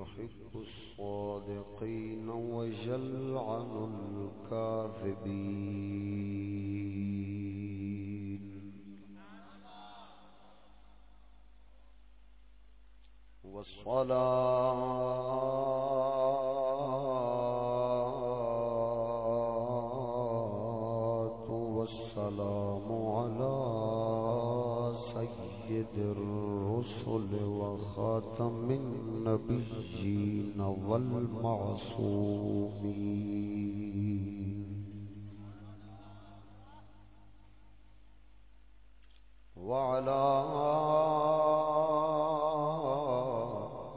يحب الصادقين ويلعن الكاذبين. والصلاة وخاتم النبيين والمعصومين. وعلى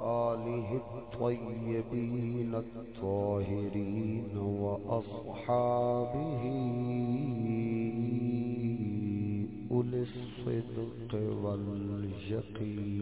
آله الطيبين الطاهرين وأصحابه أولي الصدق واليقين.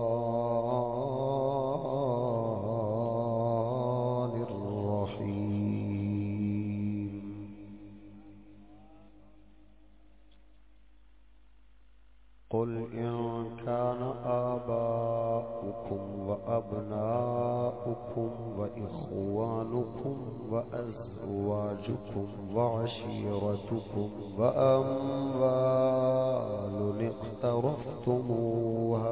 أبناؤكم وإخوانكم وأزواجكم وعشيرتكم وأموال اقترفتموها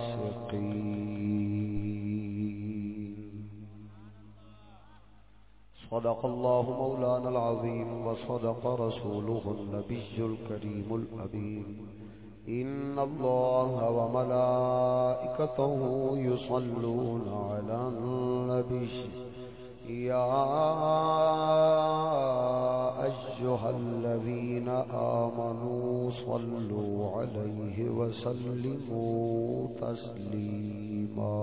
صدق الله مولانا العظيم وصدق رسوله النبي الكريم الأمين. إن الله وملائكته يصلون على النبي. يا أيها الذين آمنوا صلوا عليه وسلموا تسليما.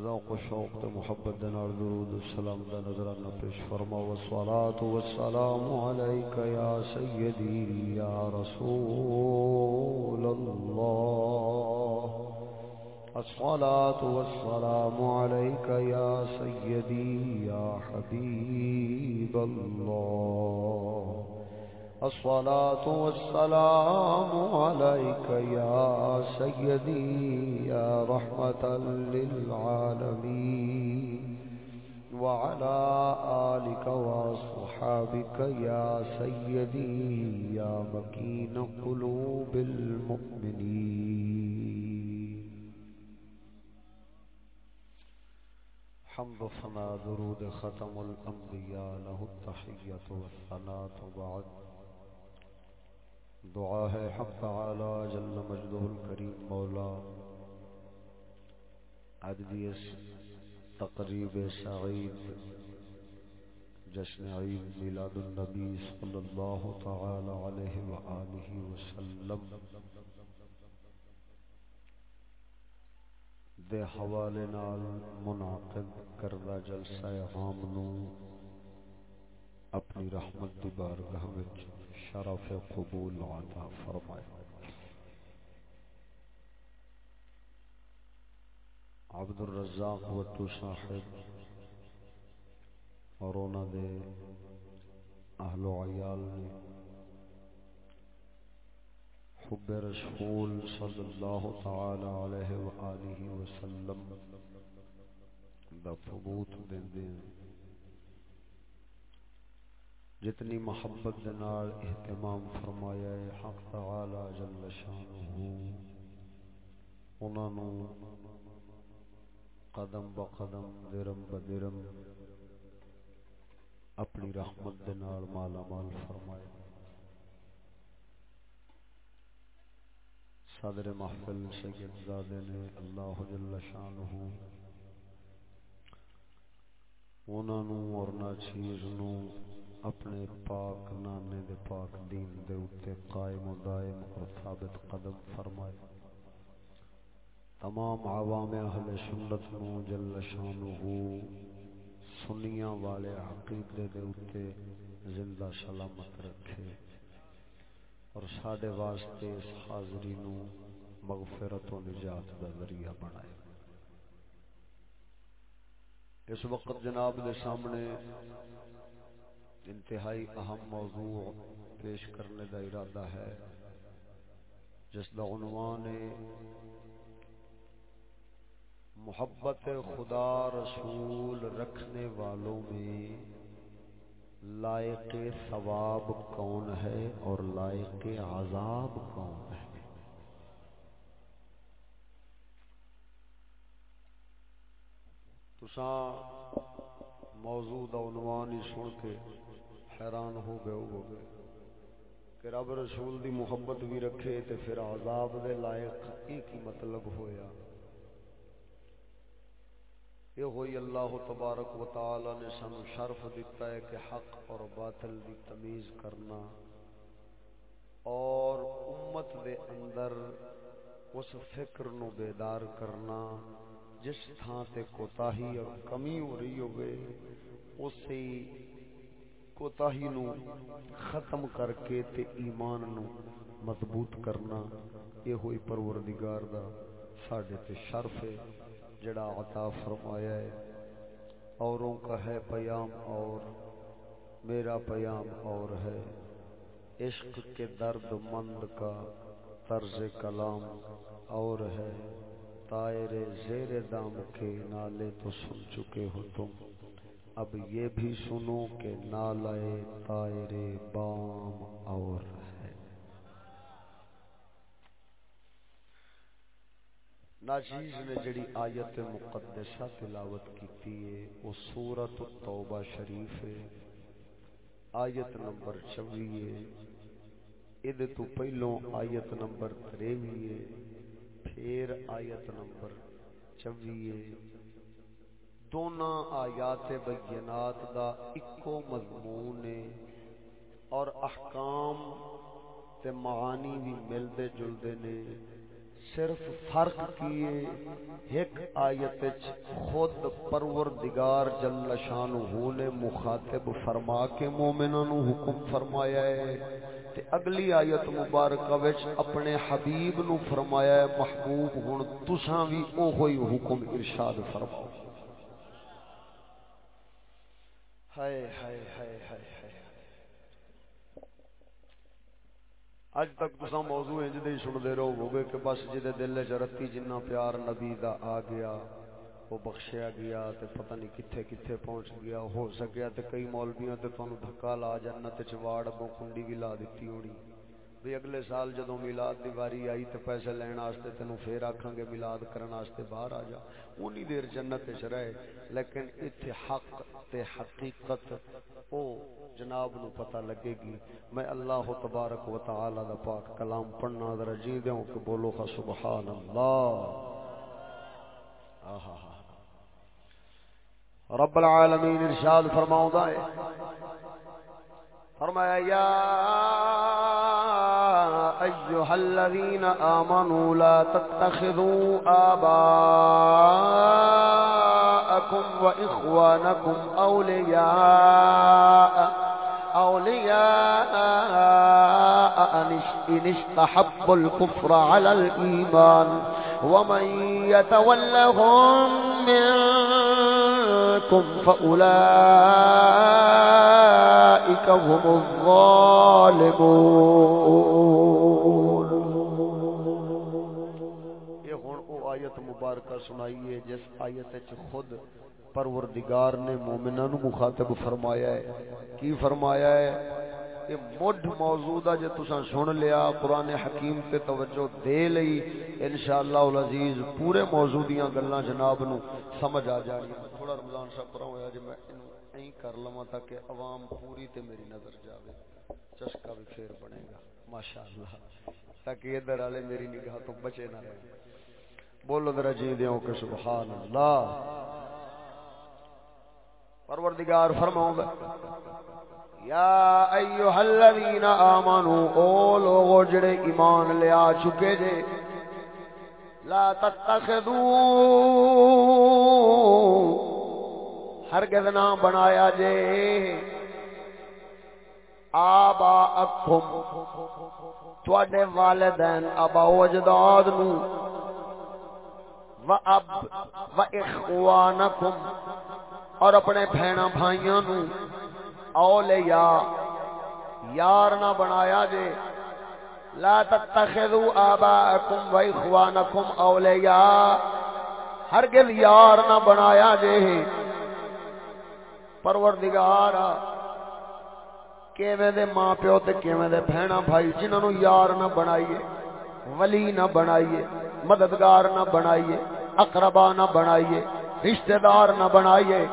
ذوق و شوق تے محبت دے نال درود و سلام دا نظرانہ پیش فرما والصلاة والسلام علیک یا سیدی یا رسول اللہ. الصلاة والسلام عليك يا سيدي يا حبيب الله الصلاة والسلام عليك يا سيدي، يا رحمة للعالمين. وعلى آلك وصحابك يا سيدي، يا مكين قلوب المؤمنين. حمد ثنا درود ختم الانبیاء له التحیت والثناء، بعد. دعا ہے، حق تعالی جل مجدہ الکریم مولا۔ آج عددی تقریب سعید، جشن عید میلاد النبی صلی اللہ تعالی علیہ وآلہ وسلم۔ دے حوالے نال منعقد کردہ جلسہ عام نو اپنی رحمت دی بارگاہ وچ۔ شرف قبول عطا فرمائے۔ عبد الرزاق وٹو صاحب اور انہاں دے اہل و عیال نے حب رسول صلی اللہ تعالی علیہ وآلہ وسلم دا ثبوت دین دین۔ جتنی محبت دنال اہتمام فرمایا ہے، حق تعالی جل شانہ انہوں قدم با قدم، درم با درم اپنی رحمت دنال مالا مال فرمایا۔ صدر محفل سید زادے نے اللہ جل شانہ انہوں اور ناچیز نو اپنے پاک نانے دے پاک دین دے اتے قائم و دائم اور ثابت قدم فرمائے تمام عوام اہل سنت نو جل شانہ سنیاں والے عقیدے دے اتے زندہ سلامت رکھے اور ساڈے واسطے اس حاضری نو مغفرت و نجات دا ذریعہ بنائے اس وقت جناب دے سامنے انتہائی اہم موضوع پیش کرنے کا ارادہ ہے، جس کا عنوان ہے، محبت خدا رسول رکھنے والوں میں لائق ثواب کون ہے اور لائق عذاب کون ہے؟ موضوع عنوان ہی سن کے حیران ہو گئے ہو گئے۔ کہ رب رسول دی محبت بھی رکھے تے پھر عذاب دے لائق ایک ہی مطلب ہویا۔ یہ ہوئی اللہ تبارک و تعالی نے سانو شرف دیتا ہے کہ حق اور باطل دی تمیز کرنا اور امت دے اندر اس فکر نو بیدار کرنا جس تھان تے کوتاہی اور کمی ہو رہی ہوئے اسی کوتاہی نو ختم کر کے تے ایمان نو مضبوط کرنا یہ ہوئی پروردگار دا ساڈے تے شرف ہے، جڑا عطا فرمایا ہے۔ اوروں کا ہے پیام اور میرا پیام اور ہے۔ عشق کے درد مند کا طرز کلام اور ہے۔ تائر زیر دام کے نالے تو سن چکے ہو تم۔ اب یہ بھی سنو کہ نالے تائرے بام اور ہے۔ ناجیز نے جڑی آیت مقدسہ تلاوت کی ہے، وہ سورت التوبہ شریف ہے۔ آیت نمبر چوی ہے۔ اد تو پہلوں آیت نمبر تریوی ہے۔ پھر آیت نمبر چوی دونوں آیات بینات دا اکو مضمون ہے اور احکام تے معانی بھی ملتے جلتے نے۔ صرف فرق کیے ایک آیت خود پروردگار جل شانہ نے مخاطب فرما کے مومنوں حکم فرمایا ہے۔ تے اگلی آیت مبارکہ وچ اپنے حبیب نو فرمایا ہے، محبوب ہن، تساں بھی اوہی حکم ارشاد فرماؤ۔ ہائے ہائے ہائے ہائے ہائے۔ اج تک تسا موضوع انج دے سنتے رہو گے کہ بس جے دل چ رتی جنہ پیار نبی دا آ گیا۔ وہ بخشیا گیا تے پتہ نہیں کتھے کتھے پہنچ گیا، ہو سکیا تے کئی مولویاں تے تانوں دھکا لا جنت وچ واڑ اگوں کنڈی بھی لا دتی ہونی۔ بھی اگلے سال جدو میلاد دی واری آئی تے پیسے لین واسطے تینوں پھر آکھاں گے میلاد کرن واسطے باہر آ جا۔ اونی دیر جنت وچ رہے، لیکن ایتھے حق تے حقیقت او جناب نو پتہ لگے گی۔ میں اللہ تبارک و تعالی دا پاک کلام پڑھنا ذرا جی دیوں کہ بولو خا سبحان اللہ۔ آہا رب العالمین ارشاد فرماؤں ہے۔ فرمایا، یا أيها الذين آمنوا لا تتخذوا آباءكم وإخوانكم أولياء أولياء إن اشتحبوا الكفر على الإيمان ومن يتولهم من منكم فأولئك هم الظالمون. آیت مبارکہ سنائیے، جس آیت خود پروردگار نے مومنہ نو مخاطب فرمایا ہے۔ کی فرمایا ہے؟ کہ مڈ موجودہ جے تساں سن لیا، قرآن حکیم تے توجہ دے لئی، انشاءاللہ العزیز پورے موجودیاں گلاں جناب نو سمجھ آ جانی تھوڑا رمضان صاحب پر ہویا جے میں نہیں کر لواں تاکہ عوام پوری تے میری نظر جاوے۔ چشکا بھی پھر بنے گا۔ ماشاءاللہ۔ تاکہ ادھر والے میری نگاہ تو بچے نہ رہے بولو ذرا جی دیو کہ سبحان اللہ۔ پروردگار فرماؤں گا، یا ایوہ الذین آمنو، او لوگو جڑے ایمان لے آ چکے جے، لا تتخذو ہرگز نہ بنایا جے آبا اکھم تواڈے والدین ابا وجداد نو، و اب، و اخوانکم اور اپنے بہنا بھائیاں نو اولیاء یار نہ بنایا جے۔ لا تتخذوا آباءکم و اخوانکم اولیاء۔ ہرگز یار نہ بنایا جے۔ پروردگار، کیویں دے ماں پیو تے کیویں دے بہنا بھائی، جنہاں نو یار نہ بنائیے، ولی نہ بنائیے، مددگار نہ بنائیے، اقربا نہ بنائیے، رشتہ دار نہ بنائیے۔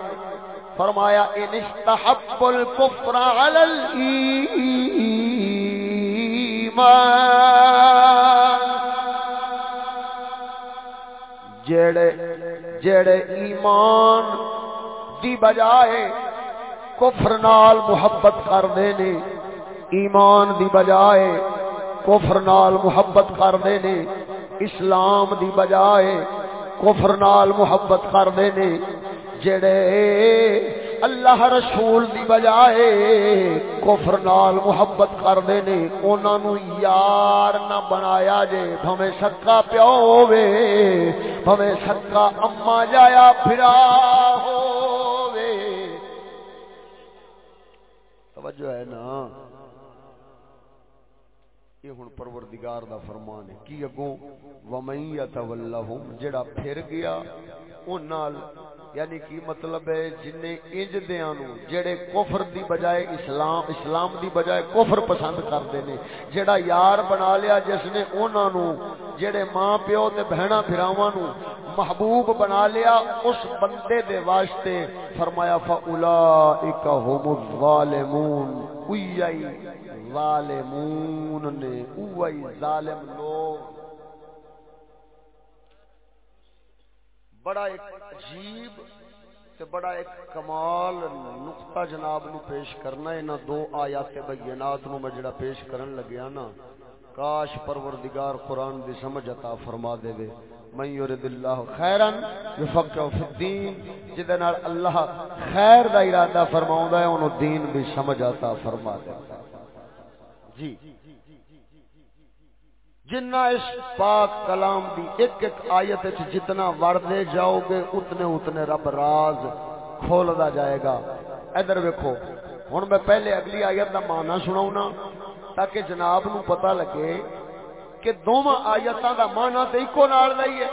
فرمایا، ان استحب الكفر على الايمان جڑے جڑے ایمان دی بجائے کفر نال محبت کردے نے، ایمان دی بجائے کفر نال محبت کردے نے، اسلام دی بجائے کفر نال محبت کردے نے جڑے اللہ رسول دی بجائے کفر نال محبت کردے نے، انہاں نو یار نہ بنایا جے۔ بھویں سکا پیو ہوے بھویں سکا اما جایا پھرا ہوے توجہ ہے نا؟ یہ ہن پروردگار دا فرمان ہے۔ کی اگوں؟ ومن یتولہم جڑا پھر گیا اون نال یعنی کی مطلب ہے جن انج دیاں نو، جڑے کفر دی بجائے اسلام اسلام دی بجائے کفر پسند کردے نے جڑا یار بنا لیا جس نے انہاں نو، جڑے ماں پیو تے بہنا بھراواں نو محبوب بنا لیا، اس بندے دے واسطے فرمایا فاولائک هم الظالمون۔ اوئی ظالمون نے اوئی ظالم لوگ بڑا ایک عجیب تے بڑا ایک کمال نقطہ جناب نو پیش کرنا ہے۔ نا دو آیات بینات نو میں جڑا پیش کرن لگیا نا، کاش پروردگار قرآن دی سمجھ عطا فرما دے۔ دے من یرد اللہ خیرا یفقہ فی الدین، جدے نال اللہ خیر دا ارادہ فرماوندا ہے اونوں دین بھی سمجھ عطا فرما دے۔ جی۔ جنہ اس پاک کلام دی ایک ایک آیت جتنا وردے جاؤ گے، اتنے اتنے رب راز کھولدا جائے گا۔ ادھر ویکھو، ہن میں پہلے اگلی آیت دا معنی سناؤنا تاکہ جناب نو پتہ لگے کہ دوواں آیتاں دا معنی تے اکو نال ہی ہے۔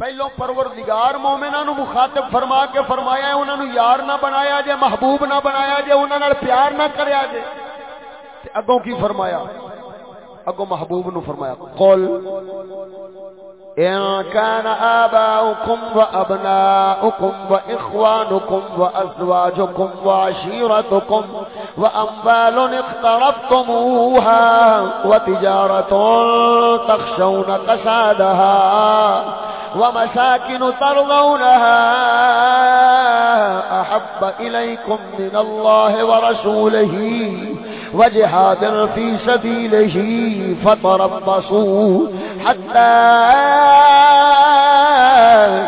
پہلو پروردگار مومناں نو مخاطب فرما کے فرمایا ہے، انہاں نو یار نہ بنایا جے محبوب نہ بنایا جے انہاں نال پیار نہ کریا جے اگوں کی فرمایا؟ اگوں محبوب نو فرمایا۔ قل، ان كان آباؤكم وأبناؤكم وإخوانكم وأزواجكم وعشيرتكم وأموال اقترفتموها وتجارة تخشون كسادها ومساكن ترضونها أحب إليكم من الله ورسوله وجهاد في سبيله فتربصوا حتى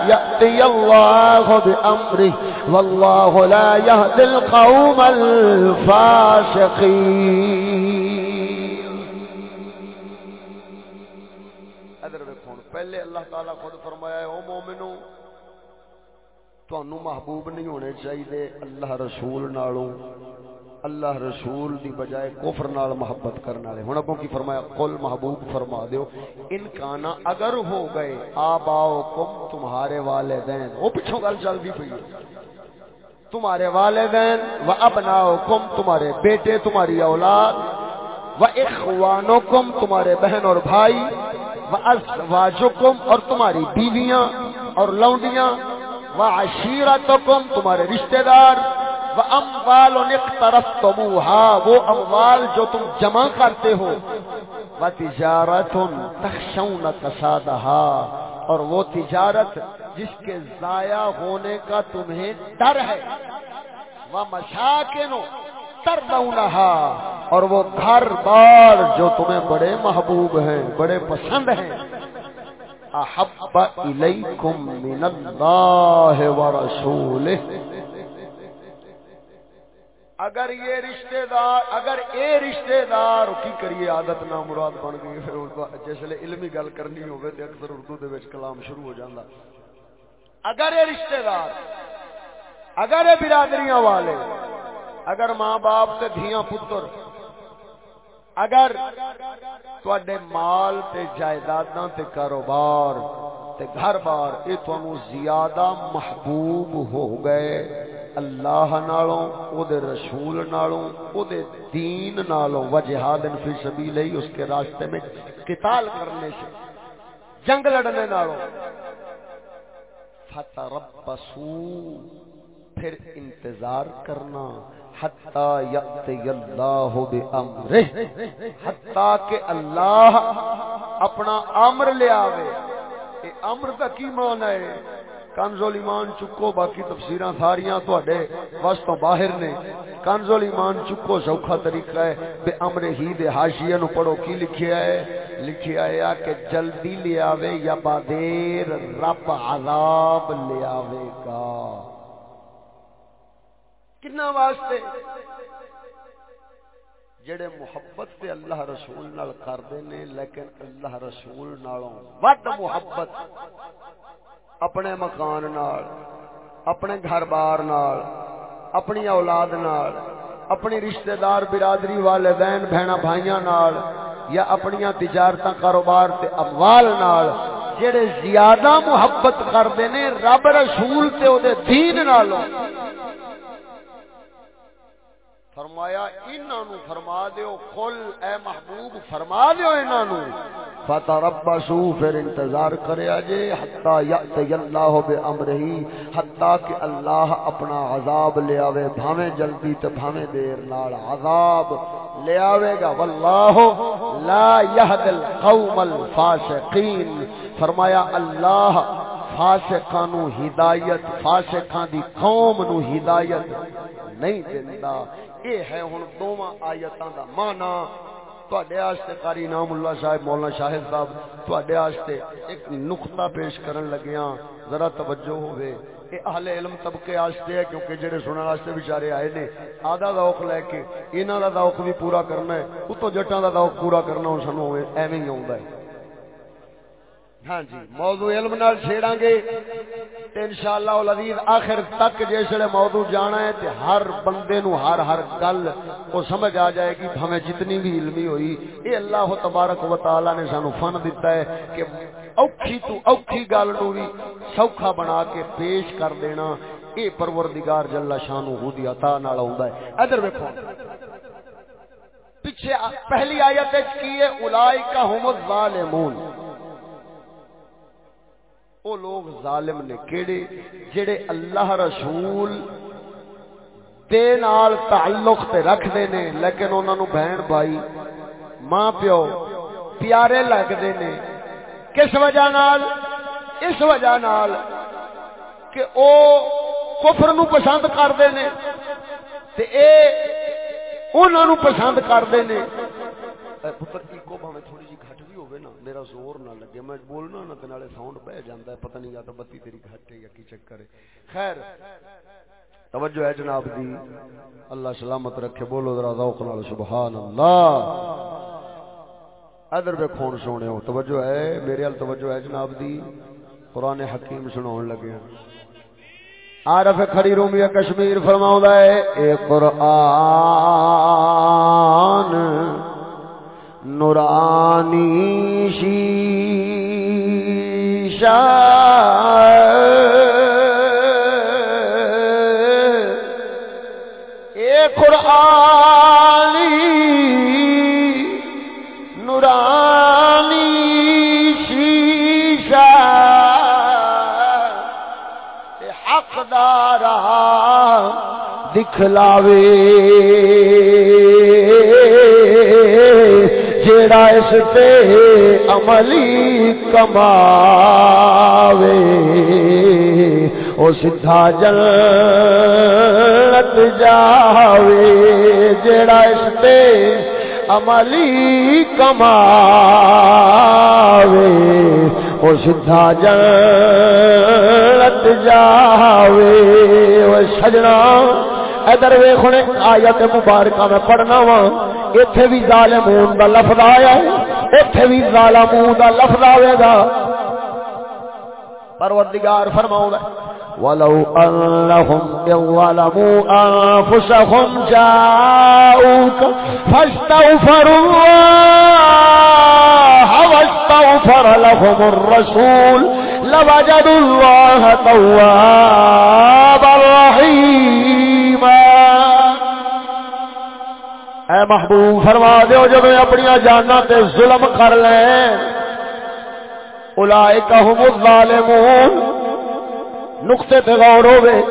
يأتي الله بأمره والله لا يهدي القوم الفاسقين. ادھر دیکھو پہلے اللہ تعالی خود فرمایا ہے، او مومنو تو محبوب نہیں ہونے چاہیے اللہ رسول نالوں اللہ رسول دی بجائے کفر نال محبت کرنے والے۔ ہن اگوں کی فرمایا، قل محبوب فرما دیو، ان کانا اگر ہو گئے، آباؤکم تمہارے والدین۔ وہ پیچھوں گل چل دی پئی تمہارے والدین و ابناؤکم تمہارے بیٹے، تمہاری اولاد، و اخوانکم تمہارے بہن اور بھائی، و ازواجکم اور تمہاری بیویاں اور لونڈیاں۔ و عشیرتکم تمہارے رشتہ دار و اموال اقترفتموها وہ اموال جو تم جمع کرتے ہو، و تجارت تخشون کسادها اور وہ تجارت جس کے ضائع ہونے کا تمہیں ڈر ہے وہ مشاکن اور وہ گھر بار جو تمہیں بڑے محبوب ہیں، بڑے پسند ہیں احب الیکم من اللہ ورسولہ اگر یہ رشتہ دار اگر اے رشتہ دار، کی کریے عادت نہ مراد بن گئی؟ پھر جس لیے علمی گل کرنی ہوئے تو اکثر اردو دے وچ کلام شروع ہو جاندہ اگر یہ رشتہ دار، اگر یہ برادریاں والے، اگر ماں باپ تے دھیاں پتر اگر تواڈے مال تے جائیداداں تے کاروبار تے گھر بار اے تانوں زیادہ محبوب ہو گئے، اللہ نالوں، او دے رسول نالوں، او دے دین نالوں و جہاد فی سبیل ہی اس کے راستے میں قتال کرنے سے، جنگ لڑنے نالوں۔ فتربصو، پھر انتظار کرنا۔ حتی یأتی اللہ بے امرہ حتی کہ اللہ اپنا امر لے آوے۔ اے امر کا کی معنی ہے؟ کنزول ایمان چکو، باقی تفسیراں ساریاں تواڈے واسطوں باہر نے۔ کنزول ایمان چکو، سوکھا طریقہ ہے۔ بے امر ہی دے حاشیہ نو پڑھو، کی لکھیا ہے؟ لکھیا ہے کہ جلدی لے آوے یا بادیر رب عذاب لے آوے گا۔ کنا واسطے؟ جڑے محبت تے اللہ رسول نال کردے نے لیکن اللہ رسول نالوں ود محبت اپنے مکان نال، اپنے گھر بار نال، اپنی اولاد نال، اپنی رشتہ دار برادری والدین بہنا بھائیاں نال یا اپنی تجارتاں، کاروبار تے اموال نال جڑے زیادہ محبت کردے نے رب رسول تے او دے دین نالوں۔ فرمایا انہاں نو فرما دیو قل اے محبوب، فرما دیو انہاں نو فتربصو پھر انتظار کریا جے حتا یاتی اللہ بامرہ حتا کہ اللہ اپنا عذاب لے آوے، بھاویں جلدی تے بھاویں دیر نال عذاب لے آوے گا۔ واللہ لا یهد القوم الفاسقین۔ فرمایا، اللہ فاسقاں نو ہدایت، فاسقاں دی قوم نو ہدایت نہیں دیندا۔ اے ہے ہن دوواں آیتاں دا معنی۔ تواڈے واسطے قاری نام اللہ صاحب مولانا شاہد صاحب تواڈے واسطے ایک نقطہ پیش کرن لگیاں۔ ذرا توجہ ہوے اے اہل علم طبقے واسطے ہے کیونکہ جڑے سنن واسطے بیچارے آئے نے۔ آدھا ذوق لے کے، انہاں دا ذوق بھی پورا کرنا ہے۔ اتو جٹاں دا ذوق پورا کرنا ہن سانو ایویں ہی آوندا ہے۔ ہاں جی موضوع علم نال چھیڑاں گے تے انشاءاللہ العزیز آخر تک جسے موضوع جانا ہے تے ہر بندے نو ہر ہر گل او سمجھ آ جائے گی ہمیں جتنی بھی علمی ہوئی، اے اللہ تبارک و تعالی نے سانو فن دیتا ہے کہ اوکھی تو اوکھی گل نو بھی سوکھا بنا کے پیش کر دینا، اے پروردگار جل شانو ہو دی عطا نال ہوندا ہے۔ ادھر ویکھو، پیچھے پہلی آیت کی ہے؟ اولائک هم الظالمون۔ او لوگ ظالم نے کیڑے جڑے اللہ رسول دے نال تعلق تے رکھ دے نے، لیکن انہاں نو بہن بھائی، ماں پیو، پیارے لگدے نے۔ کس وجہ نال؟ اس وجہ نال کہ او کفر نو پسند کردے نے۔ تے اے انہاں نو پسند کردے نے۔ پتر ایکو بھاویں تھوڑی جی گھٹ بھی ہوے نا میرا زور نہ لگے میں بولنا نا تے نالے ساؤنڈ بہ جاندا ہے پتہ نہیں یا تو بتی تیری گھٹ ہے یا کی چکر ہے خیر توجہ ہے جناب دی اللہ سلامت رکھے بولو ذرا ذوق نال سبحان اللہ ادھر ویکھ ہن سونے ہو توجہ ہے میرے ال توجہ ہے جناب دی قران حکیم سناون لگے عارف کھڑی رومی کشمیر فرماؤں ہے اے قرآن نورانی شیشہ اے قرآنی نورانی شیشہ حق دارا دکھلاوے جیڑا اس تے عملی کماوے، او سدھا جنت جاوے۔ جیڑا اس تے عملی کماوے، او سدھا جنت جاوے۔ او سجنا ادھر ویخنے آیت مبارکہ میں پڑھنا وا۔ ایتھے بھی ظالمون دا لفظ آیا ہے۔ ایتھے بھی ظالمون دا لفظ آئے گا۔ پروردگار فرماؤں گا ولو أنهم ظلموا أنفسهم جاءوك فاستغفروا الله واستغفر لهم الرسول لوجدوا الله توابا رحيما اے محبوب، فرما دیو جب اپنی جانا تے ظلم کر لیں۔ اولئک هم الظالمون۔ نقطے تے غور ہوے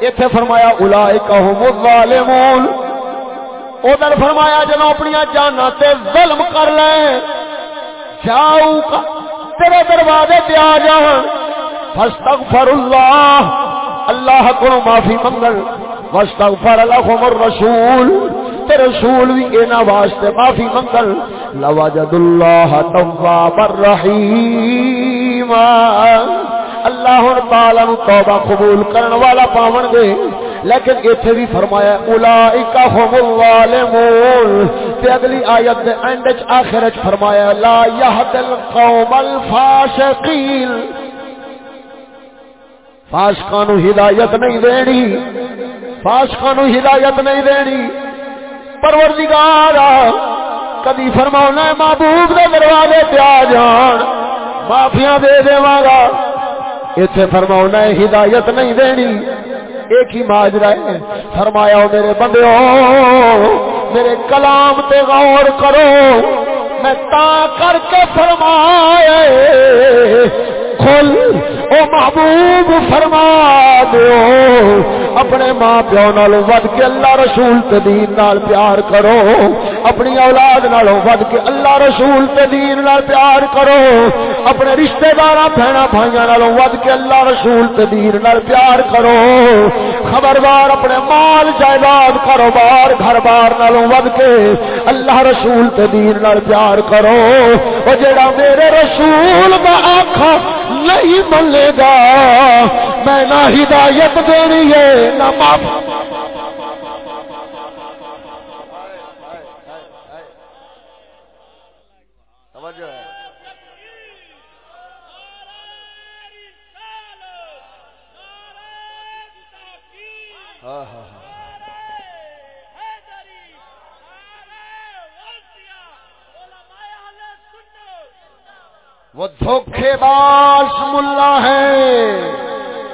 ایتھے فرمایا اولئک هم الظالمون۔ ادھر فرمایا جب اپنی جانا تے ظلم کر لیں۔ جاؤ کا تیرے دروازے تے آ جان فاستغفر اللہ اللہ کو معافی منگل۔ واستغفر لهم الرسول۔ تے رسول بھی اینا واسطے معافی منگل. لوجد اللہ تواب الرحیم اللہ تعالی نو توبہ قبول کرن والا پاون گے. لیکن ایتھے بھی فرمایا اولئک هم الظالمون. تے اگلی آیت دے اینڈ وچ آخر وچ فرمایا، لا یهد القوم الفاسقین فاسقاں نو ہدایت نہیں دینی. فاسقاں نو ہدایت نہیں دینی. پروردگار کدی فرماؤنا ہے محبوب دے دروازے پہ آ جان، معافیاں دے دیواں گا۔ ایتھے فرماؤنا ہے ہدایت نہیں دینی، ایک ہی ماجرا ہے۔ فرمایا او میرے بندے میرے کلام تے غور کرو، میں تا کر کے فرمایا کھل، او محبوب فرما دیو۔ اپنے ماں پیو نالوں ود کے اللہ رسول تے دین نال پیار کرو۔ اپنی اولاد نالوں ود کے اللہ رسول تے دین نال پیار کرو۔ اپنے رشتہ داراں بہنا بھائیاں نالوں ود کے اللہ رسول تے دین نال پیار کرو۔ خبردار اپنے مال جائیداد کاروبار گھر بار نالوں ود کے اللہ رسول تے دین نال پیار کرو۔ او جیڑا میرے رسول دا آکھا نہیں ملے گا میں نہ ہدایت دینی ہے نہ معاف۔ وہ دھوکھے باز ملا ہے۔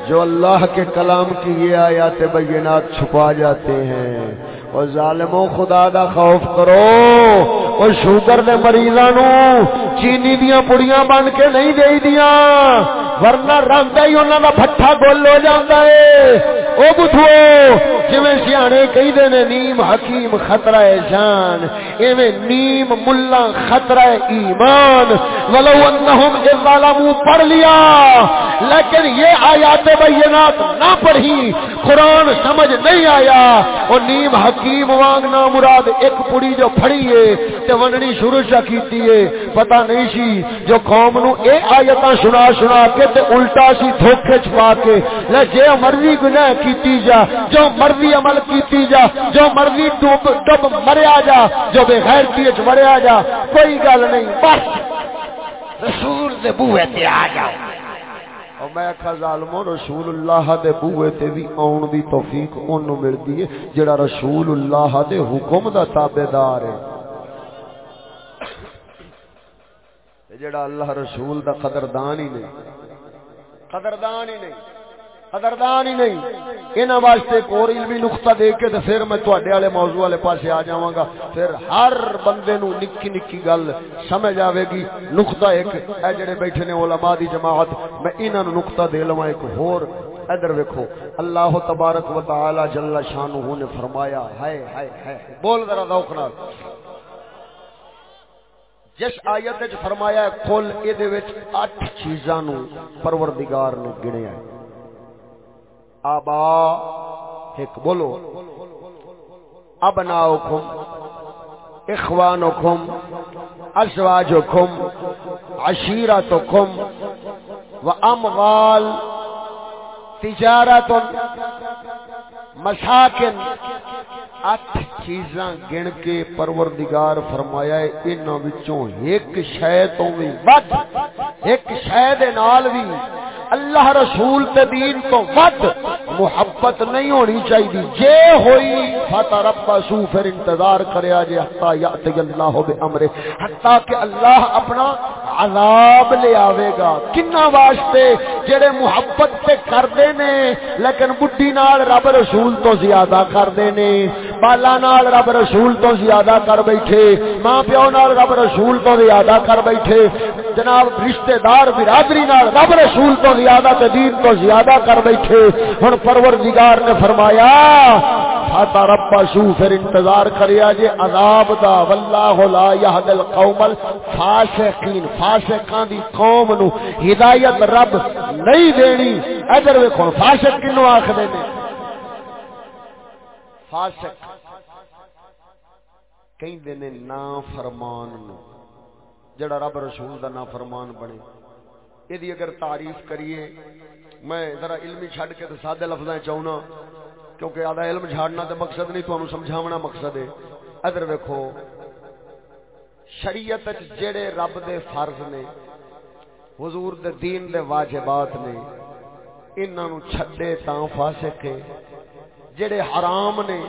جو اللہ کے کلام کی یہ آیات بینات چھپا جاتے ہیں۔ اور ظالموں، خدا دا خوف کرو۔ اور شوگر دے مریضاں نو چینی دیاں پڑیاں بن کے نہیں دے دیاں ورنہ رنگ ہی انہاں دا بھٹا گول ہو جاندا ہے۔ او بتھو جویں سیانے کہی دے نے، نیم حکیم خطرہ ہے جان ایویں نیم ملا خطرہ ہے ایمان۔ ولو انہم اذ ظلموا، پڑھ لیا۔ لیکن یہ آیات بینات نہ پڑھی، قرآن سمجھ نہیں آیا۔ اور نیم حکیم وانگنا مراد، ایک پڑی جو پھڑی ہے، تے وننی شروع شا کیتی ہے۔ پتہ نہیں سی جو قوم نو اے آیتاں سنا سنا کے تے الٹا سی دھوکے چھپا کے۔ لے جے مرضی گناہ کیتی جا، جو مرضی عمل کیتی جا، جو مرضی ڈوب ڈب مریا جا، جو بے غیرتی وچ مریا جا، کوئی گل نہیں۔ بس۔ رسول دے بوئے تے آ جا جاؤ میں آخا ظالمو رسول اللہ دے بوئے تے بھی آن دی توفیق اونوں ملدی ہے، جڑا رسول اللہ دے حکم دا تابعدار ہے۔ جڑا اللہ رسول دا قدردان ہی نہیں۔ قدردان ہی نہیں، قدردان ہی نہیں۔ انہاں واسطے ایک اور علمی نقطہ دے کے تے پھر میں تواڈے والے موضوع والے پاسے آ جاواں گا۔ پھر ہر بندے نو نکی نکی گل سمجھ آوے گی۔ نقطہ ایک، اے جڑے بیٹھے نے علماء دی جماعت، میں انہاں نو نقطہ دے لواں ایک ہور۔ ادھر ویکھو، اللہ تبارک و تعالی جل شانہ نے فرمایا، ہائے ہائے ہائے، بول ذرا ذوق نال۔ جس آیت وچ فرمایا ہے کل اے دے وچ اٹھ چیزاں نو پروردگار نے گنیا ہے آبا، ایک بولو۔ ابناؤکم، اخوانکم، ازواجکم، عشیرتکم و اموال، تجارت، مساکن۔ اٹھ چیزاں گن کے پروردگار فرمایا ہے، انہاں وچوں ایک شے تو بھی ود ایک شے دے نال بھی اللہ رسول تے دین تو ود محبت نہیں ہونی چاہیے جے ہوئی فتربصوا پھر انتظار کریا جے، حتا یاتی اللہ بے امر حتا کہ اللہ اپنا عذاب لے آوے گا۔ کنا واسطے جڑے محبت تے کردے نے، لیکن بڈھی نال رب رسول تو زیادہ کردے نے۔ بالا نال رب رسول تو زیادہ کر بیٹھے، ماں پیو نال رب رسول تو زیادہ کر بیٹھے، جناب رشتہ دار برادری نال رب رسول تو زیادہ تے دین تو زیادہ کر بیٹھے۔ ہن پروردگار نے فرمایا، فاتا رب شو پھر انتظار کریا جے عذاب دا، واللہ لا یہد القوم الفاسقین. فاسقاں دی قوم نو ہدایت رب نہیں دینی۔ ادھر ویکھو، فاسق کینو آکھدے نے؟ فاسق کہندے نے نا فرمان نو، جڑا رب رسول دا نا فرمان بنے۔ یہ اگر تعریف کریے، میں ذرا علمی چھڈ کے تو سادے لفظ چاہنا کیونکہ آدھا علم جھاڑنا تو مقصد نہیں تمہیں سمجھاونا مقصد ہے۔ ادھر ویکو شریعت جڑے رب دے فرض نے، حضور دے دین دے واجبات نے، انہاں نو چھڈے تاں فاسق ہے۔ جڑے حرام نے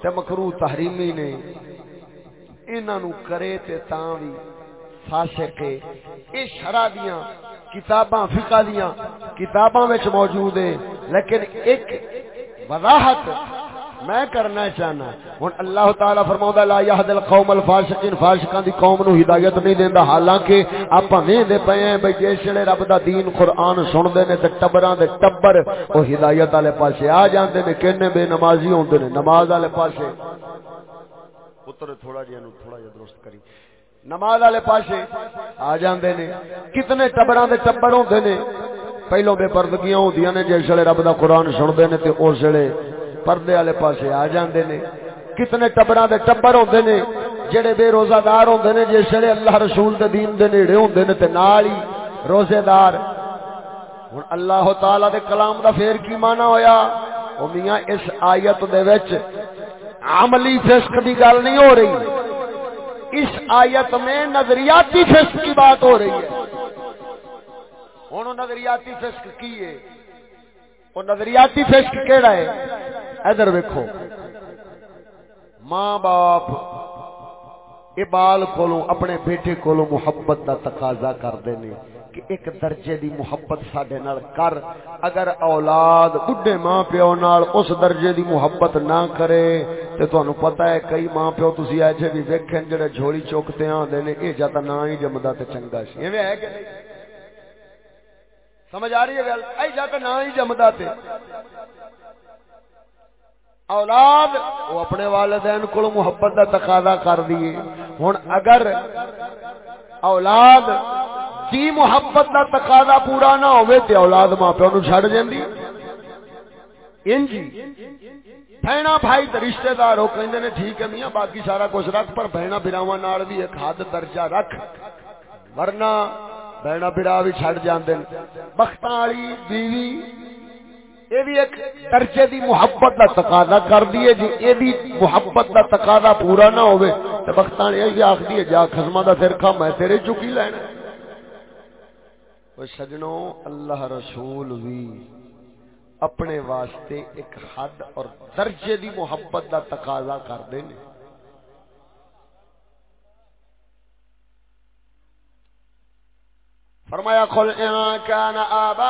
تے مکرو تحریمی نے، انہاں نو کرے تے تاں وی فاسق ہے۔ اے شرع دیاں کتاباں، فقہ دیاں کتاباں وچ موجود ہے لیکن ایک وضاحت میں کرنا چاہنا۔ ہن اللہ تعالی فرماوندا لا یہد القوم الفاسقین فاسقان دی قوم نو ہدایت نہیں دیندا۔ حالانکہ اپاں ویندے پئے ہیں بھئی جس ویلے رب دا دین قرآن سن نے تے ٹبراں دے ٹبر، او ہدایت والے پاسے آ جاندے نے۔ کنے بے نمازی ہوندے نے۔ نماز والے پاسے۔ پتر، تھوڑا جہا نو تھوڑا جہا درست کری۔ نماز والے پاسے آ جاندے نے۔ کتنے ٹبراں دے ٹبر ہوندے نے۔ پہلو بے پردگیاں ہوندیاں نے، جس ویلے رب دا قرآن سنتے نے تے اس ویلے پردے والے پاسے آ جاندے نے۔ کتنے ٹبراں دے ٹبر ہوندے نے، جڑے بے روزہ دار ہوندے نے جس ویلے اللہ رسول دے دین دے نیڑے ہوندے نے تے نال ہی روزے دار ہن اللہ تعالی دے کلام دا پھر کی معنی ہویا؟ او میاں، اس آیت دے وچ عملی فسق دی گل نہیں ہو رہی۔ اس آیت میں نظریاتی فسق کی بات ہو رہی ہے۔ ہوں نظریاتی فسق کی ہے؟ وہ نظریاتی فسق کہڑا ہے؟ ادھر ویکو ماں باپ ابال کو اپنے بیٹے کو محبت کا تقاضا کرتے ہیں کہ ایک درجے دی محبت سڈے کر۔ اگر اولاد بڈھے ماں پیو نال اس درجے دی محبت نہ کرے تو تمہیں پتا ہے کئی ماں پیو تھی ایسے بھی ویکھیں جڑے جھولی چوکتے آتے ہیں یہ جا نہ ہی جمدا تو چنگا سی۔ ہے کہ نہیں؟ سمجھ آ رہی ہے گل؟ اے جا کے نہ ہی جمدا تے۔ اولاد، وہ اپنے والدین کو محبت کا تقاضا کر دیے ہوں اگر اولاد دی محبت کا تقاضا پورا نہ ہوئے تے اولاد ماں پیو نو چھڑ جاندی۔ انجی بہنا بھائی تو رشتے دار ہو کہندے نے، ٹھیک ہے میاں، باقی سارا کچھ رکھ، پر بہنا براواں نال بھی ایک حد درجہ رکھ۔ ورنہ بہنا برا بھی چڑ جاندے۔ بخت والی بیوی یہ بھی ایک درجے دی محبت کا تقاضا کر دیے جی یہ محبت دا تقاضا پورا نہ ہوئے تو بخت یہ آخری جا خزمہ کا سر کھا، میں تیرے چکی لینا سجنوں اللہ رسول بھی اپنے واسطے ایک حد اور درجے دی محبت دا تقاضا کرتے ہیں فرمایا، قل ان كان اباؤكم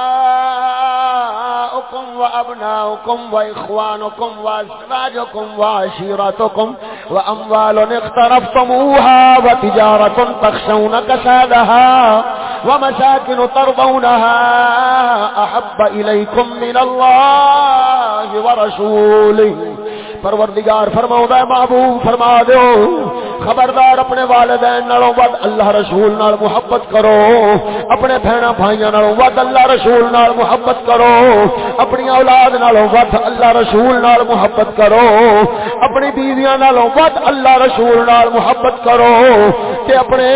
وابناؤكم واخوانكم وازواجكم وعشيرتكم واموال اقترفتموها وتجاره تخشون كسادها ومساكن ترضونها احب اليكم من الله ورسوله. پروردگار فرماؤں ہے، محبوب فرما دو خبردار اپنے والدین نالوں ود اللہ رسول نال محبت کرو۔ اپنے بہنا بھائیاں نالوں ود اللہ رسول نال محبت کرو۔ اپنی اولاد نالوں ود اللہ رسول نال محبت کرو۔ اپنی بیویاں نالوں ود اللہ رسول نال محبت کرو۔ تے اپنے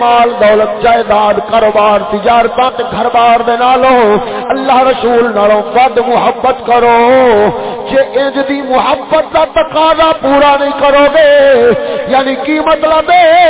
مال دولت جائیداد کاروبار تجارتاں تے گھر بار دے نالوں اللہ رسول نالوں ود محبت کرو۔ جے انج دی محبت دا تقاضا پورا نہیں کرو گے۔ یعنی کی مطلب جے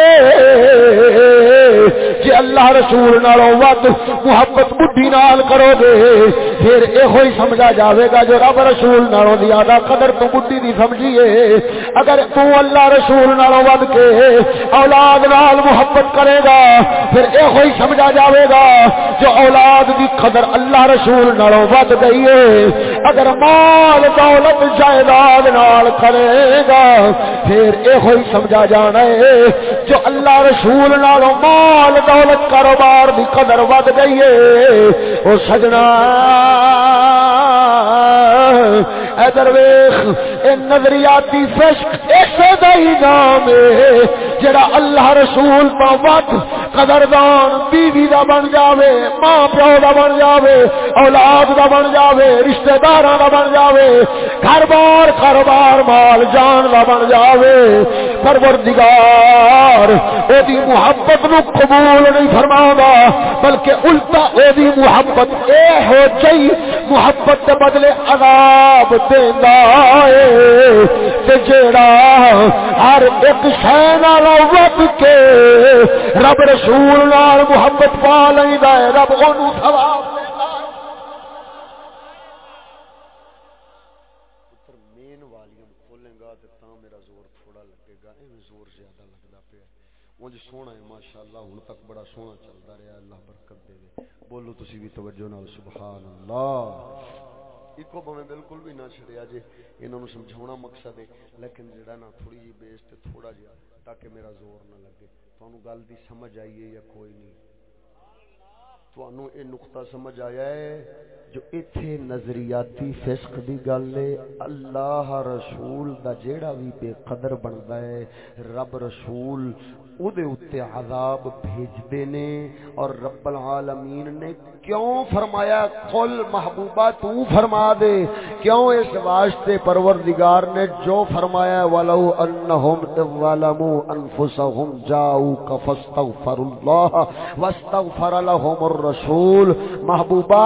جی اللہ رسول نالوں ود محبت بڈھی نال کرو گے۔ پھر یہ سمجھا جاوے گا جو رب رسول نالوں زیادہ قدر تو بڈھی نہیں سمجھیے۔ اگر تو اللہ رسول نالوں ود کے اولاد نال محبت کرے گا، پھر یہ سمجھا جاوے گا جو اولاد دی قدر اللہ رسول نالوں ود گئی ہے۔ اگر مال دولت جائیداد نال کرے گا، پھر یہ سمجھا جانا ہے جو اللہ رسول نالوں مال دولت کاروبار دی قدر ود گئی ہے، وہ سجنا درویش اے نظریاتی فشق ایسے دا ہی نام ہے، جڑا اللہ رسول تو ود قدردان بیوی دا بن جاوے، ماں پیو دا بن جاوے، اولاد دا بن جاوے، رشتہ داراں دا بن جاوے، گھر بار کاروبار مال جان دا بن جاوے۔ پروردگار، او دی محبت نو قبول نہیں فرماوندا، بلکہ الٹا او دی محبت اے ہو چئی محبت دے بدلے عذاب دیندا اے تے جیڑا ہر ایک شے نال وقت کے رب رسول نال محبت پا لیندا ہے رب اونوں ثواب سونا ہے، ماشاءاللہ ہن تک بڑا سونا چلتا رہا اللہ برکت دے۔ بولو تسی بھی توجہ نال، سبحان اللہ۔ ایکو بھویں بالکل بھی نہ چھڑیا جے انہاں نو سمجھاونا مقصد ہے لیکن جڑا نا تھوڑی جی بیس تے تھوڑا جیا تاکہ میرا زور نہ لگے تانوں گل دی سمجھ آئی ہے یا کوئی نہیں تانوں اے نقطہ سمجھ آیا ہے جو ایتھے نظریاتی فسق دی گل ہے اللہ رسول دا جیڑا بھی بے قدر بندا ہے رب رسول او دے اتے عذاب بھیج دینے اور رب العالمین نے کیوں فرمایا قل محبوبہ تو فرما دے؟ کیوں اس واسطے پروردگار نے جو فرمایا ولو انہم اظلموا انفسهم جاؤک فاستغفر اللہ واستغفر لهم الرسول۔ محبوبہ،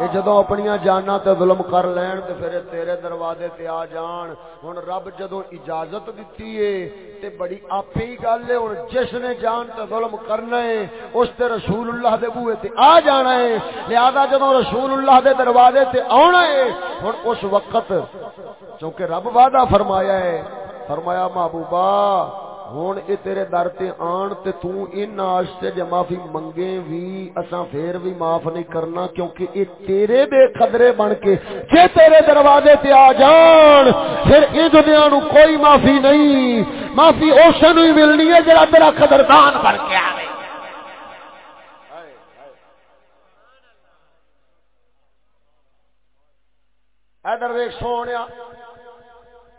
اے جدوں اپنی جاناں تے ظلم کر لین تے پھر تیرے دروازے تے آ جان۔ ہن رب جدوں اجازت دتی ہے تے بڑی آپے ہی گل ہے ہن جس نے جان تے ظلم کرنا ہے، اس تے رسول اللہ دے بوئے تے آ جانا ہے۔ لہذا جدوں رسول اللہ دے دروازے تے آنا ہے، ہن اس وقت چونکہ رب وعدہ فرمایا ہے، فرمایا محبوبہ ہوں اے تیرے در تے آن تے تو ان واسطے جے معافی منگے وی اساں پھر بھی معاف نہیں کرنا کیونکہ اے تیرے بے قدرے بن کے جے تیرے دروازے تے آ جان پھر اے دنیا نو کوئی معافی نہیں معافی اس نو ہی ملنی ہے جڑا تیرا قدردان بن کے آوے ادھر ویکھ سونیا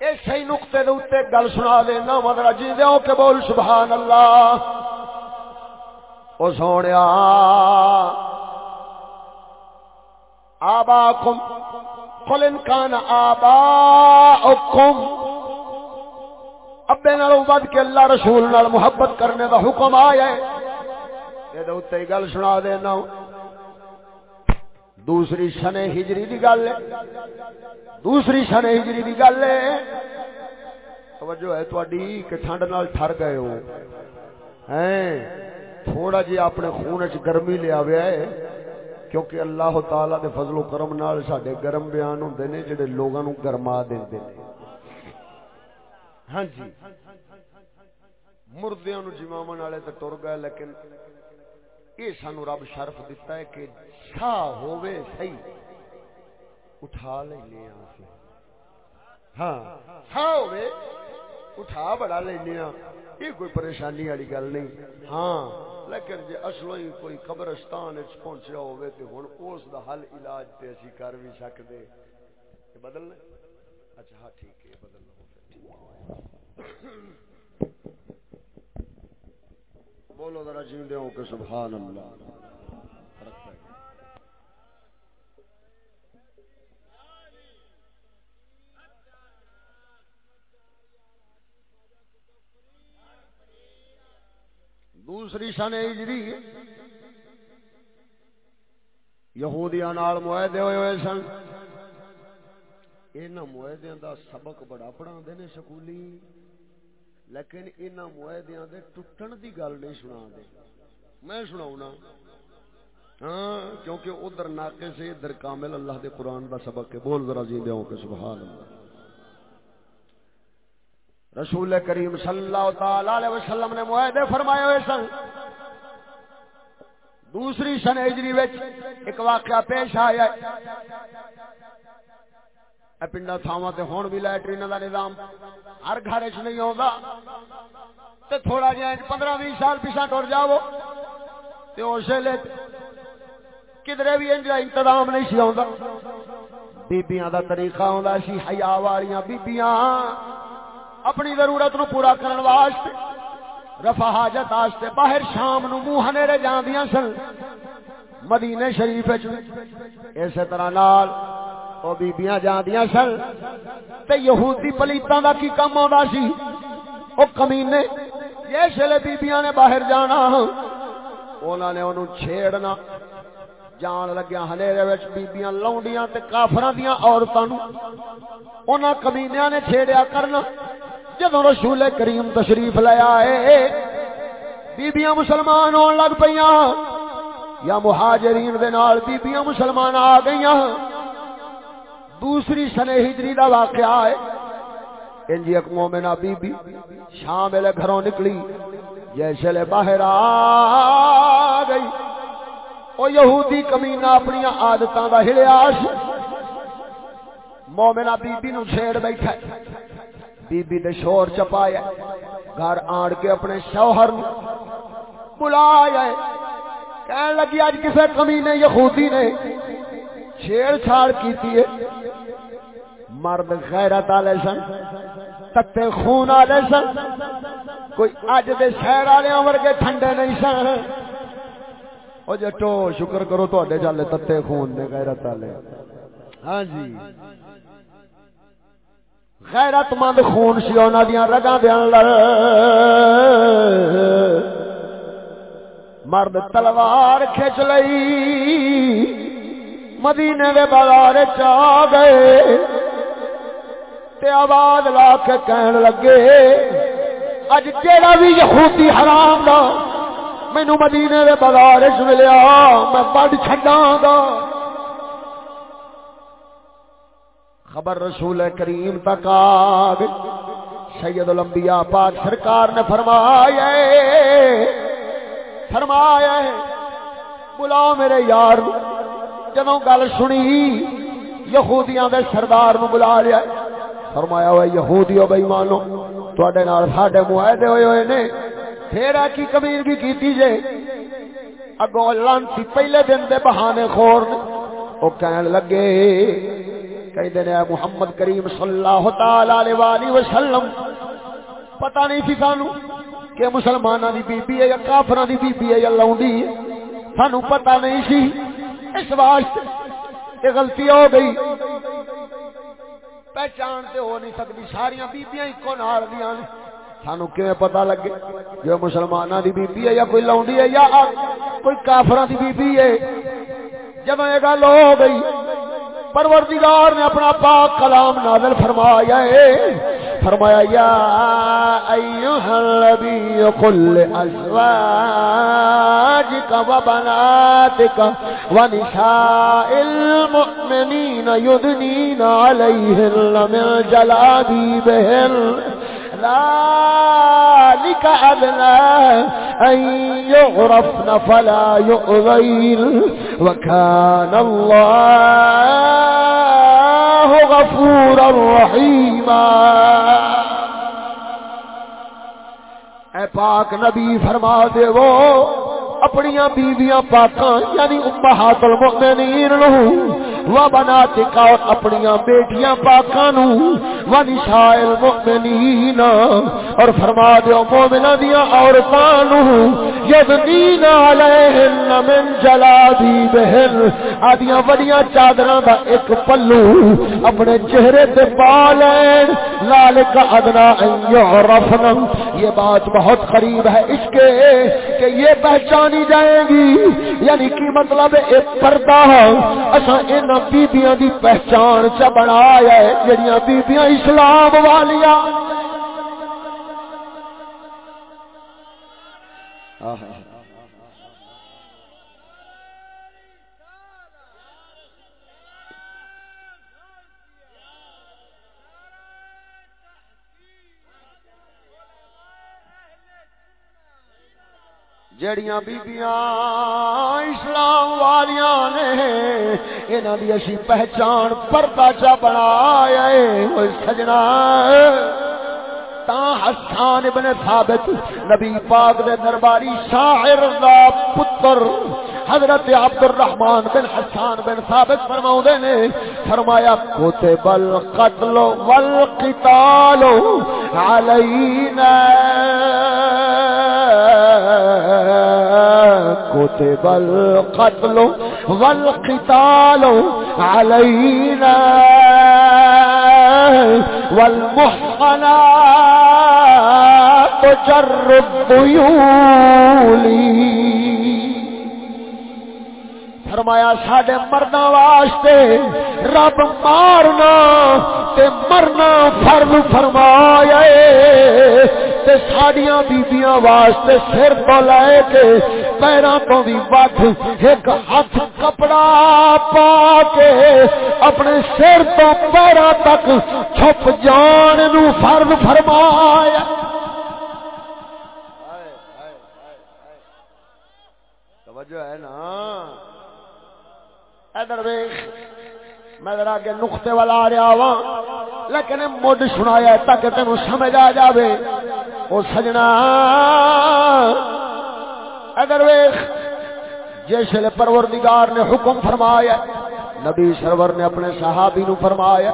اسی نقطے دے گل سنا دینا مدر جی دو کہ بول سبحان اللہ او سونے آبا کم قل ان کان آبا کم ابے نال ود کے اللہ رسول نال محبت کرنے دا حکم آیا ہے۔ یہ گل سنا دینا دوسری شن ہجری دی گل ہے۔ دوسری شن ہجری دی گل ہے۔ توجہ ہے تہاڈی کہ ٹھنڈ نال ٹھر گئے ہو۔ ہیں، تھوڑا جی اپنے خون چ گرمی لیا ہوا ہے۔ کیونکہ اللہ تعالی دے فضل و کرم نال ساڈے گرم بیان ہوندے نے، جڑے لوگاں نو گرما دیندے نے۔ ہاں جی۔ مردیاں نو جماون والے تے ٹر گئے، لیکن یہ سانو رب شرف دیتا ہے کہ چھا ہووے صحیح۔ اٹھا لینے ہاں چھا ہووے، اٹھا بڑا لینے ہاں یہ کوئی پریشانی والی گل نہیں۔ ہاں لیکن جی اصلوں ہی کوئی قبرستان پہنچیا ہوئے تو ہوں اس دا حل علاج تے اسی کر بھی سکتے بدل اچھا ہاں ٹھیک ہے بدل بولو ذرا جیندے ہو کہ سبحان اللہ۔ دوسری شن ہجری یہودیاں نال معاہدے ہوئے ہوئے سن۔ انہاں معاہدیاں دا سبق بڑا پڑھاندے نے سکولی۔ لیکن انہاں معاہدیاں دے ٹوٹن دی گل نہیں سنا دے۔ میں سناؤنا۔ ہاں کیونکہ ادھر ناقص ہے، ادھر کامل اللہ دے قرآن دا سبق ہے۔ بول ذرا جی دیوں کہ سبحان اللہ۔ رسول کریم صلی اللہ تعالی علیہ وسلم نے معاہدے فرمائے ہوئے سن۔ دوسری سن ہجری وچ ایک واقعہ پیش آیا۔ ہے پنڈا تھاواں تے ہن بھی لیٹرین دا نظام۔ ہر گھر وچ نہیں ہوندا۔ تے تھوڑا جہا 15 20 سال پیچھے ٹر جاؤ۔ تے اس ویلے کدھر بھی انج انتظام نہیں سی ہوندا۔ بیبییاں دا طریقہ ہوندا سی، حیا والیاں بیبییاں اپنی ضرورت نو پورا کرن واسطے، رفع حاجت واسطے باہر شام نو منہ ہنیرے جاندیاں سن۔ مدینے شریف وچ۔ اسی طرح نال او بیبییاں جاندیاں سن تے یہودی پلیتاں دا کی کم ہوندا سی او کمینے جس ویلے بیبییاں نے باہر جانا انہاں نے اونوں چھیڑنا جان لگیا ہنیرے وچ بیبییاں لونڈیاں تے کافراں دیاں عورتاں نو انہاں کمینیاں نے چھیڑیا کرنا جدو رسول کریم تشریف لے آئے بیبیاں مسلمان ہون لگ پہ یا مہاجرین دے نال بیبیاں مسلمان آ گئی دوسری سنے ہجری دا واقعہ ہے۔ انجی ایک مومنہ بی بی شام لے گھروں نکلی جیسے لے باہر آ گئی۔ او یہودی کمینہ اپنی عادتاں دا ہلیاش مومنہ بی بی نو چھیڑ بیٹھا بی بی دے شور چپایا گھر آن کے اپنے شوہر نو بلایا کہنے لگی، آج کسے کمی نے یہودی نے چھیڑ چھاڑ کی ہے۔ مرد غیرت آلے سن، تتے خون آلے سن۔ کوئی اج دے شہر والے ورگے ٹھنڈے نہیں سن۔ او جے جٹو شکر کرو تواڈے چلے تتے خون دے غیرت والے۔ ہاں جی۔ غیرت مند خون سی انہوں دیا رگا دیا مرد تلوار کھچ لئی۔ مدینے دے بازار چ گئے۔ تے آواز لا کے کہن لگے، اج جیڑا بھی یہودی حرام دا مینو مدینے دے بازار چ ملیا، میں بڑھ چھڈاں گا. خبر رسول کریم تک آ گئی۔ سید الانبیاء پاک سرکار نے فرمایا فرمایا بلا میرے یار جدو گل سنی، یہودیاں دے سردار نو بلا لیا۔ فرمایا ہوئے یہودیو بھائی مانو تھوڑے نال ساڈے معاہدے ہوئے ہوئے نے۔ پھر کی کمیر کی کیتی جے۔ اگوں لانتی پہلے دن دے بہانے خور نے۔ او کہن لگے کہتے ہیں محمد کریم صلی اللہ تعالی علیہ وسلم، پتہ نہیں سی سانو کہ مسلمانوں دی بی بی ہے یا کافراں دی بی بی ہے یا لاؤنڈی سانو پتہ نہیں سی اس واسطے یہ غلطی ہو گئی۔ پہچان تے ہو نہیں سکتی ساری بیبیاں ایکو نال دیاں سانو کیویں پتہ لگے جو مسلمانوں دی بیبی ہے یا کوئی لاؤنڈی ہے یا کوئی کافراں دی بیبی ہے۔ جب یہ گل ہو گئی پروردگار نے اپنا پاک کلام نازل فرمایا ہے۔ فرمایا، یا ایوہ النبی قل ازواجک و بناتک و نساء المؤمنین یدنین علیہن من جلابی بہن ذلك أدنى أن يغرفن فلا يؤذين وكان الله غفورا رحيما. اے پاک نبی فرما دے وہ اپنی بیویاں پاکاں یعنی امہات المؤمنین نو۔ و بناتک اور اپنی بیٹیاں پاکاں نو۔ و نساء المؤمنین۔ اور فرما دیو مومنہ دیا عورتاں نو۔ یذنین علیہن من جلابی بہن آدیاں وڈیاں چادراں دا ایک پلو اپنے چہرے تے پا لین۔ ذالک ادنا ان یعرفن یہ بات بہت قریب ہے اس کے کہ یہ پہچانی جائے گی یعنی کی مطلب ایک پردہ اسا ان بیبیاں دی پہچان چ بنایا ہے، جڑیاں بیبیاں اسلام والیاں۔ جڑیاں بیبیاں اسلام والیاں نے، انہاں دی اسی پہچان پردہ چا بنایا اے او سجنا تا حسان ابن ثابت، نبی پاک دے درباری شاعر دا پتر حضرت عبد الرحمن بن حسان بن ثابت فرماؤں دے نے، فرمایا، کتب القتل والقتال علینا۔ كتب القتل والقتال علينا والمحصنات جر الضيول فرمایا ساڈے مرنا واسطے رب مارنا تے مرنا فرض فرمایا تے ساڈیاں بیبیاں واسطے سر تو لے کے پیراں تو بھی وڈ ایک ہاتھ کپڑا پا کے اپنے سر تو پیراں تک چھپ جان نو فرض فرمایا توجہ ہے نا ادھر ویخ میں ذرا کے نقطے والا آ رہا وا لیکن مڈ سنایا تاکہ تینوں سمجھ آ جاوے او سجنا ادھر ویخ جس ویلے پروردگار نے حکم فرمایا نبی سرور نے اپنے صحابی نو فرمایا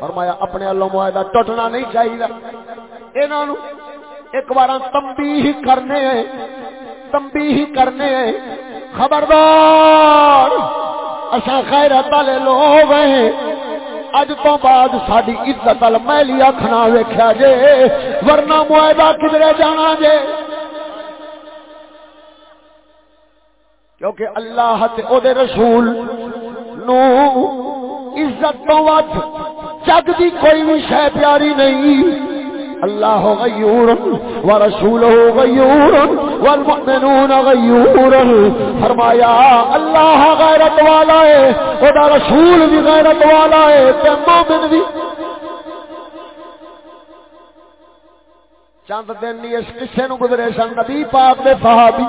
فرمایا اپنے اللہ معاہدہ ٹوٹنا نہیں چاہیے انہاں نو ایک بار تنبیہ کرنے ہیں تنبیہ کرنے ہیں خبردار اصا خیرت والے لوگ ہیں۔ اج تو بعد ساری عزت ال میلی آخنا ویخیا جے، ورنہ معاہدہ کدھر جانا جے؟ کیونکہ اللہ تے او دے رسول نو عزت تو ود جگ دی کوئی بھی شے پیاری نہیں۔ اللہ غیور ورسولہ غیور والمؤمنون غیور فرمایا، اللہ غیرت والا ہے او دا رسول بھی غیرت والا ہے، تے مومن بھی۔ چند دن اس قصے نو گزرے سن، نبی پاک دے صحابی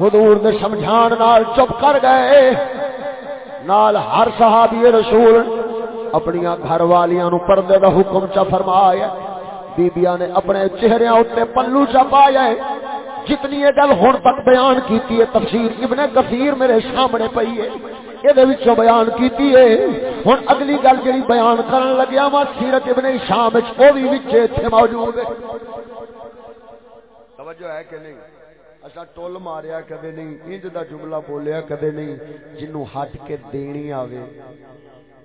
حضور دے سمجھان نال چپ کر گئے۔ نال ہر صحابی رسول اپنی گھر والیاں نو پردے دا حکم چا فرمایا۔ بیبیاں نے اپنے چہرے اتنے پلو چا پایا۔ ہے جتنی یہ گل ہوں تک بیان کیتی ہے، تفسیر ابن کثیر میرے سامنے پئی ہے۔ یہ بیان کیتی ہے۔ ہوں اگلی گل جی بیان کرن لگیا وا، سیرت ابن شام وہ بھی اتنے موجود ہے۔ توجہ ہے کہ نہیں؟ اچھا ٹول ماریا کدے نہیں، انج دا جملہ بولیا کدے نہیں، جنوں ہٹ کے دینی آوے۔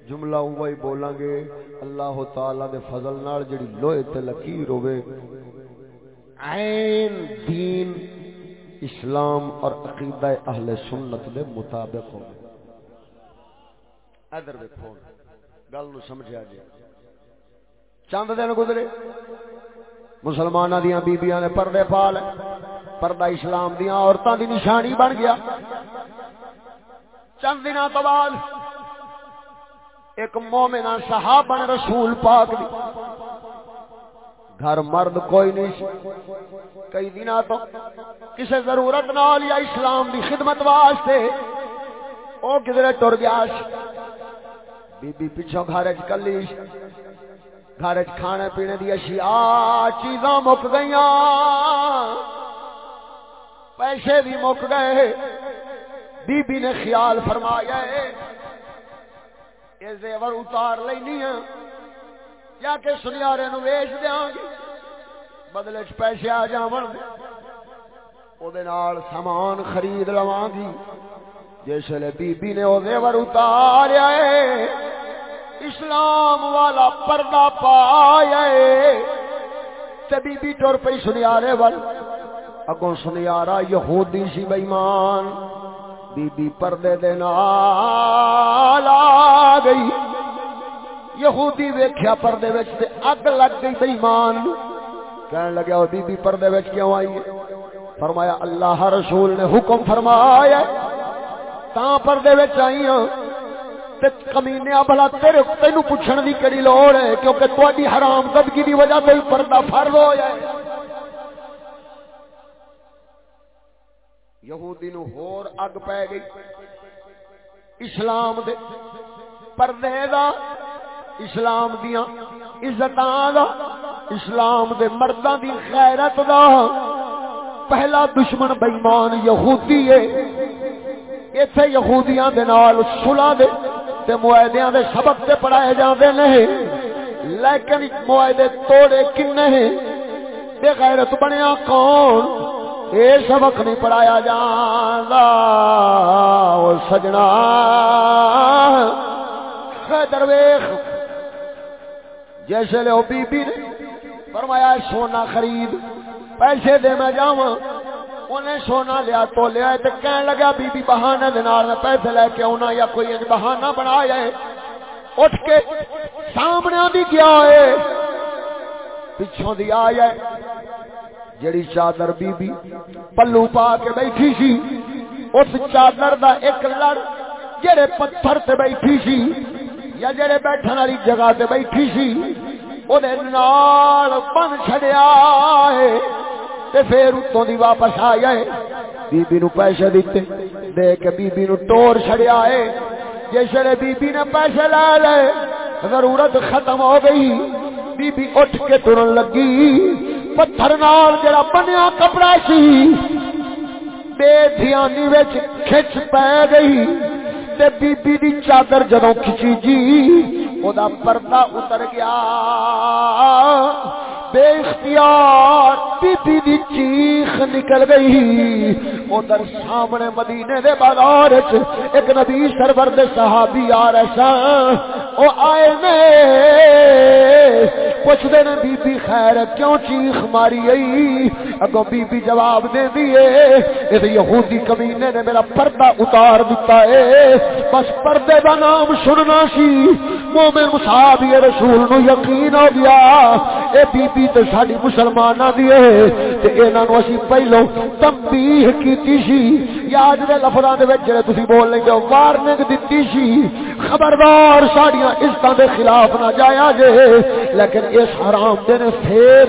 جملہ اوہی بولاں گے، اللہ تعالی دے فضل نال جڑی لوہے تے لکیر ہوے عین دین اسلام اور عقیدہ اہل سنت دے مطابق ہو ادھر دیکھو گل نو سمجھا جائے جی۔ چند دن گزرے مسلمانوں دیا بیبیاں نے پردے پا لے پردہ اسلام دیا عورتوں دی نشانی بن گیا۔ چند دن تو بعد ایک مومنا صحابہ رسول پاک دی گھر مرد کوئی نہیں کئی دن تو کسی ضرورت نال یا اسلام دی خدمت واسطے او کدھر ٹر گیا بی بی پچھو گھر کلی گھر کھانے پینے دی اشیاء چیزاں مک گئیاں۔ پیسے بھی مک گئے۔ بی بی نے خیال فرمایا یہ زیور اتار لینی ہے۔ یا کہ سنیارے نو ویچ دیاں گی بدلے چ پیسے آ جاون۔ او دے نال سامان خرید لواں گی۔ جس لے بی بی نے او زیور اتاریا ہے، اسلام والا پردہ پایا ہے۔ تے بی بی ٹر پئی سنیارے ول اگوں سنیارا یہودی سی بے ایمان بی بی پردے دے نال آ گئی۔ یہودی ویکھیا پردے وچ تے اگ لگ گئی بے ایمان کہن لگا او بی بی پردے وچ کیوں آئی ہے؟ فرمایا، اللہ رسول نے حکم فرمایا تا پردے وچ آئی ہوں تے کمینے بھلا تیرے تینو پوچھن دی کڑی لوڑ ہے، کیونکہ تواڈی حرام زدگی دی وجہ تے پردہ فرض ہو جائے یہودی نو ہور اگ پہ گئی۔ اسلام دے پردے دا، اسلام دیاں عزتاں دا، اسلام دے مرداں دی غیرت دا۔ پہلا دشمن بے ایمان یہودی ہے۔ ایتھے یہودیاں دے نال صلح دے تے معاہدیاں دے سبق تے پڑھائے جاندے نہیں لیکن معاہدے توڑے کنے ہیں بے غیرت بنیا کون؟ اے سبق نہیں پڑھایا جاندا، او سجنا۔ درویش، جیسے لے او بی بی نے فرمایا، سونا خرید، پیسے دے میں جاواں۔ انہیں سونا لیا، تو لیا تے کہن لگا بی بی بہانے دے نال میں پیسے لے کے اونا یا کوئی انج بہانہ بنایا ہے۔ اٹھ کے سامنے دی گیا ہے پچھوں دی آیا ہے۔ جڑی چادر بی بی پلو پا کے بیٹھی سی، اس چادر دا ایک لڑ جڑے پتھر تے بیٹھی سی یا جڑے بیٹھن والی جگہ تے بیٹھی سی او دے نال بن چھڑیا ہے تے پھر اتوں دی واپس آیا ہے۔ بی بی نو پیسے دیتے، دے کے بی بی نو ٹور چھڑیا ہے۔ جیسے بی بی نے پیسے لا لے، ضرورت ختم ہو گئی۔ بی بی اٹھ کے ترن لگی۔ پتھر نال جڑا بنیا کپڑا سی، بے دھیانی وچ کھچ پے گئی۔ تے بی بی دی چادر جدوں کھچی جی او دا پردہ اتر گیا۔ بے اختیار بی بی دی چیخ نکل گئی۔ ادھر سامنے مدینے دے بازار ایک نبی سرور دے صحابی آ رہے سن۔ او آئے نے۔ پوچھتے نے بی بی خیر، کیوں چیخ ماری آئی؟ اگو بی بی جواب دے دیے یہ یہودی کمینے نے میرا پردہ اتار دیتا ہے۔ بس پردے دا نام سننا سی۔ مومن مصحابی رسول نو یقین ہو گیا۔ اے بی بی تے ساڈی مسلماناں دی ہے تے انہاں نو اسی پہلو تنبیہ کیتی سی۔ یا اج دے لفظاں دے وچ جڑے تسی بول لے جو وارننگ دتی سی۔ خبردار ساڈیاں عزتاں دے خلاف نہ جایا جے۔ لیکن اس حرام دے نے پھر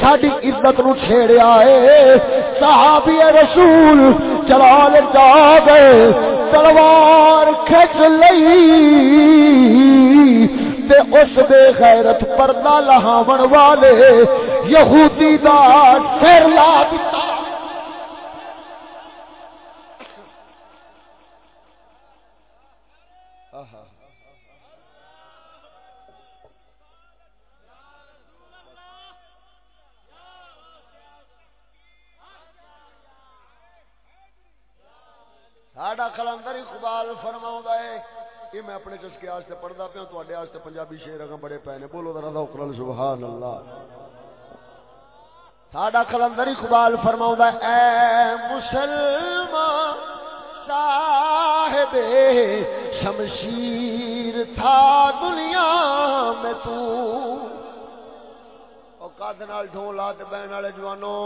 ساڈی عزت نو چھیڑیا اے۔ صحابی رسول چلا لے جا گئے۔ تلوار کھچ لئی تے اس دے غیرت پردہ لہاون والے یہودی دا سر لا دتا۔ میں اپنے واسطے پڑھتا پیا تے واسطے پنجابی شیر اگم بڑے پے نے۔ بولو ذرا اکرل سبحان اللہ ساڈا کلندر اقبال فرماؤں اے مسلمان، صاحب شمشیر تھا دنیا میں تو۔ کد نال ڈھون لا تے بہن والے جوانوں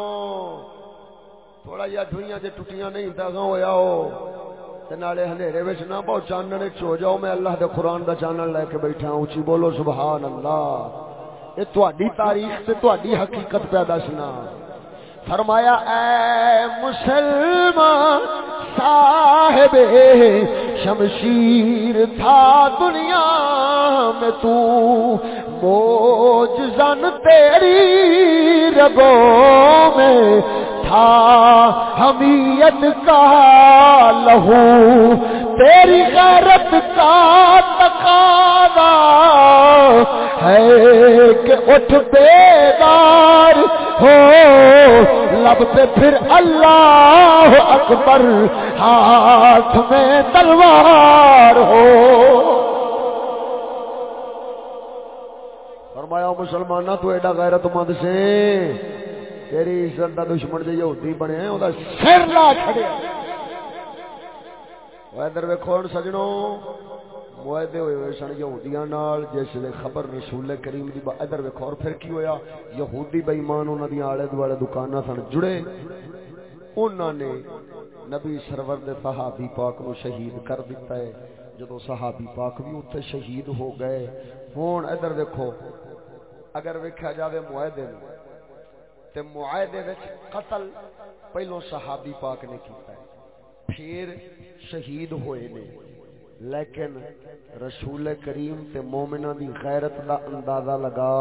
تھوڑا جہا ڈھوئیاں جے ٹوٹیاں نہیں دگا ہویا ہو۔ تے نالے ہنیرے وچ نہ بہت چانن وچ ہو جاؤ، میں اللہ دے قرآن دا چانن لے کے بیٹھا ہوں۔ اونچی بولو سبحان اللہ اے تہاڈی تاریخ تے تہاڈی حقیقت پہ دسنا فرمایا، اے مسلمان، صاحب شمشیر تھا دنیا میں تو۔ موج زن تیری رگوں میں حمیت کا لہو، تیری غیرت کا تقاضا ہے کہ اٹھ بیدار ہو، لب پہ پھر اللہ اکبر، ہاتھ میں تلوار ہو۔ فرمایا مسلمانہ تو ایڈا غیرت مند سے تیری عزت دا دشمن جے یہودی بنے ہیں او دا سر لا چھڑے۔ ادھر ویکھو سجنوں معاہدے ہوئے ہوئے سن یہودیاں نال، جس لے خبر رسول کریم دی ادھر ویکھو۔ اور پھر کی ہویا؟ یہودی بے ایمان انہاں دی آلے دوالے دکاناں سن جڑے۔ انہاں نے نبی سرور دے صحابی پاک نو شہید کر دیتا ہے۔ جدو صحابی پاک بھی اتنے شہید ہو گئے ہوں ادھر ویکھو۔ اگر ویکھا جاوے معاہدے نو تے معاہدے وچ قتل پہلو صحابی پاک نے کیتا ہے۔ پھر شہید ہوئے نے۔ لیکن رسول کریم تے مومنہ دی غیرت دا اندازہ لگا۔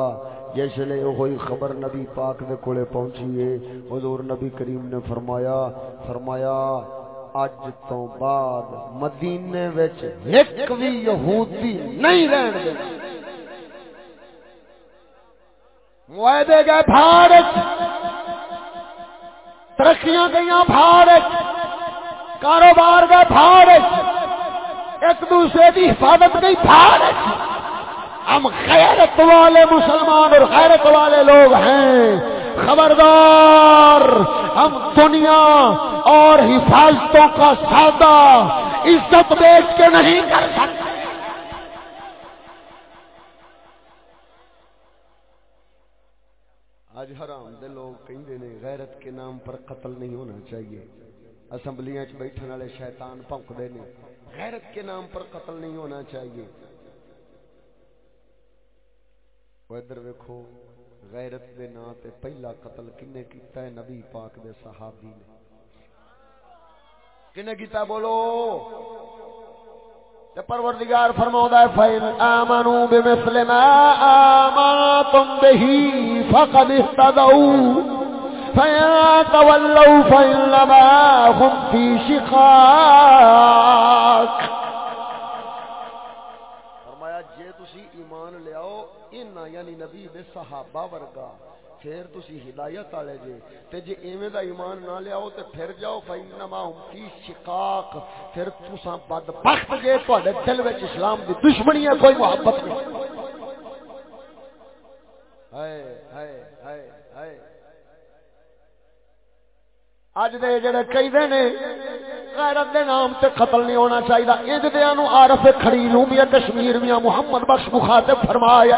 جس لیے ہوئی خبر نبی پاک دے کولے پہنچیے حضور نبی کریم نے فرمایا فرمایا، اج تو بعد مدینے وچ ایک بھی یہودی نہیں رہن دے معاہدے گئے بھارت ترقیاں گئیاں بھارت کاروبار گئے بھارت ایک دوسرے کی حفاظت گئی بھارت ہم غیرت والے مسلمان اور غیرت والے لوگ ہیں۔ خبردار، ہم دنیا اور حفاظتوں کا سودا عزت بیچ کے نہیں کر سکتے۔ آج حرام دے لوگ کہیں نے، غیرت کے نام پر قتل نہیں ہونا چاہیے۔ اسمبلیاں چ بیٹھنے والے شیطان پونکدے نے، غیرت کے نام پر قتل نہیں ہونا چاہیے۔ ادھر ویکھو، غیرت دے نام تے پہلا قتل کنے کیتا ہے نبی پاک دے صحابی نے۔ کنے کیتا بولو۔ تے پروردگار فرماوندا ہے فین آمنو بمثل ما آمنتم به فقد اهتدوا. فَإِن تَوَلَّوْا فَإِنَّمَا هُمْ فِي شِقَاقٍ. فرمایا، جے تسی ایمان لیاؤ انہاں یعنی نبی دے صحابہ ورگا، پھر تسی ہدایت والے جے۔ تے جے ایویں دا ایمان نہ لیاؤ، تے پھر جاؤ فینما ہم فی شقاق۔ پھر تساں بدبخت جے، تواڈے دل وچ اسلام دی دشمنی ہے، کوئی محبت نہیں ہائے ہائے ہائے ہائے اج دے جڑے کئی دے نے، غیرت دے نام تے قتل نہیں ہونا چاہیے انج دیاں نو عارف کھڑی رومیا کشمیر میاں محمد بخش مخاطب فرمایا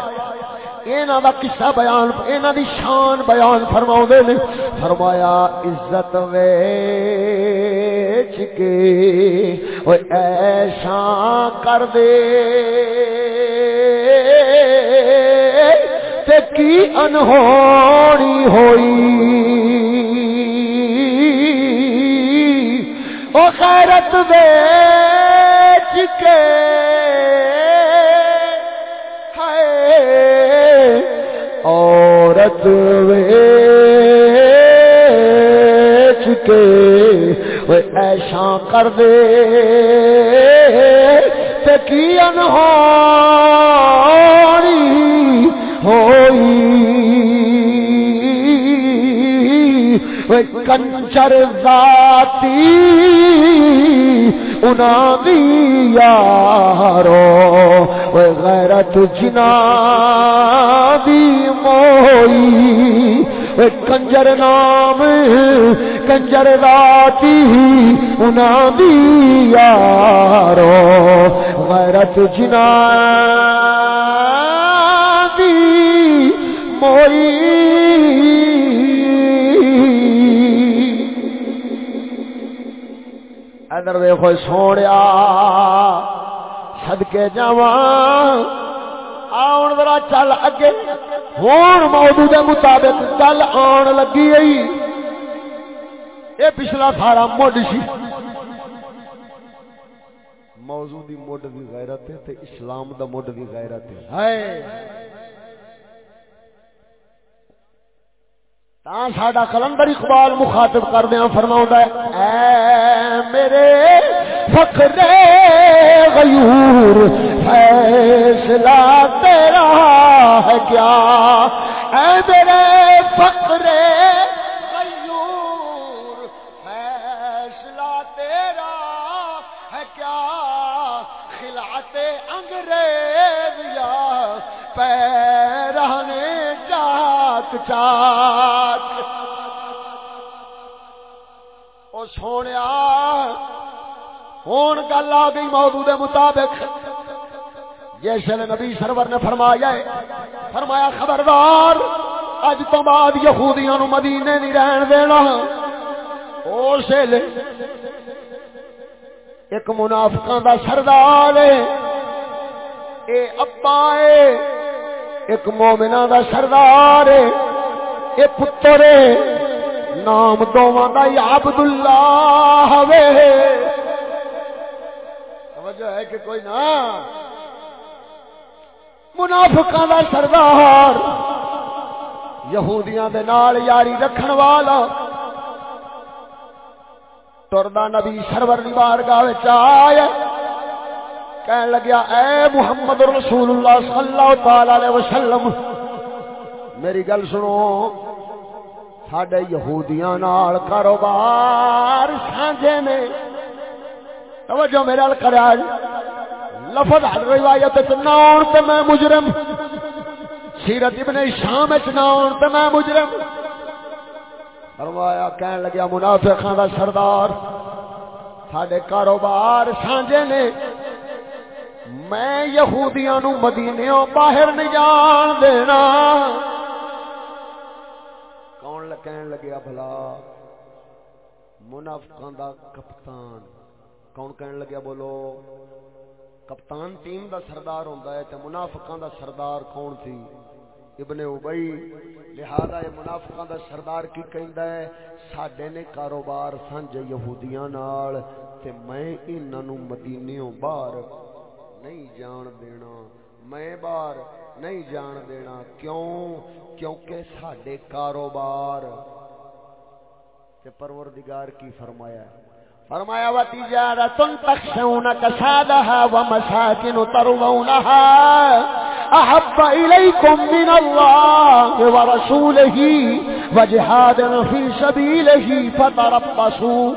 انہاں دا قصہ بیان انہاں دی شان بیان فرماوندے نے۔ فرمایا، عزت ویچ کے اوے ایشا کر دے۔ تے کی انہونی ہوئی؟ خیرت بیچ کے عورت ویچ کے وہ ایشا کر دے کی انہاری ہوئی کنچر ذاتی دی یارو غیرت جنا دی موئی کنجر نام کنجر ذاتی دی یارو غیرت جنا دی موئی ادر دیکھو سونے سدکے جا آن چل اگے ہوں موضوع کے مطابق گل آن لگی آئی یہ پچھلا سارا مڈ سی۔ موضوع دی مڈ دی غیرت ہے تے اسلام دا مڈ دی غیرت ہے۔ ہائے ساڈا کلندر اقبال مخاطب کردیا فرما اے میرے فخر غیور، فیصلہ تیرا ہے کیا؟ اے میرے فخر غیور، فیصلہ تیرا ہے کیا؟ خلعت انگریز یا پیرہنے چاک چاک۔ او سونے ہوں گل آ گئی موضوع دے مطابق۔ جیسے نبی سرور نے فرمایا ہے، فرمایا خبردار، اج تو بعد یہودیاں نو مدینے نہیں رہن دینا۔ اس ایک منافقاں دا سردار اے ابا اے ایک مومنا دا سردار اے پتر نام دونوں کا عبد اللہ وے توجہ ہے کہ کوئی نہ؟ منافقاں دا سردار، یہودیاں دے نال یاری رکھن والا۔ ٹردا نبی سرور دی بارگاہ وچ آیا۔ کہن لگیا، اے محمد رسول اللہ صلی اللہ تعالی علیہ وسلم، میری گل سنو، ساڈے یہودیاں نال کاروبار سانجے نے۔ توجہ میرے ال کرا لفظ ہر روایت وچ ناون تے میں مجرم۔ سیرت ابن شام وچ ناون تے میں مجرم۔ فرمایا کہن لگیا، منافقاں دا سردار، ساڈے کاروبار سانجے نے۔ میں یہودیاں نو مدینیوں باہر نہیں جان دینا۔ کہن لگیا بھلا؟ منافقاں دا کپتان۔ کون کہن لگیا بولو؟ کپتان ٹیم دا سردار ہوندا ہے تے منافقاں دا سردار کون سی؟ ابن ابئی۔ لہذا یہ منافقاں دا سردار کی کہندا ہے، ساڈے نے کاروبار سانج یہودیاں نال تے میں انہاں نو مدینیوں باہر نہیں جان دینا، میں باہر نہیں جان دینا۔ کیوں؟ کیونکہ ساڈے کاروبار۔ تے پروردگار کی فرمایا ہے۔ فرمایا و تجارت تخشون کسادها ومساکن ترضونها احب الیکم من اللہ ورسوله وجهاد فی سبیله فتربصوا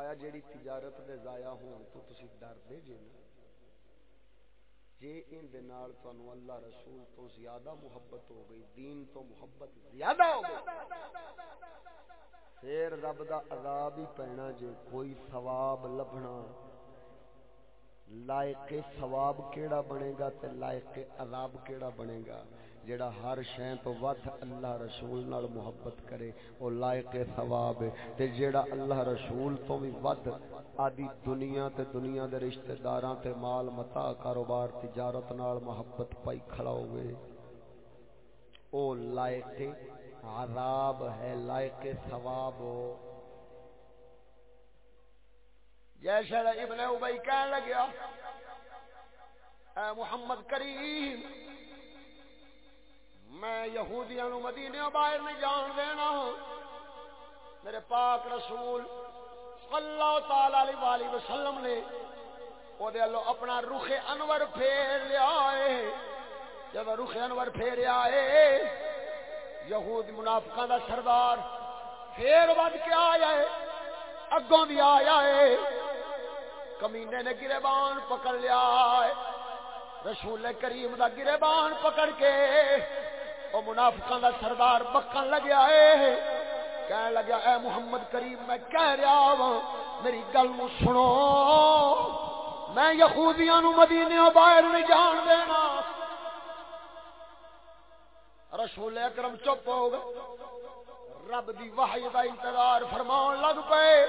فرمایا، جیڑی تجارت دے ضائع ہون تو تسی ڈر دے جے جی نا۔ جے ان دے نال تانوں اللہ رسول تو زیادہ محبت ہو گئی، دین تو محبت زیادہ ہو گئی، پھر رب دا عذاب ہی پینا جے کوئی ثواب لبنا لائق ثواب کیڑا بنے گا تے لائق عذاب کیڑا بنے گا۔ جڑا ہر شے تو ود اللہ رسول نال محبت کرے او لائق ثواب ہے۔ تے جڑا اللہ رسول تو بھی ود آدی دنیا تے دنیا دے رشتہ داراں تے مال متا کاروبار تجارت نال محبت پائی کھڑا ہوئے۔ او لائق عذاب ہے، لائق ثواب۔ ہو جیسے ابن ابئی کہنے لگیا اے محمد کریم میں یہودیاں نو مدینے باہر نہیں جان دینا میرے پاک رسول اللہ تعالی علیہ والہ وسلم نے او دے اللہ اپنا رخ انور پھیر لیا ہے۔ جب رخ انور پھیریا ہے، یہود منافقاں دا سردار پھر ود کے آیا ہے، اگوں بھی آیا ہے۔ کمینے نے گربان پکڑ لیا ہے، رسول کریم دا گربان پکڑ کے وہ منافقاں دا سردار بکن لگیا ہے کہنے لگیا، اے محمد کریم، میں کہہ رہا ہوں میری گل نو سنو۔ میں یہودیاں نو مدینے باہر نہیں جان دینا۔ رسول اکرم چپ ہو گئے۔ رب دی وحی دا انتظار فرمان لگ پے۔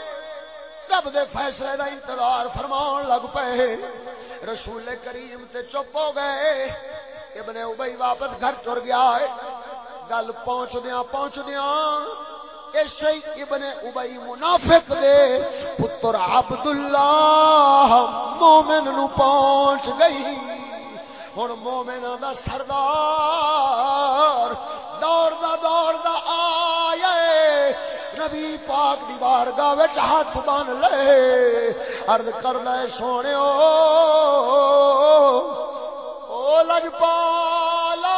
رب دے فیصلے دا انتظار فرمان لگ پے۔ رسول کریم تے چپ ہو گئے۔ ابن ابئی واپس گھر چر گیا ہے۔ گل پہنچ دیا پہنچ دیا ابن ابئی منافق دے پتر عبداللہ مومن نو پہنچ گئی۔ ہوں مومن دا سردار، دور دا دور دا آئے نبی پاک دی بارگاہ وچ ہاتھ بن لے۔ عرض کر لے سونے او لجپالا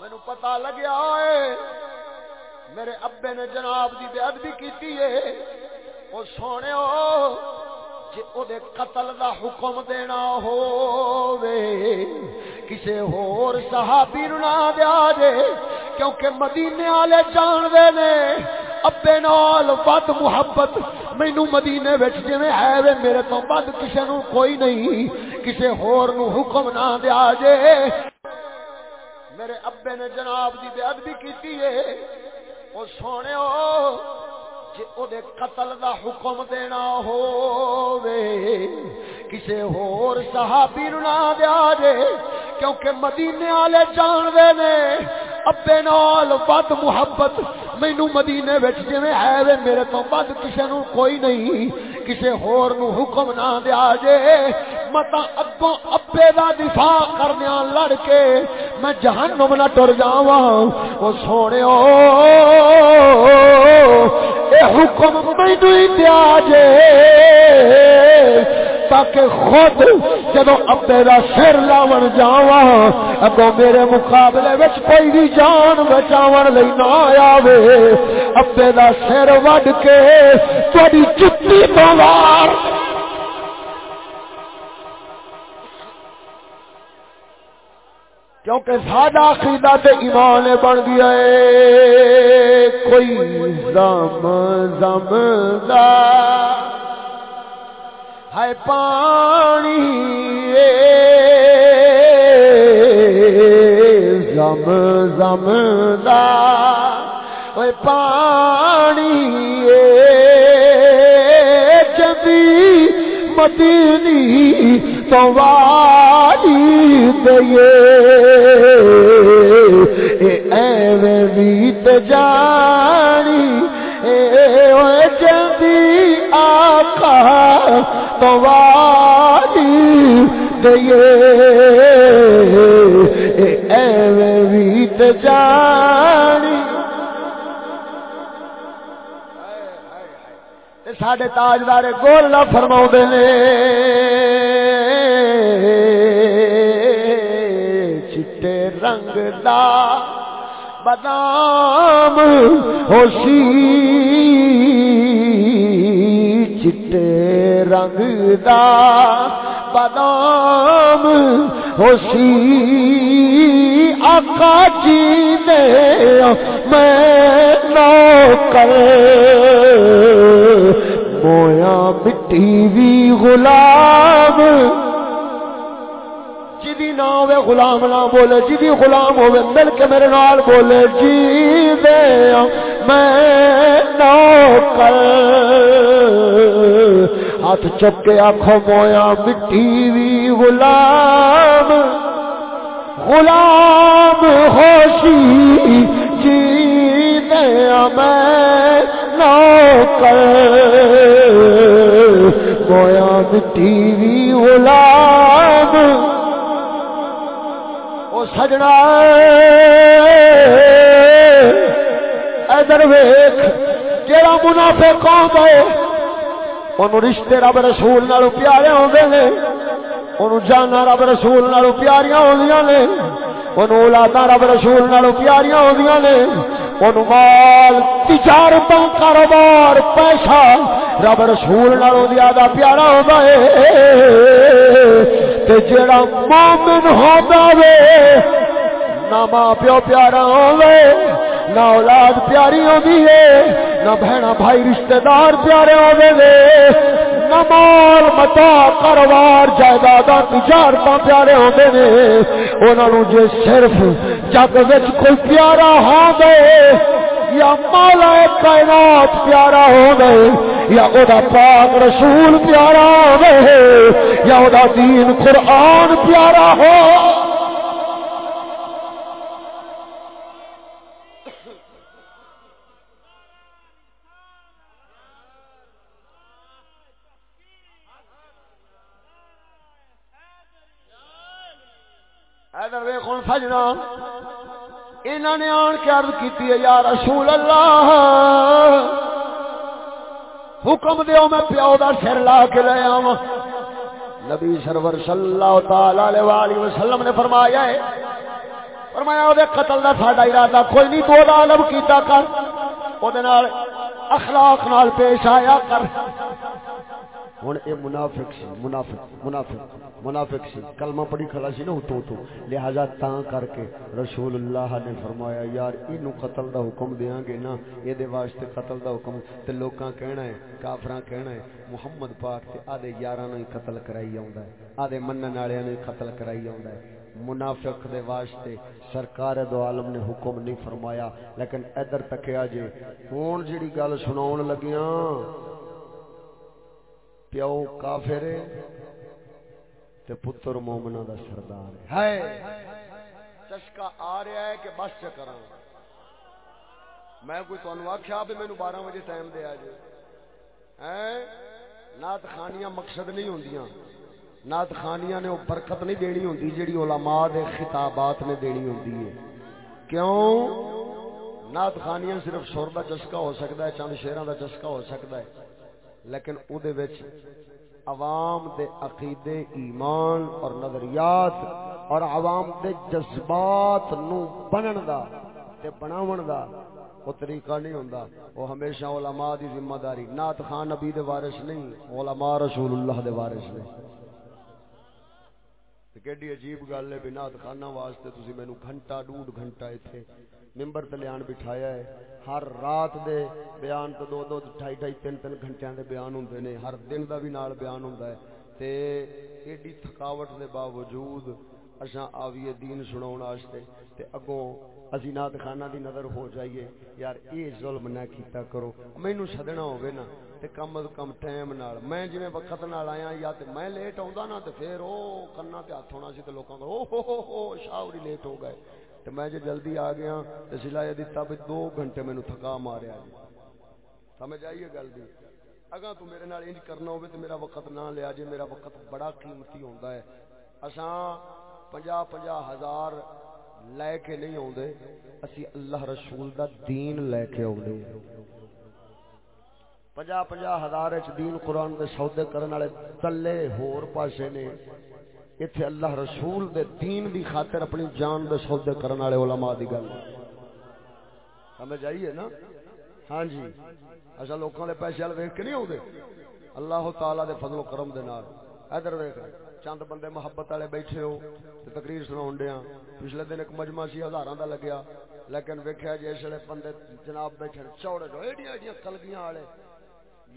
مینو پتا لگیا ہے، میرے ابے نے جناب دی بے ادبی کیتی ہے۔ او سونے جے او دے قتل دا حکم دینا ہووے، کسے ہور صحابی نو نہ دیا جے، کیونکہ مدینے والے جان دے نے۔ ابے نال ود محبت مینو مدینے وچ جویں ہے وے، میرے تو ود کسے نو کوئی نہیں۔ کسے ہور نو حکم نہ دیا جے۔ میرے ابے نے جناب دی بے ادبی کیتی ہے۔ او سونے او، جے او دے قتل دا حکم دینا ہووے، کسے ہور صحابی نو نہ دیا جے، کیونکہ مدینے والے جان دے نے۔ ابے نال ود محبت مینو مدینے وچ جویں ہے وے، میرے تو ود کسے نو کوئی نہیں۔ کسے ہور نو حکم نہ دیا جے متا اگوں ابے دا دفاع کرنے لڑ کے میں جہنم نہ ٹر جاواں۔ او سونےو اے حکم مینوں ہی دیا جے۔ تاکہ خود جدو ابے دا سر لاون جاوا اگو میرے مقابلے وچ کوئی بھی جان بچاون لئی نہ آوے ابے دا سر وڈ کے تہاڈی جُتی توار کیونکہ سادہ عقیدہ تے ایمان بن گیا ہے۔ کوئی زم زم دا۔ ہے پانی زم زم دا ہے پانی جبی مدینی تو والی دئیے ایویں بیت جانی جدی آقا تو والی دئیے ایویں بیت جانی۔ ساڈے تاجدار گول نہ فرما نے۔ چٹے رنگ دا بدام ہوشی۔ چٹے رنگ دا بدام ہوشی آقا جی نے میں نوکر مویا مٹی بھی غلام جی نہ ہوے غلام نہ بولے جی غلام ہوے مل کے میرے نال بولے جی دے میں نوکر ہاتھ چک کے آخو مویا، مٹی بھی غلام غلام ہوشی جی دیا میں نوکر مویا، مٹی بھی غلام۔ او سجنا، ادھر ویخ جڑا منافع قوم ہے انہوں رشتے رب رسول نال پیارے ہوندے نے انہوں جانا رب رسول نال پیاریاں ہوندیاں نے انہوں اولادا رب رسول نال پیاریاں ہوندیاں نے انہوں مال تجارت کاروبار پیسہ رب رسول نال زیادہ پیارا ہوندا ہے تے جڑا مومن ہوندا وے نہ ماں پیو پیارا ہوے نہ اولاد پیاری ہوندی ہے نہ بہنا بھائی رشتہ دار پیارے ہوندے نے نہ مال متا کاروبار جائیداد تجارت پیارے ہوتے نے انہوں جے صرف جگ کوئی پیارا ہو گئے یا مولا کائنات پیارا ہو گئے یا او دا پاک رسول پیارا ہو گئے یا او دا دین قرآن پیارا ہو۔ سجنا انہوں نے آن کے عرض کی یا رسول اللہ، حکم دیو میں پیو دا سر لا کے لے آوا نبی سرور صلی اللہ تعالی علیہ وسلم نے فرمایا ہے، فرمایا او دے قتل دا ساڈا ارادہ کوئی نہیں، تو دا علم کیتا کر۔ او دے نال اخلاق نال پیش آیا کر۔ ہوں یہ منافق سی، منافق منافق منافق سی۔ کلمہ پڑھی کھڑا سی نا اتو تو لہذا تا کر کے رسول اللہ نے فرمایا، یار اینو قتل دا حکم دیاں گے نا اے دے واسطے قتل دا حکم۔ تے لوکاں کہنا ہے، کافراں کہنا ہے، محمد پاک تے آدے یاراں نوں قتل کرائی اوندا ہے آدے منن والےاں نوں قتل کرائی اوندا ہے۔ منافق دے واسطے سرکار دو عالم نے حکم نہیں فرمایا، لیکن ادھر تکیا جے۔ ہن جڑی گل سناون لگیاں پیو کافر تے پتر مومنا دا سردار ہے۔ چشکا آ رہا ہے کہ بس چکر میں کوئی تمہیں آخیا بھی مینو بارہ بجے ٹائم دیا جی نات خانیاں مقصد نہیں ہوں نات خانیاں نے وہ برکت نہیں دینی ہوں جیڑی علماء دے خطابات نے دینی ہوں کیوں؟ نات خانیاں صرف سر دا چسکا ہو سکتا ہے، چند شیران دا چسکا ہو سکتا ہے۔ لیکن او دے وچ عوام دے عقیدے، ایمان اور نظریات اور عوام دے جذبات نو بنن دا تے بناون دا او طریقہ نہیں ہوندا۔ او ہمیشہ علماء دی ذمہ داری۔ نعت خان نبی دے وارث نہیں، علماء رسول اللہ دے وارث نے کیڈی عجیب گل ہے بنا خانہ واسطے تسی مینوں گھنٹہ ڈوڑ گھنٹہ ایتھے ممبر تے لیان بٹھایا ہے۔ ہر رات دے بیان تو دو دو ڈھائی ڈھائی تین تین گھنٹیاں دے بیان ہوندے نے۔ ہر دن دا بھی نال بیان ہوندا ہے۔ تے ایڈی تھکاوٹ دے باوجود اساں آویے دین سناون واسطے تے اگوں ازینات خانہ دی نظر ہو جائیے۔ یار اے ظلم نہ کیتا کرو۔ مینوں سدنا ہوے نا۔ تے کم از کم ٹائم نال۔ میں جویں وقت نال آیا یا تے میں لیٹ آوندا نا تے پھر او کنا تے ہاتھ ہونا سی تے لوکاں او ہو ہو ہو شاوری لیٹ ہو گئے۔ تے میں جے جلدی آ گیا تے سلائے دتا بھی دو گھنٹے مینوں تھکا ماریا جی۔ سمجھ آئیے گل دی؟ اگا تو میرے نال انج کرنا ہوے تے میرا وقت نہ لیا جے میرا وقت بڑا قیمتی ہوندا ہے۔ اساں 50 50 ہزار لے کے نہیں اوندے اسی اللہ رسول دا دین لے کے اوندے پنجا پنجا ہزار دین قرآن دے سودے کرنے والے تلے ہور پاسے نے۔ ایتھے اللہ رسول دے دین دی خاطر اپنی جان دے سودے کرنے والے علماء دی گل۔ سمجھ آئیے نا؟ ہاں جی۔ اچھا لوکاں دے پیسے والے ویکھ کے نہیں ہوندے اللہ تعالی دے فضل و کرم دے نال۔ ادھر ویکھ چند بندے محبت والے بیٹھے ہو تے تقریر سناون دیاں پچھلے دن ایک مجمع سی ہزاراں دا لگیا۔ لیکن ویکھیا جس ویلے بندے جناب بیٹھے چوڑے ایڈیاں ایڈیاں کلگیاں والے۔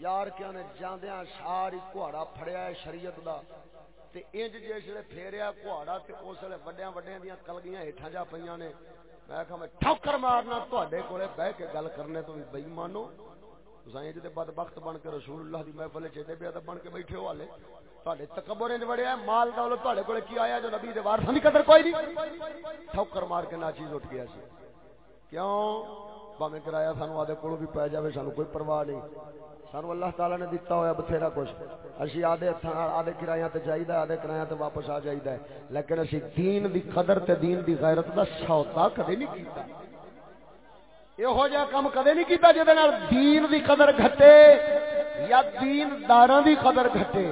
یار کیا نے جاندیاں، ساری کوڑا پھڑیا ہے شریعت دا۔ تے انج جس ویلے پھیریا کوڑا تے اس ویلے وڈیاں وڈیاں دیاں کلگیاں ہیٹھاں جا پیاں نے۔ میں کہا میں ٹھوکر مارنا تواڈے کولے بیٹھ کے گل کرنے تو بھی بے ایمانو تساں انج دے بدبخت بن کے رسول اللہ دی محفل وچ تے بے ادب بن کے بیٹھے ہو والے۔ تواڈے تکبر انج وڑیا مال دولت تواڈے کولے کی آیا جو نبی دے وارثاں دی قدر کوئی نہیں۔ ٹھوکر مار کے ناچیز اٹھ گیا سی۔ کیوں؟ باویں کرایا سانو آدے کولوں بھی پے جاوے سانو کوئی پرواہ نہیں سانو اللہ تعالی نے دیتا ہوا بتھیرا کچھ اسی آدھے آدھے کرایہ تے چاہیے آدھے کرایہ تے واپس آ جائیے لیکن اسی دین دی قدر تے دین دی غیرت دا سودا کدے نہیں کیتا یہو جہاں کام کدے نہیں کیتا جہد دین دی قدر گھٹے یا دین داراں دی قدر گھٹے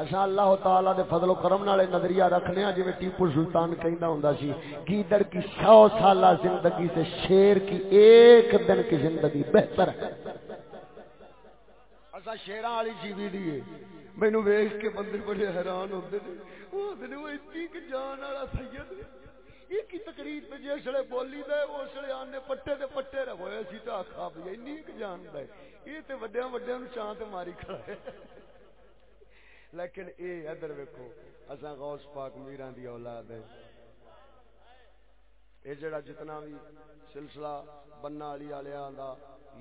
اچھا اللہ تعالی دے فضل و کرم نالے نظریہ رکھنے ہیں جویں ٹیپو سلطان کہندا ہوندا سی گیدڑ کی سو سالہ زندگی سے شیر کی ایک دن کی زندگی بہتر ہے. اصا شیران والی جیوی دی مینو ویخ کے بندے بڑے حیران ہوتے ہیں وہ اتنی کہ جان والا سید یہ کی تقریر پہ جس ویلے بولی دے اس ویلے آنے پٹے دے پٹے رہے اسی تو آخا بھی اینی ایک جان دے یہ تو وڈیا وڈیا چاند ماری کھڑا ہے۔ لیکن اے ادھر ویکھو، اساں غوث پاک میران دی اولاد ہے اے جڑا جتنا بھی سلسلہ بننا علی والیاں دا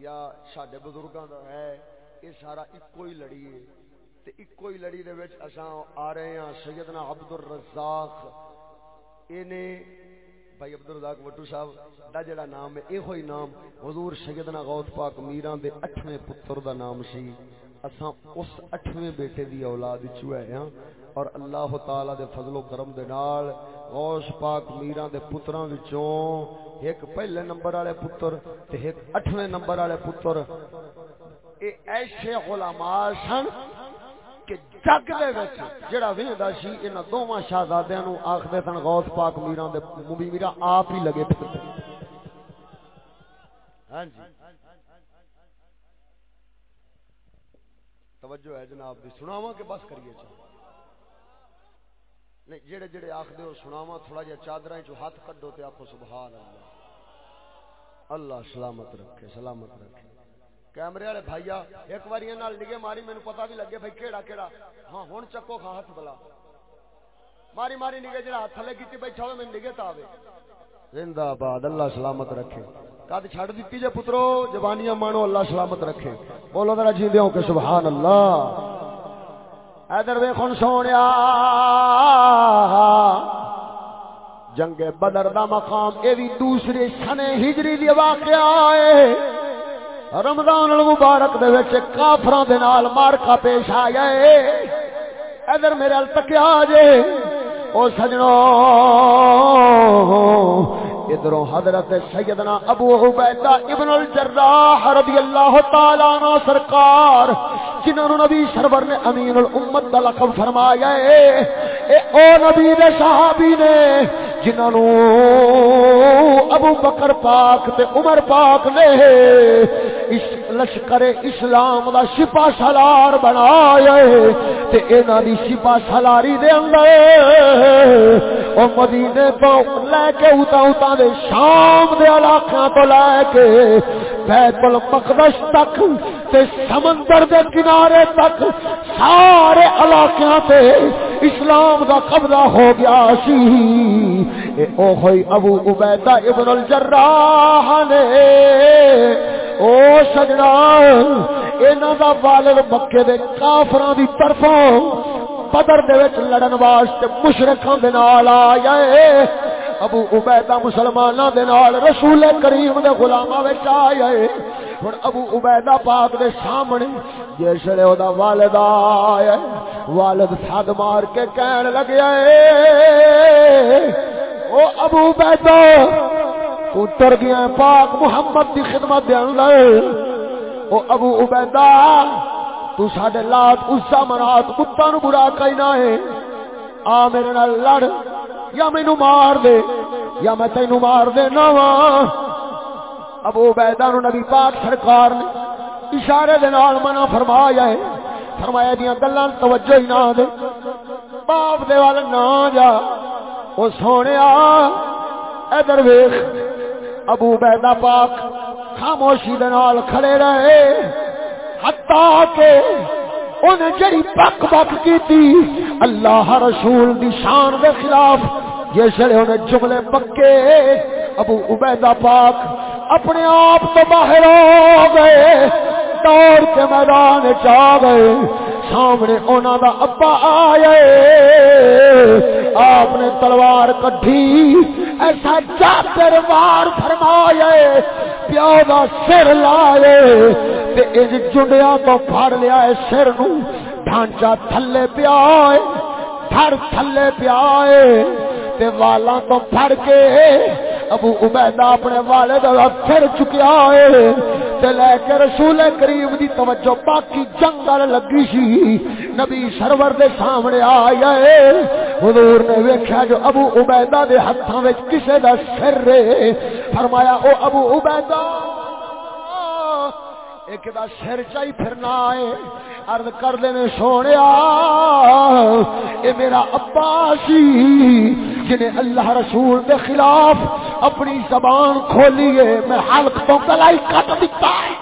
یا ساڈے بزرگاں دا ہے، اے سارا اکو ہی لڑی ہے۔ تے اکو ہی لڑی دے وچ اساں آ رہے ہاں سیدنا عبد الرزاق اینے بھائی عبد الرزاق وٹو صاحب، دا جڑا نام ہے اے ہوئی نام حضور سیدنا غوث پاک میران دے اٹھویں پتر دا نام سی۔ اساں اس اٹھویں بیٹے دی اولاد وچوں ہے ہاں اور اللہ تعالی دے فضل و کرم دے نال، غوث پاک میران دے پتراں وچوں ایک پہلے نمبر والے پتر تے ایک اٹھویں نمبر والے پتر، اے ایسے علماء سن کہ جگ دے وچ جڑا ویندا سی، انہاں دوواں شہزادیاں نو آکھدے سن، غوث پاک میران دے مبی میرا آپ ہی لگے پھرتے۔ ہاں جی۔ توجہ ہے جناب دی، سناواں کہ بس کریے چاہو نہیں، جڑے جڑے آکھ دیو سناواں تھوڑا جہا چادراں چوں ہاتھ کڈو تے آکھو سبحان اللہ اللہ سلامت رکھے سلامت رکھے۔ کیمرے والے بھائیا ایک بار نال نگے ماری، مینوں پتہ بھی لگے بھائی کیڑا کیڑا۔ ہاں ہن چکو کھا ہاتھ بلا۔ ماری ماری نگے، جڑا ہاتھ تھلے کیتی بیٹھا ہوے میں نگے تا زندہ آباد، اللہ سلامت رکھے۔ کد چھڑ دیتی جے پترو، جوانیاں مانو، اللہ سلامت رکھے۔ بولو ذرا جیندے ہو کہ سبحان اللہ ادھر ویکھن سونیا۔ جنگ بدر دا مقام، اے بھی دوسرے سنے ہجری دی واقعہ ہے۔ رمضان المبارک دے وچ کافراں دے نال مارکا پیش آیا ہے۔ ادھر میرے ال تکیا جے۔ او سجنوں ادھروں حضرت سیدنا ابو عبیدہ ابن الجراح رضی اللہ تعالی عنہ سرکار، جنہوں نے نبی سرور نے امین الامت کا لقب فرمایا ہے۔ اے او نبی دے صحابی نے، جنہوں ابو بکر پاک تے عمر پاک نے، اس لشکر اسلام دا شپا سالار بنایا تے انہاں دی شپا سالاری دے اندر او مدینے تو لے کے اوتا اوتا دے شام دے علاقیاں تو لے کے بیت المقدس تک تے سمندر دے کنارے تک سارے علاقیاں تے اسلام دا قبضہ ہو گیا سی۔ اے او ہوئی ابو عبیدہ ابن الجراح نے او سجنا، انہاں دا والد مکے دے کافراں دی طرفوں بدر دے وچ لڑن واسطے مشرکاں دے نال آیا اے ابو عبیدہ مسلماناں دے نال رسول کریم دے غلاماں وچ آیا اے ہن ابو عبیدہ پاک دے سامنے جس لے او دا والد آیا والد ساد مار کے کہن لگیا اے او ابو عبیدہ اتر گیا پاک محمد دی خدمت دے اندر او ابو عبیدہ، تو ساڈے لات اسا منات کتا نو برا کہنا ہے۔ آ میرے نال لڑ، یا مینو مار دے، یا میں تینو مار دے نا ابو عبیدہ نو نبی پاک سرکار نے اشارے دے نال منع فرمایا ہے۔ فرمایا دیاں گلاں توجہ ہی نہ دے۔ باپ دے وال نہ جا۔ او سونیا، ادھر ویکھ۔ ابو بیدا پاک خاموشی دے نال کھڑے رہے۔ حتا کہ انہیں جڑی پک پک کی تھی اللہ رسول دی شان دے خلاف جسے انہیں جملے پکے۔ ابو عبیدہ پاک اپنے آپ تو باہر ہو گئے، دوڑ کے میدان چاہ گئے۔ سامنے اونا دا ابا آئے۔ آپ نے تلوار کٹھی ایسا جاتر وار فرمائے پیو دا سر لائے تے اج جنڈیاں تو پھڑ لیا ہے سر نو۔ ڈھانچا تھلے پیا ہے دھر تھلے پیا ہے۔ تے والاں تو پھڑ کے ابو عبیدہ اپنے والد دا پھر چکیا ہے تے لے کے رسول کریم دی توجہ باقی جنگل لگی سی۔ نبی سرور دے سامنے آیا ہے۔ حضور نے ویکھیا جو ابو عبیدہ دے ہتھاں وچ کسے دا سر ہے۔ فرمایا، او ابو عبیدہ! ایک دا سر چاہی پھرنا آئے عرض کر دینے سونیا، اے میرا عباسی، جنہیں اللہ رسول دے خلاف اپنی زبان کھولی ہے، میں حلق تو گلائی کٹ دیتا ہے۔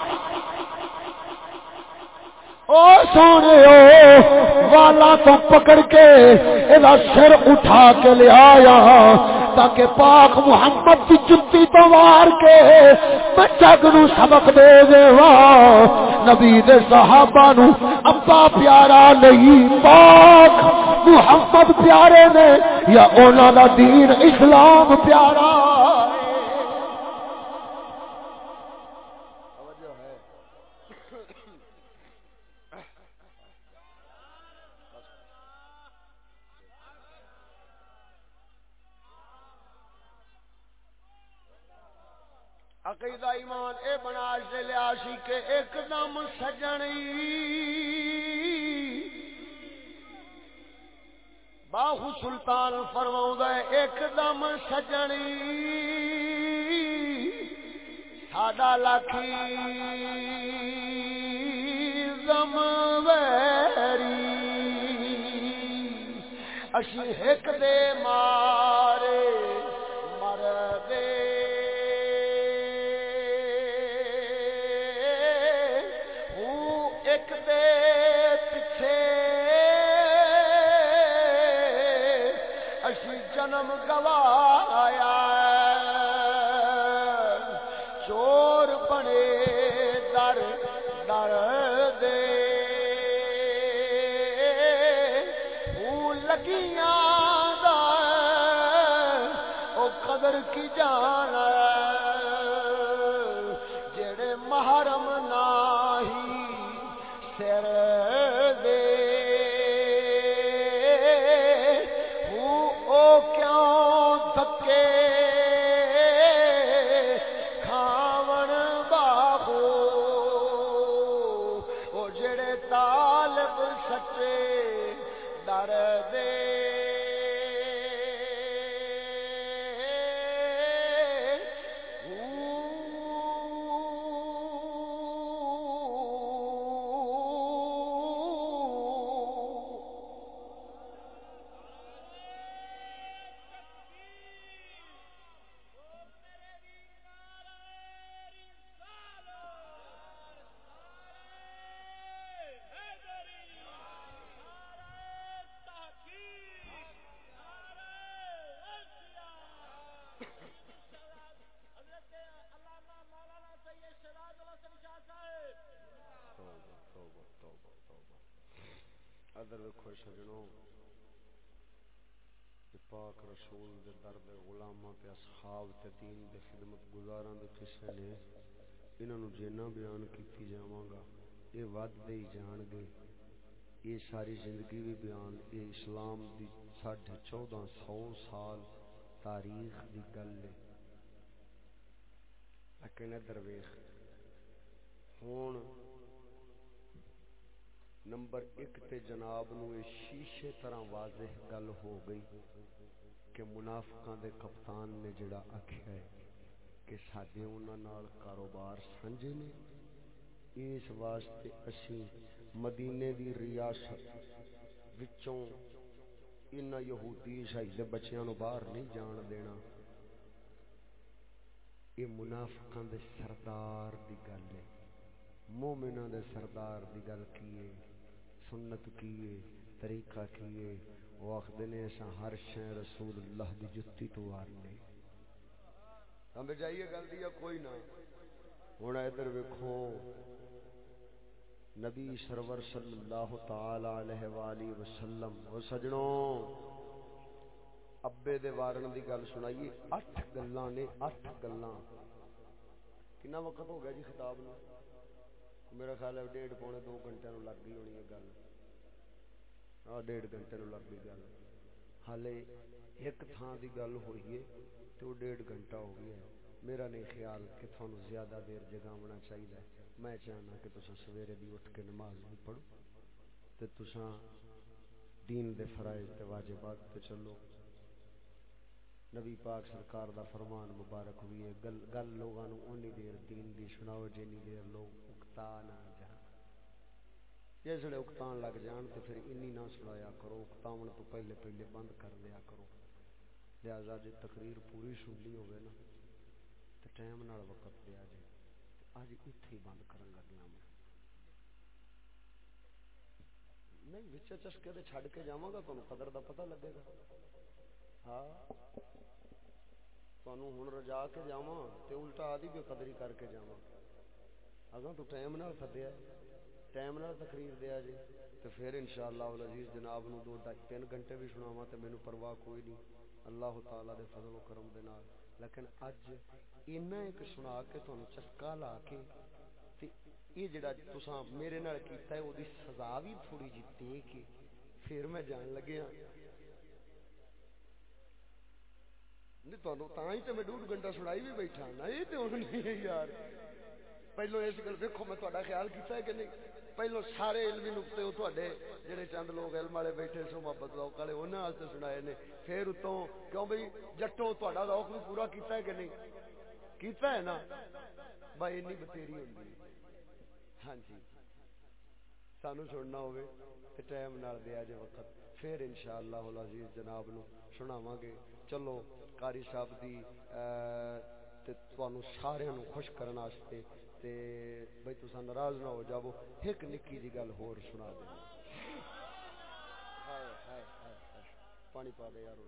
او سونے والا تو پکڑ کے سر اٹھا کے لے آیا تاکہ پاک محمد کی جتی تو مار کے میں جگ نو سبق دے دے نبی دے صحابہ نو، ابا پیارا نہیں، پاک محمد پیارے نے، یا اونا دا دین اسلام پیارا۔ کی جان ساری زندگی بھی بیان، اے اسلام دی ساڑھے چودہ سو سال تاریخ دی گل ہے۔ لیکن درویخ ہون نمبر ایک تے جناب نو شیشے طرح واضح گل ہو گئی۔ کہ منافقان دے کپتان نے جڑا آکھیا ہے کہ سادے انہاں نال کاروبار سانجے نے۔ اس واسطے اسی مدینے دی ریاست وچوں ان یہودی عیسائی دے بچیاں نو باہر نہیں جان دینا۔ یہ منافقاں دے سردار دی گل ہے۔ مومناں دے سردار دی گل کی ہے؟ سنت کی ہے؟ طریقہ کی ہے؟ وہ آخدے نے ایسا ہر شے رسول اللہ دی جتی تو وارنے ہم جائیے گل دیا کوئی نہ؟ ہن ادھر ویکھو، نبی سرور صلی اللہ تعالی علیہ والہ وسلم او سجنوں، ابے دے وارن دی گل سنائیے۔ اٹھ گلاں نے، اٹھ گلاں۔ کنا وقت ہو گیا جی خطاب نو میرا خیال ہے ڈیڑھ پونے دو گھنٹے نو لگ گئی ہونی ہے گل۔ ہاں ڈیڑھ گھنٹے نو لگ گئی گل حالے ایک تھان دی گل ہوئی ہے تو ڈیڑھ گھنٹہ ہو گیا ہے میرا نہیں خیال کہ تھانوں زیادہ دیر جگاونا چاہیے میں چاہنا کہ تسا سویرے دی اٹھ کے نماز بھی پڑھو تے تسا دین دے فرائض تے واجبات تے چلو نبی پاک سرکار دا فرمان مبارک ہوئی ہے گل گل لوگاں نو اونی دیر دین دی سناؤ جنی دیر لوگ اکتا نہ جان جسے اکتان لگ جان تے پھر انی نہ سنایا کرو، اکتاون تو پہلے پہلے بند کر دیا کرو۔ لہذا جی تقریر پوری سننی ہوگی نا، تو ٹائم نال وقت دیا جائے اج اتنے بند کرن لگیا میں۔ نہیں نیچے چسکے دے چھڑ کے جاواں گا تانوں قدر دا پتہ لگے گا۔ ہاں تانوں ہن رجا کے جاواں تے الٹا آدی بے قدری کر کے جاواں۔ اگاں تو ٹائم نال سدیا ٹائم نال تقریر دیا جی تے پھر انشاءاللہ العزیز جناب نو دو تین گھنٹے بھی سناواں تے مینوں پرواہ کوئی نہیں اللہ تعالی دے فضل و کرم دے نال لیکن اج اینا ایک سنا کے تانوں چسکا لا کے تے یہ جڑا تساں میرے نال کیتا ہے او دی سزا بھی تھوڑی جی دے کے پھر میں جان لگیا نہیں تانوں تاں ہی تے میں ڈوڑ گھنٹہ سنائی بھی بیٹھا نا یہ تے ہن نہیں یار پہلو اس گل دیکھو میں تہاڈا خیال کیتا ہے کہ نہیں پہلو سارے علمی نقطے وہ تھوڑے جڑے چند لوگ علم والے بیٹھے سو محبت لوگ والے انہوں واسطے سنائے نے پھر اتوں کیوں بھائی جٹو تا لوک بھی پورا کیتا ہے کہ نہیں کیتا ہے نا بھائی این بتھیری ہوں ہاں جی سانو سننا ہوئے تو ٹائم نال دیا جے وقت پھر انشاءاللہ العزیز جناب نو سناواں گے چلو قاری صاحب دی تے تانوں سارے نو خوش کرن واسطے تے بھئی تساں ناراض نہ ہو جاؤ ایک نکی جی گل ہور سنا دے۔ ہائے ہائے ہائے پانی پا دے یار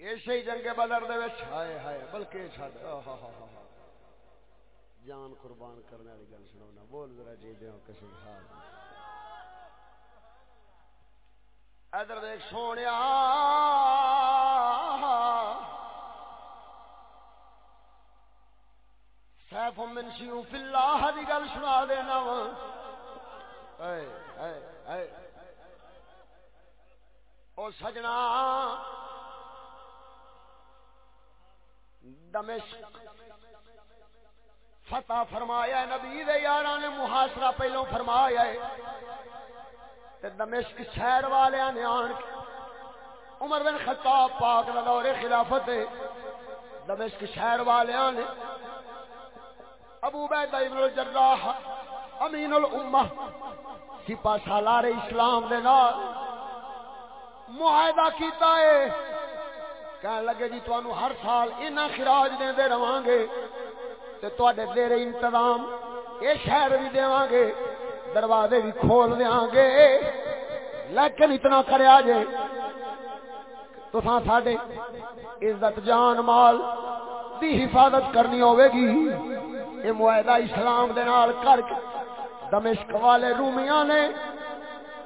اسی جنگ بدر دے وچ۔ ہائے ہائے، بلکہ چھڈ۔ ہاں ہاں ہاں جان قربان کرنے والی گل سنا بول ذرا جی دے کسی حال ادھر دیکھ سونے سیف من سیو فلاح دی گل سنا دینا وا او سجنا۔ دمشق۔ فتح فرمایا ہے، نبی دے یاراں نے محاصرہ پہلو فرمایا ہے۔ تے دمشق شہر والے نے آن کے عمر بن خطاب پاک دا دور خلافت ہے۔ دمشق شہر والے نے ابو عبیدہ ابن الجراح، امین الامہ سپا سالار اسلام دے نال معاہدہ کیتا ہے۔ کہنے لگے جی تانوں ہر سال انہاں خراج دیندے رہاں گے۔ تے تواڈے زیر انتظام اے شہر بھی دیواں گے، دروازے بھی کھول دیاں گے۔ لیکن اتنا کریا جے، تساں ساڈے عزت جان مال دی حفاظت کرنی ہوے گی۔ اے معاہدہ اسلام دے نال کر کے دمشق والے رومیاں نے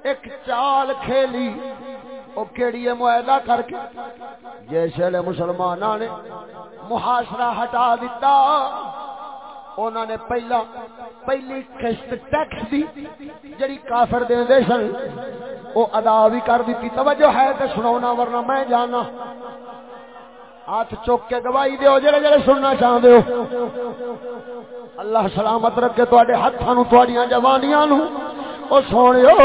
ایک چال کھیلی۔ او کیڑی معاہدہ کر کے جیسے مسلماناں نے محاصرہ ہٹا دیتا انہوں نے پہلا پہلی قسط ٹیکس دی، جڑی کافر دے دے سن وہ ادا بھی کر دیتی۔ توجہ ہے تے سناونا ورنہ میں جانا۔ ہاتھ چوک کے گواہی دیو، جڑے جڑے سننا چاہندے ہو۔ اللہ سلامت رکھے تواڈے ہتھاں نو تواڈیاں جوانیاں نو او سونیو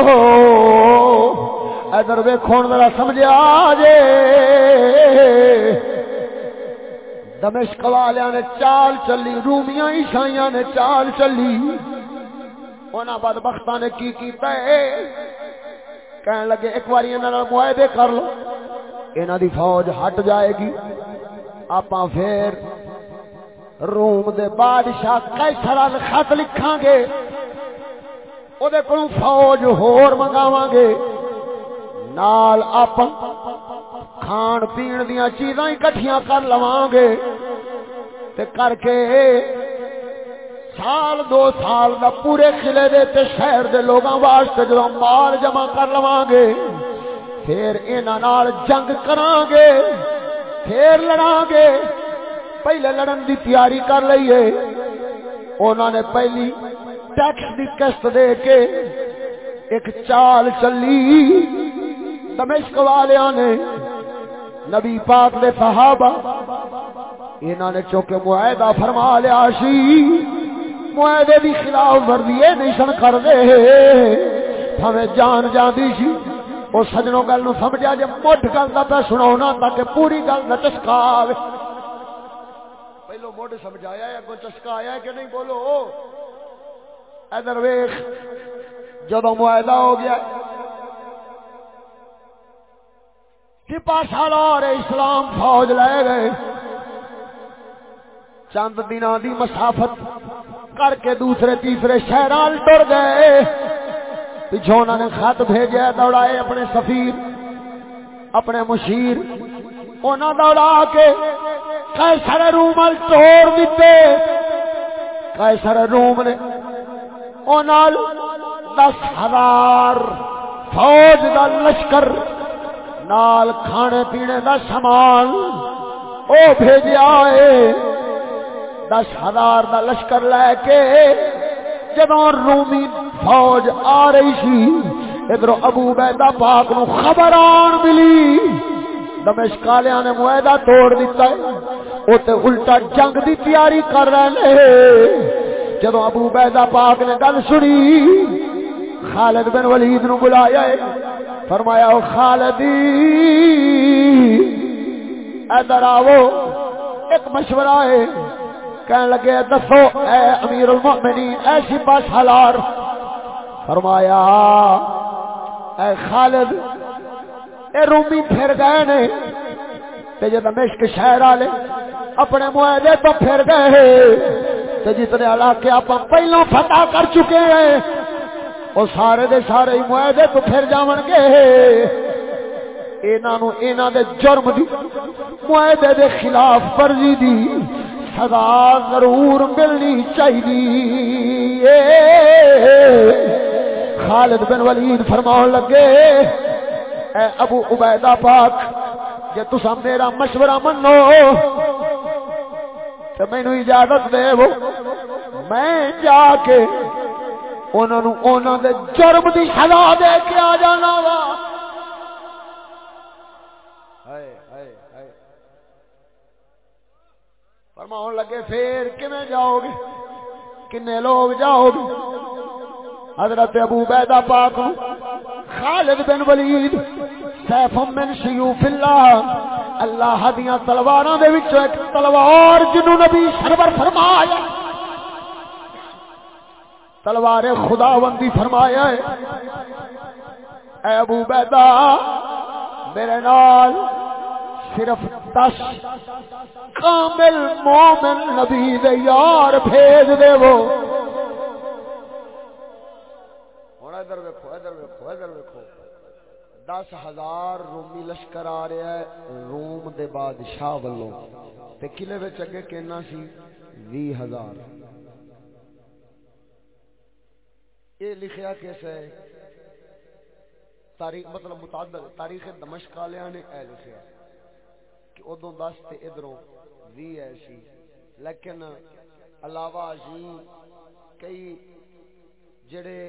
ادھر ویکھو ذرا سمجھا جے۔ دمشق والے نے چال چلی، رومیاں، عیسائیاں نے چال چلی۔ انہاں بدبختاں نے کی کیتا ہے کہن لگے، ایک بار انہاں نال معاہدے کر لو، انہاں دی فوج ہٹ جائے گی۔ آپاں پھر روم دے بادشاہ کیسر ال خط لکھاں گے او دے کولوں فوج ہور منگاواں گے۔ نال آپاں کھان پین دیا چیزاں اکٹھیاں کر لواں گے تے کر کے سال دو سال دا پورے قلعے دے تے شہر دے لوگاں واسطے جو مال جمع کر لواں گے پھر انہاں نال جنگ کراں گے پھر لڑاں گے پہلے لڑن دی تیاری کر لئیے انہوں نے پہلی ٹیکس دی قسط دے کے ایک چال چلی دمشق والیاں نے نبی پاک دے صحابہ انہوں نے چوکے معاہدہ فرما لیا سی، معاہدے دی خلاف ورزی نہیں سن کر دے ہمیں جان جاندی سی۔ او سجنوں گل نو سمجھا جے مٹھ گل دا پہ سناونا تاکہ پوری گل نہ چسکا آوے۔ پہلو موڈ سمجھایا ہے، اگوں چسکا آیا ہے کہ نہیں بولو؟ ادھر ویخ جدو معاہدہ ہو گیا سپا سالار اسلام فوج لے گئے۔ چند دن دی مسافت کر کے دوسرے تیسرے شہر ٹر گئے۔ پچھوں انہوں نے خط بھیجا، دوڑائے اپنے سفیر، اپنے مشیر۔ انہوں دوڑا کے کیسر روم توڑ دیتے۔ کیسر روم نے دس ہزار فوج دا لشکر نال کھانے پینے دا سامان، او بھیجا ہے۔ دس ہزار دا لشکر لے کے جدو رومی فوج آ رہی سی، ادھر ابو بیدا پاک نو خبر آن ملی۔ دمشق والے نے معاہدہ توڑ دیتا ہے۔ وہ تے الٹا جنگ دی تیاری کر رہے ہیں۔ جدو ابو بیدا پاک نے گل سنی، خالد بن ولید نو بلایا ہے۔ فرمایا او خالدی ادھر آو ایک مشورہ ہے۔ کہنے لگے، دسو، اے امیر المؤمنین ایسی بس حلار فرمایا، اے خالد، اے رومی پھر گئے نے، تے جے دمشق شہر والے اپنے معاہدے تو پھر گئے تے جتنے علاقے آپ پہلو فتح کر چکے ہیں وہ سارے دے سارے معاہدے تو پھر جاون گے۔ انہاں نو انہاں دے جرم دی، معاہدے دے خلاف ورزی دی سزا ضرور ملنی چاہیے خالد بن ولید فرمان لگے، اے ابو عبیدہ پاک، جے تسا میرا مشورہ منو تو مینو اجازت دے وہ، میں جا کے انہوں نے انہوں دے جرم دی سزا دے کے آ جانا وا۔ فرماؤں لگے، پھر کمیں جاؤ گے کنے لوگ جاؤ گے حضرت ابو بیدہ پاک خالد بن ولید، سیف من سیوف اللہ اللہ دیاں تلواراں دے وچوں ایک تلوار جنوں نبی سرور فرمایا۔ تلوار خداوندی فرمایا ہے۔ اے ابو بیدہ میرے نال صرف دس کامل مومن نبی دے یار بھیج دے وہ ادھر ویکو ادھر ویکو ادھر ویکو دس ہزار رومی لشکر آ رہا ہے روم دے بادشاہ والوں تے قلعے اگے کہنا سی، وی ہزار۔ یہ لکھیا کیسے ہے؟ تاریخ مطلب متعدد، تاریخ دمشق والے نے اے لکھیا کہ ادو دس تے ادھروں وی ایسی لیکن علاوہ جی کئی جڑے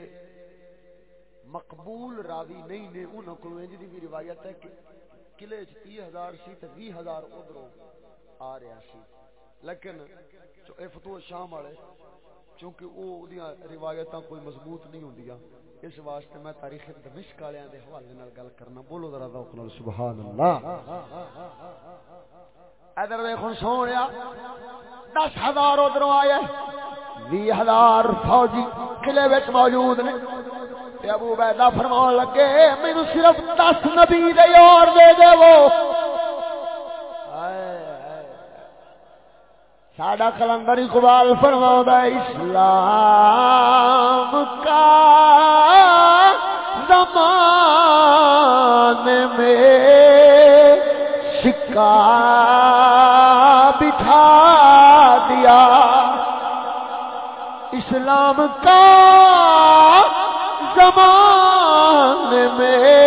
مقبول راوی نہیں نے انہوں کو انج دی بھی روایت ہے کہ قلعے چ 30000 سی تے 20000 ادھروں آ رہا سی۔ لیکن جو اے فتوح شام والے چونکہ او دیاں روایتاں کوئی مضبوط نہیں ہوندیاں، اس واسطے میں تاریخ دمشق والےاں دے حوالے نال گل کرنا، بولو ذرا ذوق نال سبحان اللہ ادھر ویکھو، سونیا 10000 ادھروں آیا 20000 فوجی قلعے وچ موجود نے۔ تے ابو بیدا فرمان لگے مینو صرف دس نبی دے اور دے دے وہ ساڈا کلندر اقبال فرما اسلام کا زمان میں سکا بٹھا دیا۔ اسلام کا زمان میں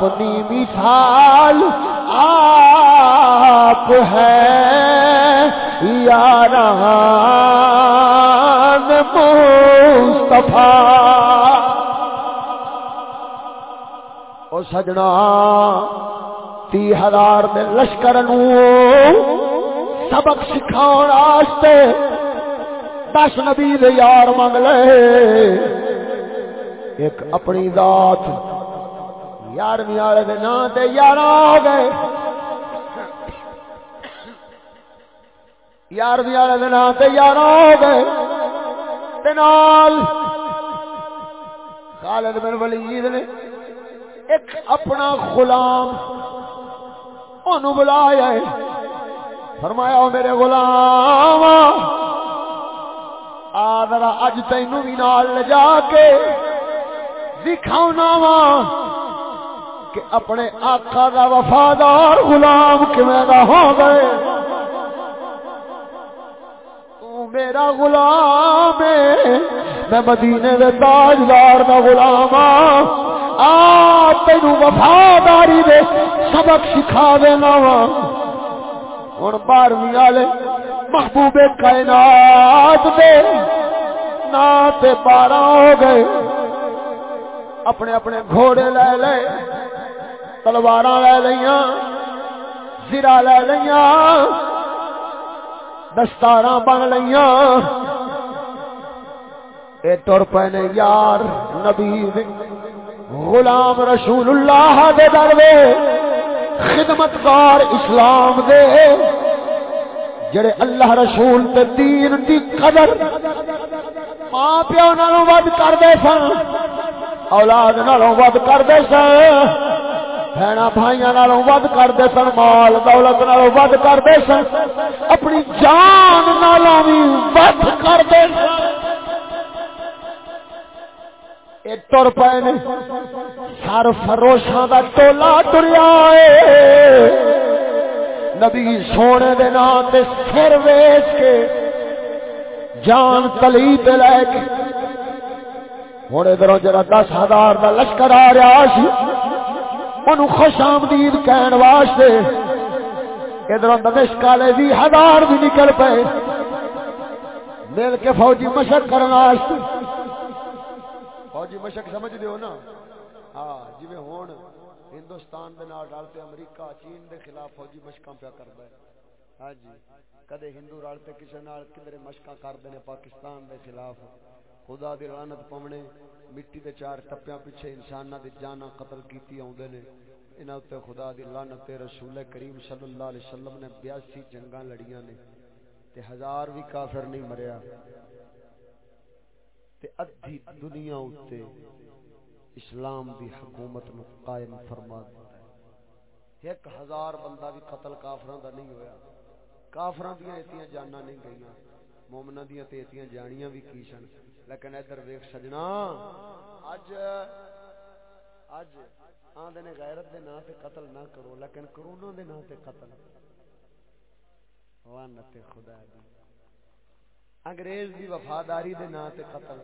اپنی مثال آپ ہے یار مصطفیٰ۔ او سجنا تی ہزار دے لشکر نو سبق سکھاؤ واسطے دس نبی دے یار منگ لے ایک اپنی ذات یارویں والے دے نام تے یار آ گئے۔ یار بھی والے دن تے یار ہو گئے۔ تے نال خالد بن ولید نے ایک اپنا غلام انہوں بلایا ہے۔ فرمایا میرے غلام آدرا اج تینوں بھی نال لے جا کے دکھاؤنا وا۔ کہ اپنے آقا دا وفادار غلام کمیں دا ہو گئے؟ میرا غلام میں مدینے دے تاجدار دا غلام ہاں۔ آ، تینو وفاداری دے سبق سکھا دینا وا۔ ہن بارہویں والے محبوب کائنات دے نا تے بارہ ہو گئے۔ اپنے اپنے گھوڑے لے لے۔ تلوار لے لیاں سرا لے لیاں دستار بن لیا اے تر پے یار نبی غلام رسول اللہ دے دروے خدمتگار اسلام دے، جڑے اللہ رسول تے دین دی قدر ماں پیو نالوں ود کردے سن، اولاد نالوں ود کردے سن۔ بہنا بھائی ود کرتے سن مال دولت نالوں ود کرتے سن اپنی جان نالوں بھی ود کرتے سن تر پے سر فروشاں کا ٹولا ٹریا نبی سونے دے نام تے سر ویچ کے جان تلی پہ لے کے ہوں ادھر جرا دس ہزار کا لشکر آ رہا سی ان خوش آمدید کہن واسطے ادھر دمشق والے بھی ہزار بھی نکل پے مل کے فوجی مشق کرنے واسطے۔ فوجی مشق سمجھ دیو نا۔ ہاں جی ہون ہندوستان دے نال رل ڈالتے امریکہ، چین دے خلاف فوجی مشقاں پیا کردا ہے۔ ہاں جی کدے ہندو رلتے کسے نال کدھر مشقاں کردے نے پاکستان دے خلاف۔ خدا دی لعنت پونے مٹی دے چار ٹپیاں پیچھے انساناں دی جاناں قتل کیتی اوندے نے۔ انہاں تے خدا دی لعنت تے رسول کریم صلی اللہ علیہ وسلم نے 82 جنگاں لڑیاں نے تے ہزار بھی کافر نہیں مریا۔ تے ادھی دنیا اوتے اسلام دی حکومت نو قائم فرما دیتا ہے۔ ایک ہزار بندہ بھی قتل کافراں دا نہیں ہویا۔ کافراں دیاں ایتیاں جاناں نہیں گئیاں۔ مومناں دیاں تے ایتیاں جانیاں بھی کی سن لیکن ادھر ویک سجنا۔ اج اج آدھے نے غیرت دے نام تے قتل نہ کرو، لیکن کرونا دے نام تے قتل۔ وانت خدا دی۔ انگریز دی وفاداری دے نام تے قتل۔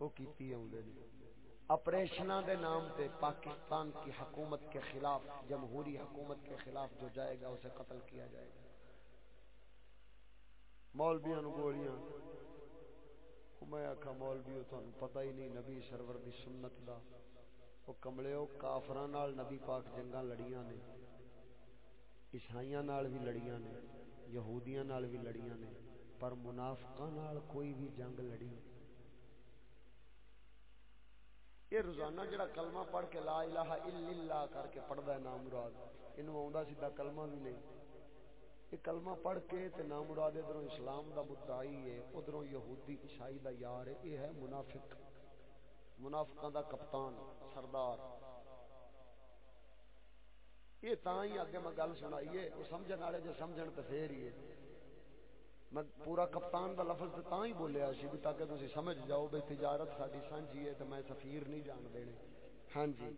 وہ کیتی اوندے نے جی۔ اپریشناں دے نام تے پاکستان کی حکومت کے خلاف، جمہوری حکومت کے خلاف جو جائے گا، اسے قتل کیا جائے گا۔ مولویاں نو گولیاں میں آخا مولوی تھانوں پتہ ہی نہیں، نبی سرور دی سنت دا۔ او کملیو کافراں نال نبی پاک جنگاں لڑیاں نے۔ عیسائیاں نال بھی لڑیاں نے، یہودیاں نال بھی لڑیاں نے۔ پر منافقاں نال کوئی بھی جنگ لڑی۔ یہ روزانہ جڑا کلمہ پڑھ کے لا الہ الا اللہ کر کے پڑھدا ہے نام مراد اینو آوندا سیدھا کلمہ بھی نہیں۔ یہ کلمہ پڑھ کے تے نام مراد ادھروں اسلام دا مدعی ہے، ادھروں یہودی عیسائی دا یار ہے، یہ ہے منافق۔ منافقاں دا کپتان، سردار۔ یہ تاں ہی اگے میں گل سنائیے، وہ سمجھن والے جو سمجھن تے پھر ہی ہے۔ میں پورا کپتان دا لفظ تے تاں ہی بولیا سی بھی تاکہ تسی سمجھ جاؤ بے تجارت ساڈی سانجھی ہے تے میں سفیر نہیں جان دینے۔ ہاں جی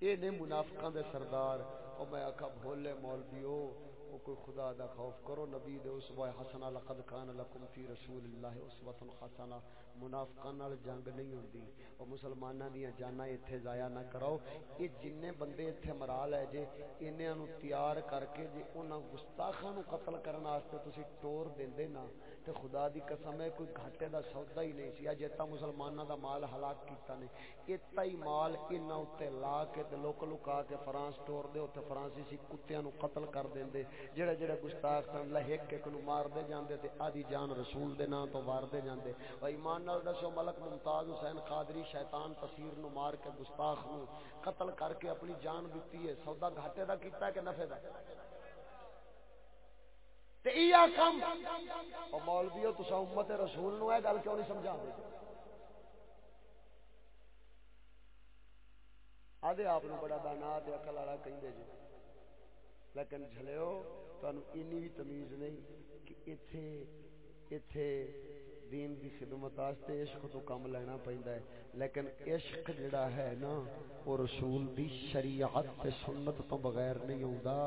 یہ نے منافقاں دے سردار۔ او میں آکھا، بھولے مولویو او کوئی خدا دا خوف کرو، نبی دے اسوہ حسنہ لقد کان لکم فی رسول اللہ اسوہ حسنہ منافقان نال جنگ نہیں ہوندی۔ او مسلماناں دی جاناں ایتھے ضائع نہ کراؤ۔ اے جننے بندے ایتھے مرا لے جے انہاں نو تیار کر کے جے انہاں گستاخاں نو قتل کرن واسطے تسی ٹور دیندے نا۔ تے خدا دی قسم ہے، کوئی گھاٹے دا سودا ہی نہیں سی۔ اج تا مسلماناں دا مال ہلاک کیتا نے۔ ایتا ہی مال انہاں اوتے لا کے تے لوک لکا کے فرانس ٹور دے اوتے فرانسیسی کتےاں نو قتل کر دیندے۔ جڑے جڑے گستاخ سن لہک کے کنو مار دے جاندے تے آدھی جان رسول دے نام تو وار دے جاندے۔ او ایمان نال دسو، ملک ممتاز حسین قادری شیطان تصیر نو مار کے گستاخ نو قتل کر کے اپنی جان دتی ہے۔ سودا گھاٹے دا کیتا ہے کہ نفع دا؟ کم مولوی تو امت رسول نو گل کیوں نہیں سمجھا دے آدھے آپ بڑا دانا اکل والا کہیں جی۔ لیکن جلو تین بھی تمیز نہیں کہ اتے اتے دین دی خدمت آستے عشق تو کم لینا پہندا ہے۔ لیکن عشق جڑا ہے نا، وہ رسول دی شریعت تے سنت تو بغیر نہیں ہوندا۔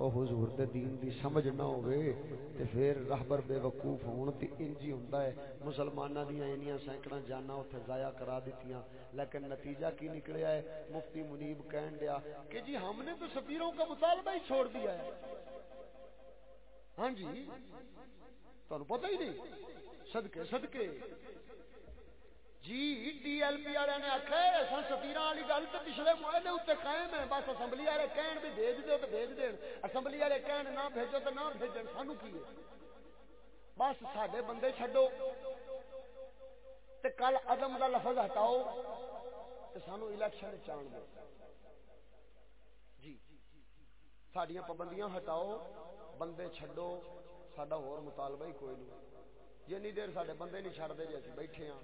او حضور دے دین دی سمجھ نہ ہوئے تے پھر رہبر بے وقوف ہون تے انجی ہوندا ہے۔ مسلماناں دیاں انیاں سینکڑاں جاناں اوتھے ضائع کرا دتیاں۔ لیکن نتیجہ کی نکلیا ہے؟ مفتی منیب کہن دیا کہ جی ہم نے تو سفیروں کا مطالبہ ہی چھوڑ دیا ہے۔ ہاں جی؟ تانوں پتہ ہی نہیں۔ صدقے صدقے۔ جی ڈی ایل پی والے نے آخیا اصل سفیر والی گل تو پچھلے معاہدے اتنے قائم ہے۔ بس اسمبلی والے کہن بھی بھیج دو تو بھیج دین۔ اسمبلی والے کہن نہ بھیجو تو نہ بھیجن، سانو کی ہے؟ بس سڈے بندے چڈو کل عدم کا لفظ ہٹاؤ تو سانو الیکشن چان دو۔ جی۔ سڈیا پابندیاں ہٹاؤ، بندے چڈو سڈا ہور مطالبہ ہی کوئی نہیں۔ جنی دیر سارے بندے نہیں چڑھتے جی ابھی بیٹھے ہاں۔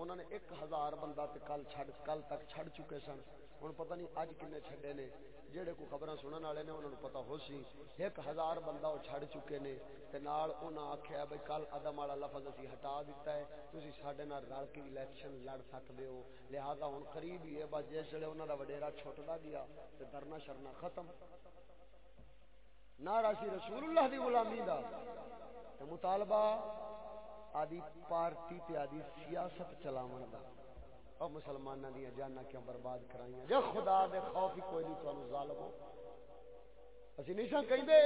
انہوں نے ایک ہزار بندہ تے کل چھڑ کل تک چھڑ چکے سن۔ ہوں پتہ نہیں اج کنے چھڈے نے۔ جہے کو خبر سننے والے نے انہوں نے پتا ہو سی۔ ایک ہزار بندہ وہ چھڑ چکے نے تے نال انہاں آکھیا بھئی کل ادم والا لفظ اسی ہٹا دیتا ہے۔ تسی ساڈے نال رل کے الیکشن لڑ سکدے ہو۔ لہذا ہن قریب ہی ہے۔ بس جس ویلے انہاں دا وڈیرا چھٹدا گیا تے درنا شرنا ختم۔ نہ راسی رسول اللہ دی غلامی دا۔ تے مطالبہ آدی پارٹی تے آدی سیاست چلاون دا۔ او مسلماناں دی جاناں کیوں برباد کرائیاں۔ جو خدا دے خوف ہی کوئی نہیں تانوں ظالمو۔ اسی نہیں سن کہندے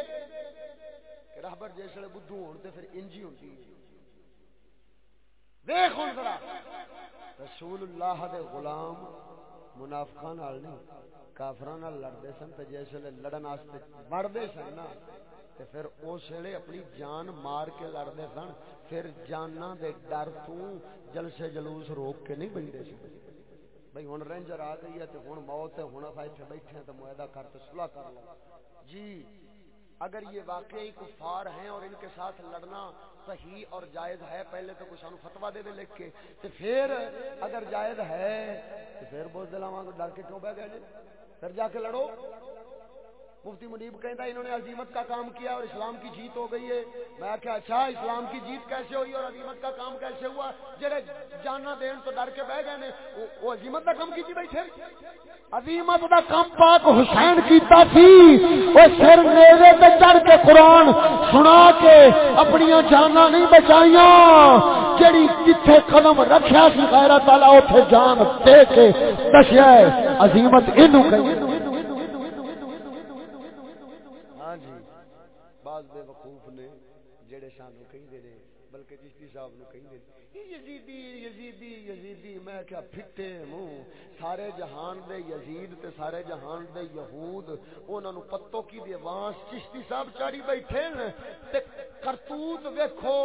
کہ رہبر جیسے بدھو ہون تے پھر انجی ہوندی۔ ہے دیکھ ہن ذرا، رسول اللہ دے غلام منافقاں نال نہیں، کافراں نال لڑدے سن تے جیسے لڑن واسطے بڑھدے سن نا۔ تے پھر اس ویلے اپنی جان مار کے لڑتے سن، پھر جانا دے ڈر تو جلسے جلوس روک کے نہیں بنتے سی بھائی ہوں رینجر آ گئی ہے ہوں موت ہے ہوں اتنے بیٹھے ہیں تو معاہدہ کر تو سلاح کر لو۔ جی اگر یہ واقعی کفار ہیں اور ان کے ساتھ لڑنا صحیح اور جائز ہے، پہلے تو کچھ سانو فتوا دے دے لکھ کے۔ تو پھر اگر جائز ہے تو پھر بہت دلاواں ڈر کے کیوں بہ گئے جی؟ پھر جا کے لڑو۔ مفتی منیب کہتا انہوں نے عظیمت کا کام کیا اور اسلام کی جیت ہو گئی ہے۔ میں کیا اچھا اسلام کی جیت کیسے ہوئی اور عظیمت کا کام کیسے ہوا؟ جڑے جانا دین تو ڈر کے بہ گئے نے، وہ عظیمت کا کام کی بیٹھے۔ عظیمت کا کام پاک حسین کیتا تھی وہ سر میرے تے چڑھ کے قرآن سنا کے اپنی جانا نہیں بچائیاں۔ جڑی جتھے قدم رکھیا سی، غیرت والا اوتھے جان دے کے دسیا عظیمت اینو کہی بعض بے وقوف نے جڑے سانو کہیں دے بلکہ چشتی صاحب نو کہیں دے یزیدی یزیدی یزیدی، میں کیا پھٹے منہ سارے جہان دے یزید تے سارے جہان دے یہود، انہاں نو پتو کی دی وانس چشتی صاحب چاڑی بیٹھے نے تے کرتوت ویکھو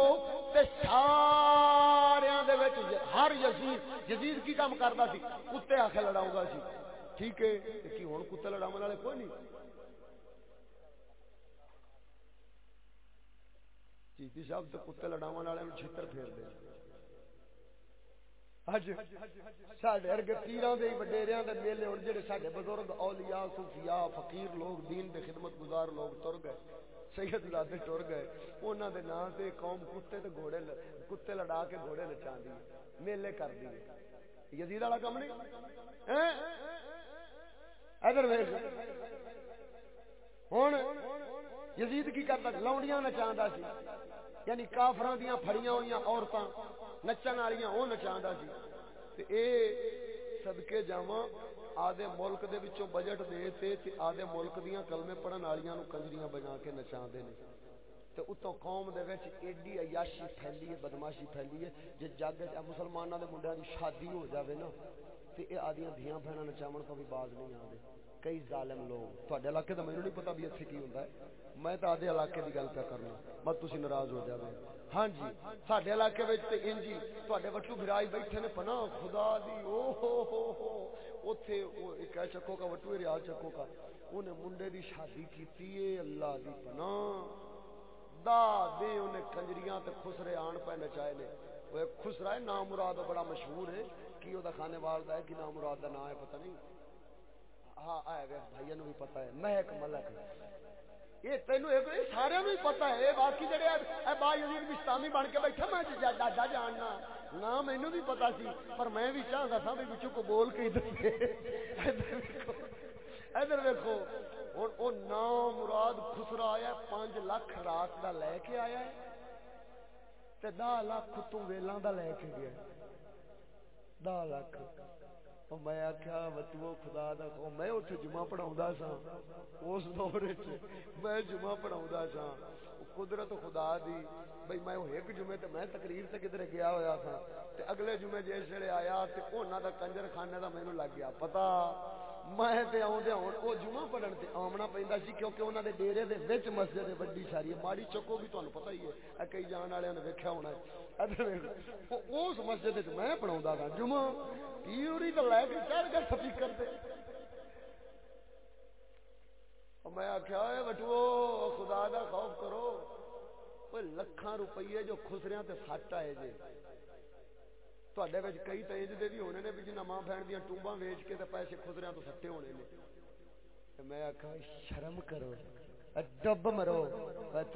تے سارے دے وچ ہر یزید یزید کی کام کردا سی؟ کتے آکھے لڑاؤں گا سی۔ ٹھیک ہے کہ ہن کتے لڑاون والے؟ کوئی نہیں۔ چیتی صاحب تو کتے لڑاو والے چھتر پھیر دے سڈے ارگے پیران دے وڈیریاں دے میلے اور جڑے سڈے بزرگ اولیاء، صوفیاء، فقیر لوگ، دین دے خدمت گزار لوگ تر گئے، سید زادے ٹر گئے۔ انہاں دے نام تے قوم کتے تے گھوڑے کتے لڑا کے گھوڑے نچاندی میلے کر دی یزید والا کم نہیں؟ ادھر ویکھ۔ ہن؟ یزید کی کرتا لونڈیاں نچاندا سی۔ یعنی کافران دیاں پھڑیاں ہوئی عورتاں نچن والیاں وہ نچا سی۔ تے اے صدقے جاواں آدھے ملک دے وچوں بجٹ دے تے تے آدھے ملک دیاں کلمے پڑھن والیاں نو کنجریاں بنا کے نچاندے نے۔ تے اتوں قوم دے وچ ایڈی عیاشی پھیلی ہے، بدماشی پھیلی ہے، جے جگ وچ مسلماناں دے منڈیاں دی شادی ہو جاوے نا، تے اے آدیاں دھیاں بہناں نچاون تو بھی باز نہیں آندے کئی ظالم لوگ، تواڈے علاقے دا مینوں نہیں پتہ بھی ایتھے کی ہوندا ہے۔ میں تو آدھے علاقے کی گل پہ کرنا، بس تھی ناراض ہو جائے ہاں جی سڈے علاقے وچ تے انجی تے وٹو براج بیٹھے نے پنا خدا دی، او ہو ہو ہو۔ اوتھے ایک چکو کا وٹو ریاض چکو کا انہیں منڈے دی شادی کیتی ہے اللہ دی پنا خدا دے انہیں کنجریاں تے خسرے آن پہ نچائے نے۔ وہ ایک خسرا ہے، نام مراد بڑا مشہور ہے۔ کی وہ کھانے والا ہے کہ نام مراد دا نام ہے پتہ نہیں۔ ہاں آئے گئے بھائیوں بھی پتہ ہے۔ مہک ملک یہ تینو ایک سارے نو پتہ ہے۔ باقی جڑے اے با یزید بستامی بن کے بیٹھا میں دادا جاننا۔ نہ مینوں بھی پتہ سی، پر میں بھی چاہندا تھا بھی وچوں کو بول کے ادھر ادھر دیکھو ہن او نام مراد خسرا آیا 5 لاکھ رات دا لے کے آیا ہے تے 10 لاکھ تو ویلاں دا لے کے گیا 10 لاکھ۔ میں آخیا بتو خدا دا میں اتنے جمع پڑھا سا اس دور میں جمع پڑھا سا قدرت خدا دی۔ بھائی میں ایک جمعے تے میں تقریر سے کدھر گیا ہوا تھا تے اگلے جمعے جس ویلے آیا تے انہاں دا کنجر خانے دا مینوں لگ گیا۔ پتہ میں تے آوندے ہون او جمعہ پڑھن تے آمنا پیندا سی کیونکہ انہاں دے ڈیرے دے وچ مسجد ہے بڑی ساری ماڑی چکو بھی تانوں پتہ ہی ہے کئی جان والےاں نے ویکھیا ہونا ہے۔ اس مسجد وچ میں پڑھاوندا تھا جمعہ، پیوری تو لے کے چڑھ گئے سپیکر تے۔ میں آخیا بٹو خدا دا خوف کرو کوئی لکھاں روپیے جو خسریاں تے سٹ آئے جی۔ تے کئی تو انج دے بھی ہونے نے بھی جنہیں بہن دیا ٹوبا ویچ کے پیسے خسریاں تو سٹے ہونے نے میں آخا شرم کرو ڈب مرو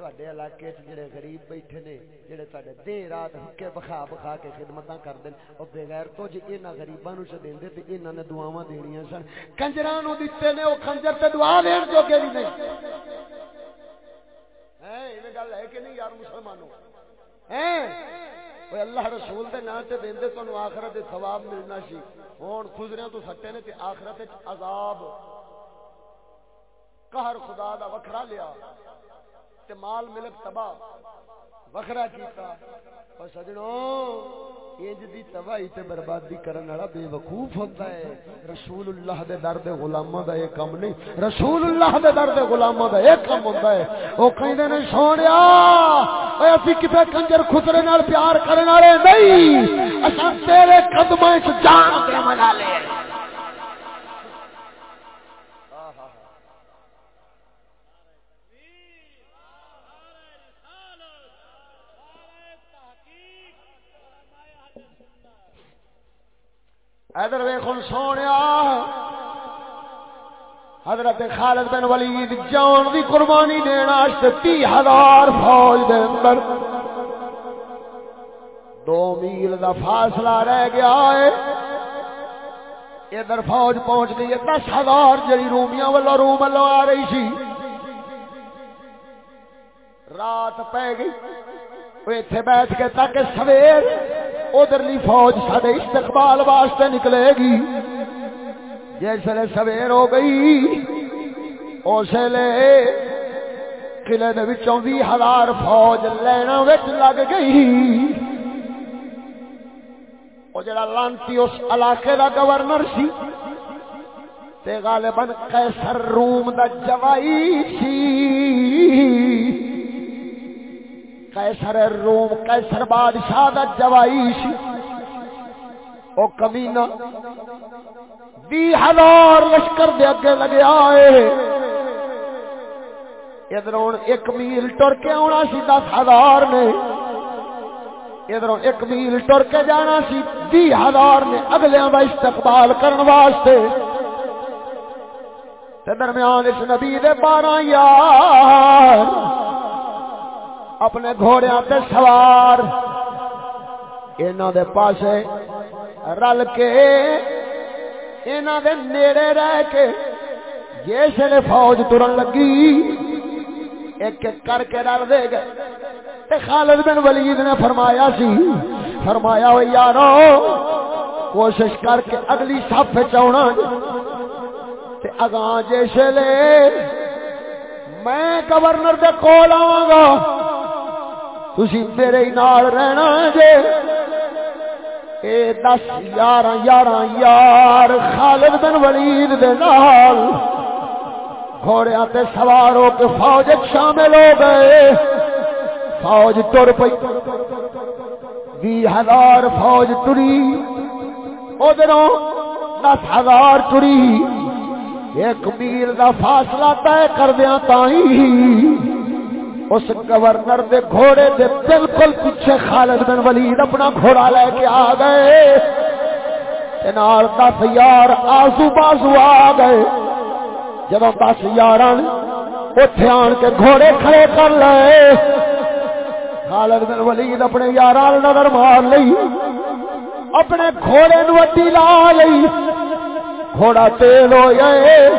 تے علاقے جڑے غریب بیٹھے نے جڑے تے دیر رات حکے بخا بخا کے خدمت کر دیں اور بغیر تو جی یہاں غریباں چ دیں تو یہاں نے دعا دنیا سن کنجر دیتے نے وہ کنجر تے دعا دین جو کہ نہیں گل ہے کہ نہیں یار مسلمانوں اللہ رسول دے نام تے دیندے تانوں آخرت ثواب ملنا سی ہن خزریاں تو سٹے نے تے آخرت وچ عذاب قہر خدا دا وکھرا لیا تے مال ملک تباہ وکھرا کیتا اور سجنوں انج دی تباہی تے بربادی کرن والا بے وقوف ہوتا ہے۔ رسول اللہ دے در دے غلاماں دا اے کم نہیں۔ رسول اللہ دے در دے غلاماں دا اے کم ہوندا ہے۔ او کہندے نے سونیا اے اسی کتے کنجر خسرے نال پیار کرن والے نہیں۔ اساں تیرے قدماں وچ جان دے منا لے۔ ادھر ویخن سونے حضرت خالد بن ولید جان دی قربانی دینا تی ہزار فوج دے اندر دو میل دا فاصلہ رہ گیا ہے۔ ادھر فوج پہنچ گئی ہے۔ دس ہزار جڑی رومیاں والا روم والا آ رہی سی۔ رات پہ گئی۔ وہ اتنے بیٹھ کے تاکہ سویر ادھرلی فوج سڈے استقبال واسطے نکلے گی۔ جسے سویر ہو گئی، اس لیے قلعے بھی ہزار فوج لینا لگ گئی۔ وہ جڑا لانتی اس علاقے دا گورنر سی، تے غالباً قیصر، روم دا جوائی سی۔ کیسر روم کیسر بادشاہ دا جوائی سی او کمینہ دی ہزار لشکر دے اگے لگے آئے۔ ادھر ایک میل ٹر کے آنا سی دس ہزار نے۔ ادھر ایک میل ٹر کے جانا سی دی ہزار نے اگلے کا استقبال کرن واسطے۔ درمیان اس نبی دے بارہ یار۔ اپنے گھوڑیا تے سوار۔ انہوں دے پاسے رل کے انہوں دے نیڑے رہ کے جس نے فوج ترن لگی۔ ایک ایک کر کے رل دے گئے۔ تے خالد بن ولید نے فرمایا سی، فرمایا ہو یارو، کوشش کر کے اگلی سف چاؤنا تے اگاں جیسے لے میں گورنر دے کول آواں گا۔ تسی میرے نال رہنا جے۔ اے دس یارہ یارہ یار خالد بن ولید دے نال۔ گھوڑیاں تے سوار ہو کے فوج شامل ہو گئے۔ فوج تر پئی۔ بھی ہزار فوج تری۔ ادھروں دس ہزار تری۔ ایک میل دا فاصلہ طے کردیا تھی اس گورنر دے گھوڑے دے بالکل پیچھے خالد بن ولید اپنا گھوڑا لے کے آ گئے۔ نال دس یار آزو بازو آ گئے۔ جب دس یار اتے آن کے گھوڑے کھڑے کر لے خالد بن ولید اپنے یار نظر مار لئی۔ اپنے گھوڑے نو اڈی لا لئی۔ گھوڑا تیل ہو جائے۔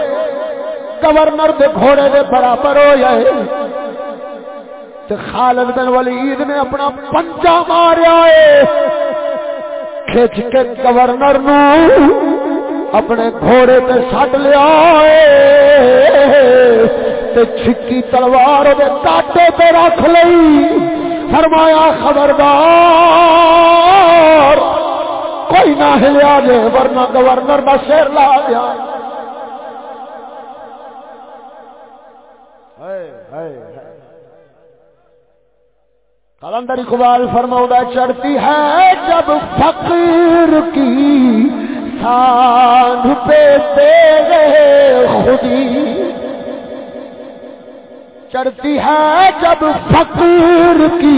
گورنر دے گھوڑے دے برابر ہو جائے۔ خالد بن ولید نے اپنا پنجا ماریا ہے۔ کھچ کے گورنر نو اپنے گھوڑے تے سٹ لیا تے چھکی تلوار دے کاٹے پہ رکھ لئی۔ فرمایا، خبردار، کوئی نہ ہلیا جے، ورنہ گورنر کا سر لا دیا۔ کلندر اقبال فرماؤں چڑھتی ہے جب فقیر کی سان پہ تیرے خودی۔ چڑھتی ہے جب فقیر کی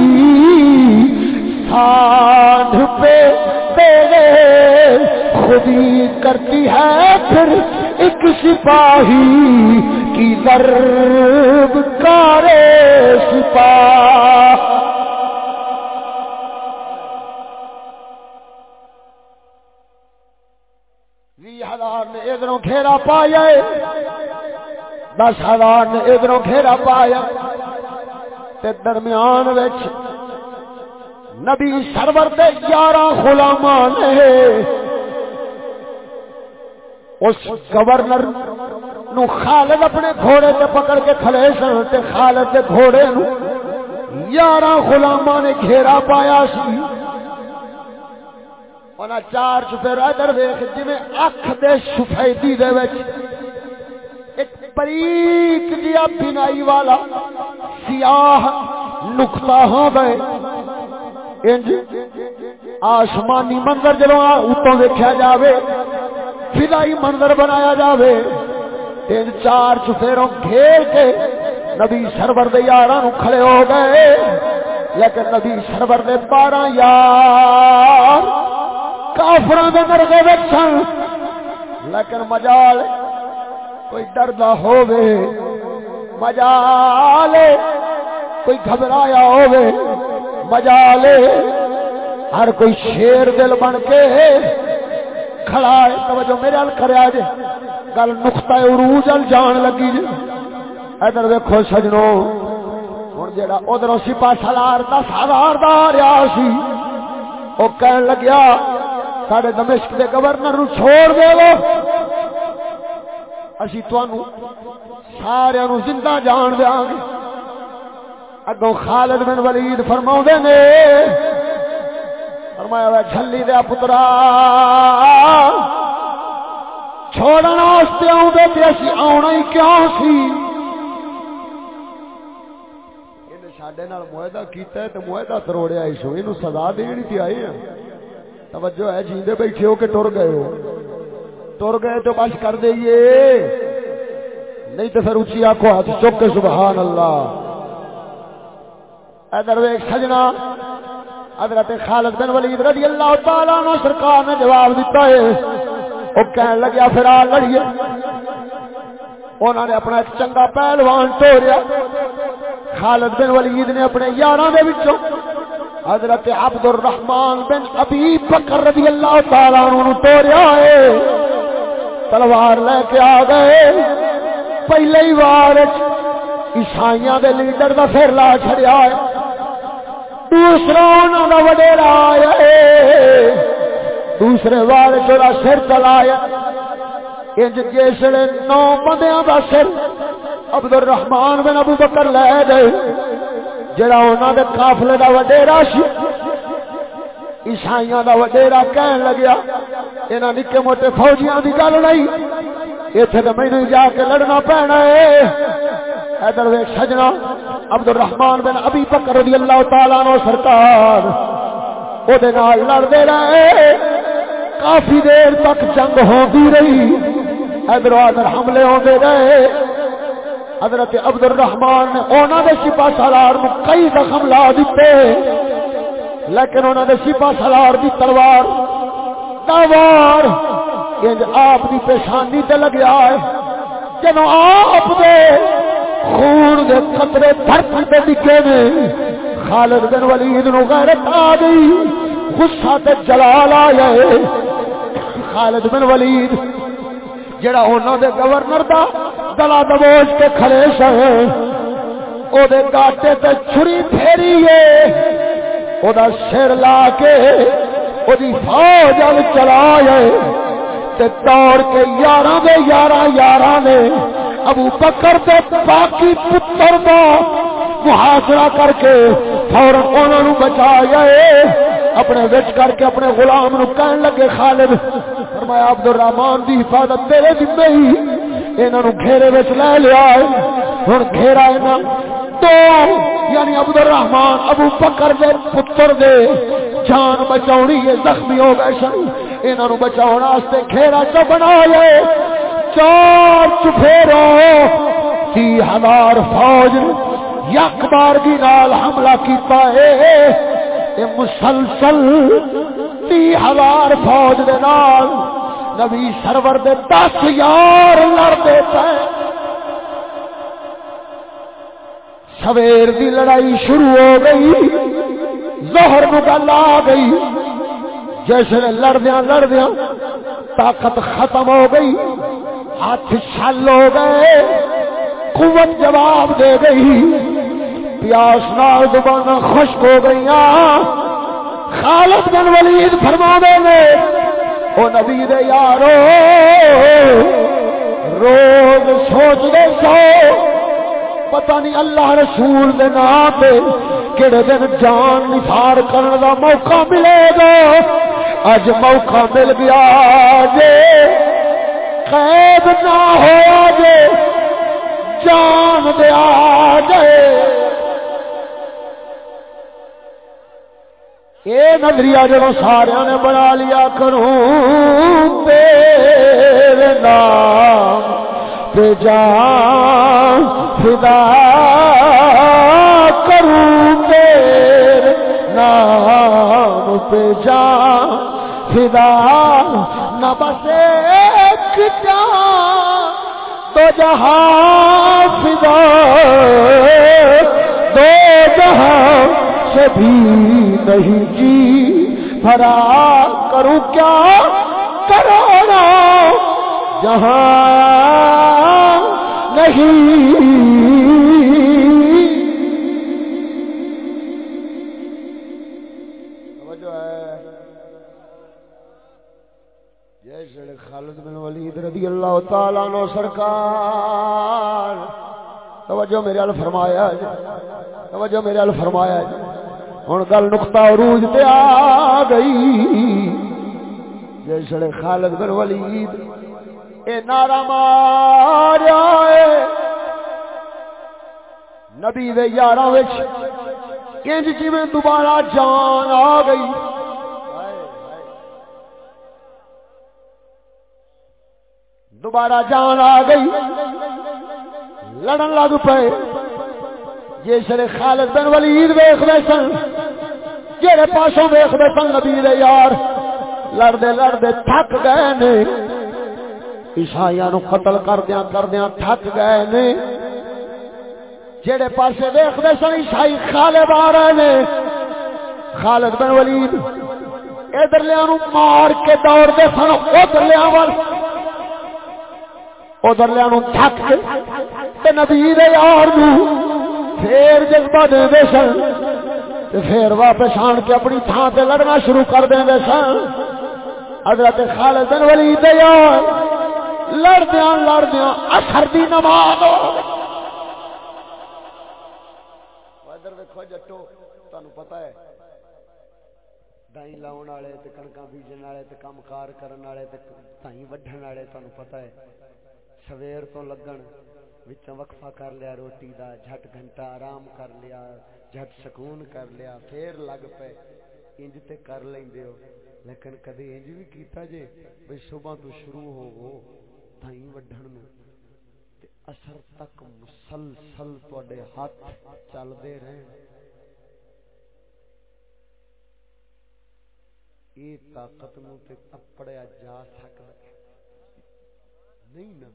سان پہ تیرے خودی۔ کرتی ہے پھر ایک سپاہی کی درب کارے سپاہ۔ نے گھیرا پایا دس ہزار نے ادھر گھیرا پایا۔ تے درمیان وچ نبی سرور دے گیارہ غلامان نے اس گورنر نو خالد اپنے گھوڑے تے پکڑ کے کھڑے سن تے خالد دے گھوڑے نو یارہ غلامان نے گھیرا پایا سی۔ انہاں چار چپیر ادھر ویکھ، جویں اکھ دے سفیدی دے وچ ایک بریک جیا بینائی والا سیاہ نقطہ ہاں ہو گئے انج آسمانی منظر جلو اتوں دیکھا جاوے فضائی منظر بنایا جاوے۔ تین چار چفیروں گھیر کے نبی سرور دے یاراں نو کھڑے ہو گئے۔ لیکن نبی سرور دے بارہ یار کافران دے مرغے وچھن لیکن مجال کوئی ڈردا ہووے۔ مجال کوئی گھبرایا ہووے۔ مجال ہر کوئی شیر دل بن کے کھڑا ہے۔ توجہ میرے ال کریا جے جی۔ گل نقطہ عروج ال جان لگی جے ادھر ویکھو سجنو۔ ہن جیڑا ادھروں سپاہ سالار دا سالار دا ریا سی، او کہن لگیا سارے دمشق کے گورنر نو چھوڑ دے لو اسی تانوں سارے نو زندہ جان دیا گے اگوں خالد بن ولید فرماؤں نے فرمایا وہ جھلی دیا پترا چھوڑنا واسطے آؤں تے اسی آنا ہی کیوں سی سڈے معاہدہ کیتا ہے تو معاہدہ تروڑیا اس سزا دینی تھی آئی ہیں توجہ ہے، جیندے بیٹھے ہو کہ ٹر گئے ہو؟ ٹر گئے تو بس کر دئیے نہیں تو پھر اچھی آنکھوں ہاتھ چک کے سبحان اللہ۔ ادھر ایک سجنا۔ حضرت خالد بن ولید رضی اللہ تعالیٰ عنہ سرکار نے جواب دیتا ہے۔ وہ کہنے لگیا، پھر آ لڑیے۔ انہوں نے اپنا ایک چنگا پہلوان توڑیا خالد بن ولید نے اپنے یارہ دے وچوں حضرت عبد الرحمان بن ابی بکر رضی اللہ تعالیٰ عنہ توڑیا ہے۔ تلوار لے کے آ گئے۔ پہلے ہی وار عیسائیاں دے لیڈر دا پھر لا چھڑیا ہے۔ دوسرا انہوں دا وڈیرا آیا ہے۔ دوسرے وار چورا سر چلایا۔ انج جسے نو بندیاں دا سر عبد الرحمان بن ابو بکر لے گئے۔ جڑا انہوں دے قافلے دا وڈیرا سی، عیسائیاں دا وڈیرا کہن لگیا، انہاں نکے موٹے فوجیاں دی گل نہیں، ایتھے تے مینوں جا کے لڑنا پینا ہے۔ ادھر ویکھ سجنا عبد الرحمان بن ابی بکر رضی اللہ تعالی عنہ سرکار، او دے نال لڑدے رہے۔ کافی دیر تک جنگ ہوندی رہی ادھر ادھر حملے ہوندے رہے۔ حضرت عبد الرحمان نے انہوں نے سپا سالار میں کئی زخم لا دیتے لیکن انہوں نے سپا سالار دی تلوار تلوار آپ دی پیشانی تے لگیا ہے جب آپ دے خون دے قطرے دھرتی پہ ڈگے نے، خالد بن ولید نو غیرت آ گئی، غصہ تے جلال آیا خالد بن ولید جڑا انہوں دے گورنر دا گلا دبوچ کے کھڑے سہ او دے گاٹے تے چھری پھیری او دا سر لا کے او دی فوج ال چلا جائے تے توڑ کے یاراں دے یاراں یاراں نے ابو بکر دے باقی پتر دا محاصرہ کر کے فورن انہوں نے بچا جائے اپنے وچ کر کے اپنے غلام نو کہن لگے، خالد فرمایا عبد الرحمان دی حفاظت تیرے ذمہ ہی. انہاں نو گھیرے وچ لے لیا ہن گھیرا انہاں تو یعنی عبد الرحمان ابو بکر دے پتر دے۔ جان بچاونی ہے، زخمی ہو گئے سن۔ انہاں نو بچاون واسطے گھیرا چ بنایا چار چفیرو تی ہزار فوج یک بار بارگی نال حملہ کیتا ہے۔ اے مسلسل تی ہزار فوج دے نال نبی سرور دے دس یار لڑ دیتا ہے سویر دی لڑائی شروع ہو گئی زہر گل آ گئی۔ جیسے لڑدیا لڑدیا طاقت ختم ہو گئی، ہاتھ چھل ہو گئے، قوت جواب دے گئی۔ پیاس نال زبان خشک ہو گئی خالد بن ولید فرما نے، او نبی دے یارو، روز سوچ دے سو، پتہ نہیں اللہ رسول دے نام پہ کہڑے دن جان نثار کرنے دا موقع ملے گا۔ اج موقع مل گیا جے، قید نہ ہوا جے، جان دیا جائے۔ یہ نظریہ جب سارا نے بنا لیا کروں تیرے نام پہ جان فدا کروں تیرے نام پہ جان فدا نہ بسے تو جہاں فدا بھی نہیں جی۔ بھرا کروں کیا کرو جہاں نہیں۔ جی، خالد بن ولید رضی اللہ تعالی عنہ سرکار۔ توجہ میرے ال فرمایا جی توجہ میرے ال فرمایا جی ہن گل نقطہ عروج تے آ گئی۔ جیسے خالد بن ولید، اے نعرہ ماریا نبی دے یاراں وچ انج جویں دوبارہ جان آ گئی۔ دوبارہ جان آ گئی۔ لڑن لگ پئے۔ پے جسے خالد بن ولید ویختے سن جہے پاسوں ویختے سن نبی یار لڑتے لڑتے تھک گئے نے۔ عیسائی نو قتل کردیا کردیا تھک گئے نے۔ جہے پاسے ویختے سن، عیسائی خالد آ رہے نے۔ خالد بن ولید ادھر لیا مار کے دوڑتے سن ادھر لیا ادھر لیا تھک کے۔ نبی یار نو پھر جذبہ دے دے سن پھر واپس آن کے اپنی تھان سے لڑنا شروع کر دیں دے سن۔ حضرت خالد بن ولی یار لڑدیا لڑدیا اثر دی نماز۔ ادھر دیکھو جٹو پتا ہے۔ دائی لاؤن والے کنکا بیجن والے کام کار کرنے والے وڈن والے تمہیں ہے۔ سویر تو لگن۔ وقفہ کر لیا، روٹی دا جھٹ گھنٹہ آرام کر لیا، جھٹ سکون کر لیا، پھر لگ پے۔ انج تے کر لیندے ہو۔ لیکن کدی انج بھی کیتا جے، بھئی صبح تو شروع ہو گو تھائیں وڈھن میں تے اثر تک مسلسل تو اڈے ہاتھ چال چلدے رہن۔ اے طاقت نو تے اپڑیا جا سکدا نہیں نا؟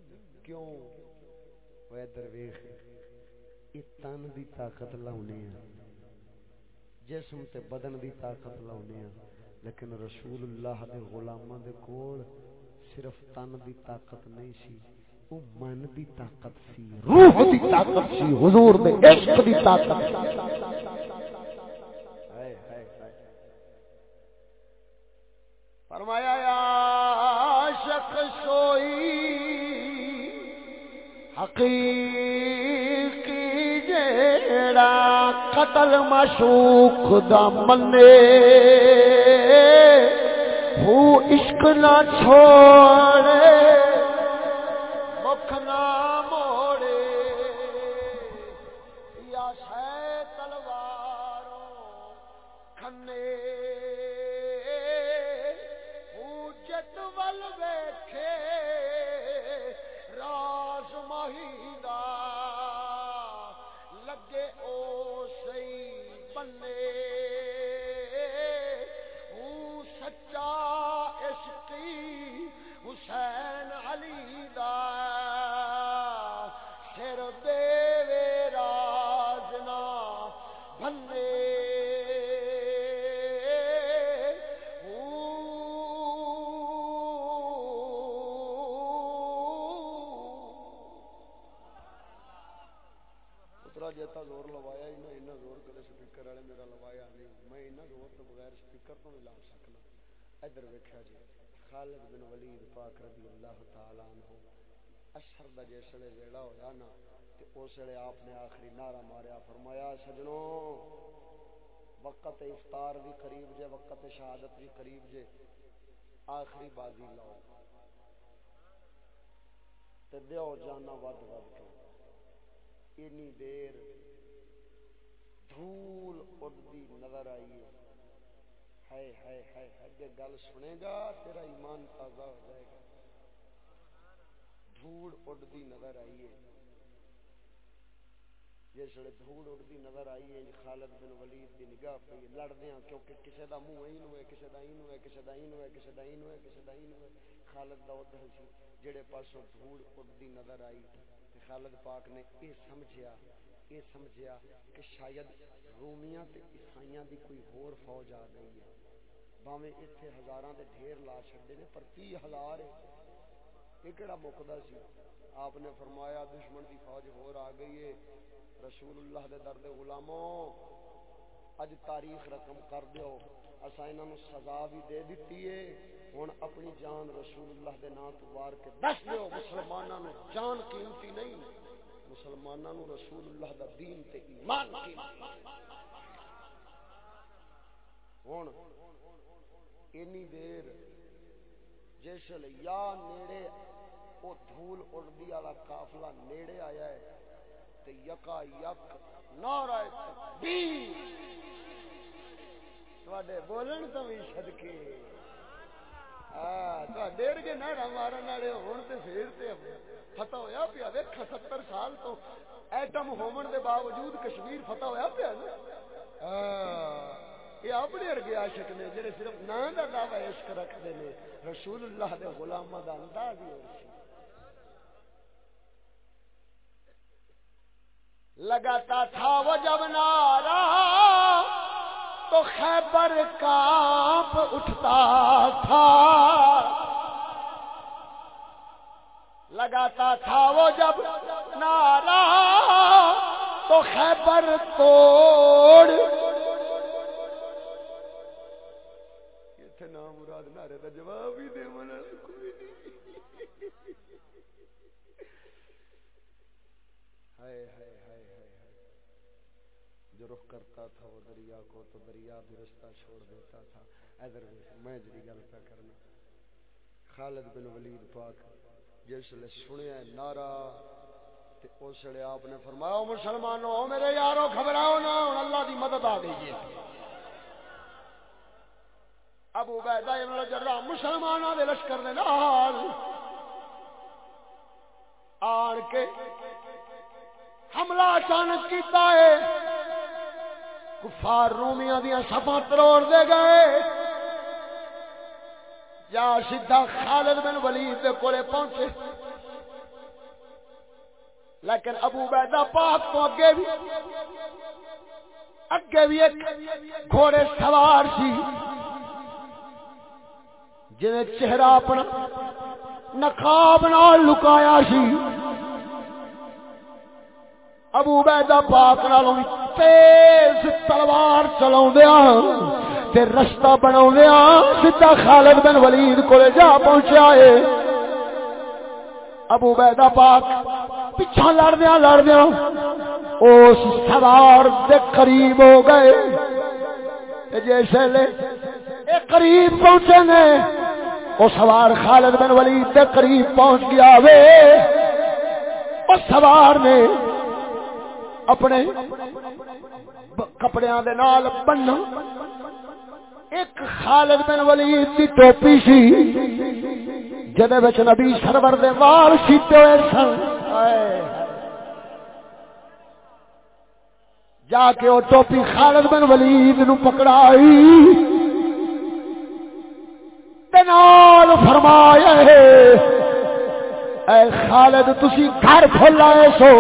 کیوں؟ وہ یہ تن دی طاقت لاؤنے جسم تے بدن دی طاقت لاؤنے لیکن رسول اللہ دے غلاماں دے کول صرف تن دی طاقت نہیں سی او من دی طاقت سی روح دی طاقت سی حضور دے عشق دی طاقت سی فرمایا یا شخص سوئی حقیقی جیڑا قتل مشوق دا منے ہو عشق نہ چھوڑے۔ جیتا زور لوایا ہی نہ انہاں زور کدے سپیکر والے میرا لوایا نہیں میں انہاں زور تو بغیر سپیکر تو نہیں لا سکنا ادھر ویکیا جی خالد بن ولید پاک رضی اللہ تعالی عنہ اثر دا جس ویلے ویلا ہویا نا تے اس ویلے آپ نے آخری نعرہ ماریا فرمایا سجنو وقت افطار بھی قریب جے وقت شہادت بھی قریب جے آخری بازی لاؤ تے دیو جانا ود ود کے اینی دیر دھول اڑتی نظر آئی ہے۔ ہائے ہائے اگے گل سنے گا، تیرا ایمان تازہ ہو جائے گا۔ دھول اڑتی نظر آئی ہے۔ جس ویل دھول اڑتی نظر آئی ہے یعنی خالد بن ولید کی نگاہ پہ لڑدے ہیں کیونکہ کسی کا منہ این ہوئے، کسے دا این ہوئے، کسے دا این ہوئے، کسے دا این ہوئے، کسے دا این ہوئے۔ خالد دا ادھر سی جڑے پاسوں دھول اڑتی نظر آئی۔ تے خالد پاک نے اے سمجھیا اے سمجھیا کہ شاید رومیاں تے عیسائیاں دی کوئی ہور فوج آ گئی ہے۔ باویں ایتھے ہزاراں دے ڈھیر لا چھڈے نے، پر 30 ہزار یہ کہڑا مکدا سی؟ آپ نے فرمایا دشمن کی فوج ہو آ گئی ہے۔ رسول اللہ دے درد غلاموں، اج تاریخ رقم کر دیو۔ اسا انہاں نو سزا بھی دے دتی ہے۔ ہن اپنی جان رسول اللہ دے نام تو وار کے دس دیو۔ مسلماناں نو جان قیمتی نہیں، مسلماناں نو رسول اللہ دا دین تے ایمان قیمتی ہن، اینی دیر جیسل یا نیڑے، او دھول اڑدی والا قافلہ نیڑے آیا ہے، تے یکا یک نعرہ تکبیر۔ تواڈے بولن تو بھی صدکے ہاں تواڈے ورگے نعرہ مارن والے ہون تے پھر تے فتح ہویا پیا۔ ویکھ، ستر سال تو ایٹم ہومن دے باوجود کشمیر فتح ہویا پیا نا۔ یہ اپنے ارگے عاشق نے جڑے صرف نام دا دعوی عشق رکھتے ہیں، رسول اللہ دے غلامہ دا انداز ہی اور سی لگاتا تھا وہ جب نارا تو خیبر کاپ اٹھتا تھا۔ لگاتا تھا وہ جب نارا تو خیبر توڑ جو رخ کرتا تھا وہ دریا کو تو دریا بھی رستہ چھوڑ دیتا تھا۔ ادھر میں جی گل پہ کرنا۔ خالد بن ولید پاک جس لے سنیا نارا اس لیے آپ نے فرمایا، او مسلمانوں میرے یارو، گھبراؤ نہ ہن اللہ دی مدد آ گئی ہے۔ ابو عبیدہ ابن جراح مسلمانوں دے لشکر دے نال۔ آن کے حملہ اچانک کیتا ہے۔ کفار رومیاں دیا سفا تروڑ دے گئے۔ یا سیدھا خالد بن ولید دے کولے پہنچے۔ لیکن ابو بیدہ پاک تو اگے بھی اگے بھی ایک گھوڑے سوار سی۔ جنہیں چہرہ اپنا نقاب نال لکایا سی۔ ابو بیدہ پاک نالوں تیز تلوار چلاؤں تے رشتہ بناؤں سیدھا خالد بن ولید کو جا پہنچا ہے ابو بیدہ پاک پیچھا لڑ دیا اس سوار دے قریب ہو گئے۔ جیسے لے اے قریب پہنچے نے وہ سوار خالد بن ولید دے قریب پہنچ گیا وے۔ اس سوار نے اپنے کپڑیاں دے نال بننا ایک خالد بن ولید دی ٹوپی سی، جدے وچ نبی سرور دے وال سیتے ہوئے سن۔ جا کے وہ ٹوپی خالد بن ولید نو پکڑائی۔ نال فرمایا اے خالد، تسی گھر کھول آئے سو۔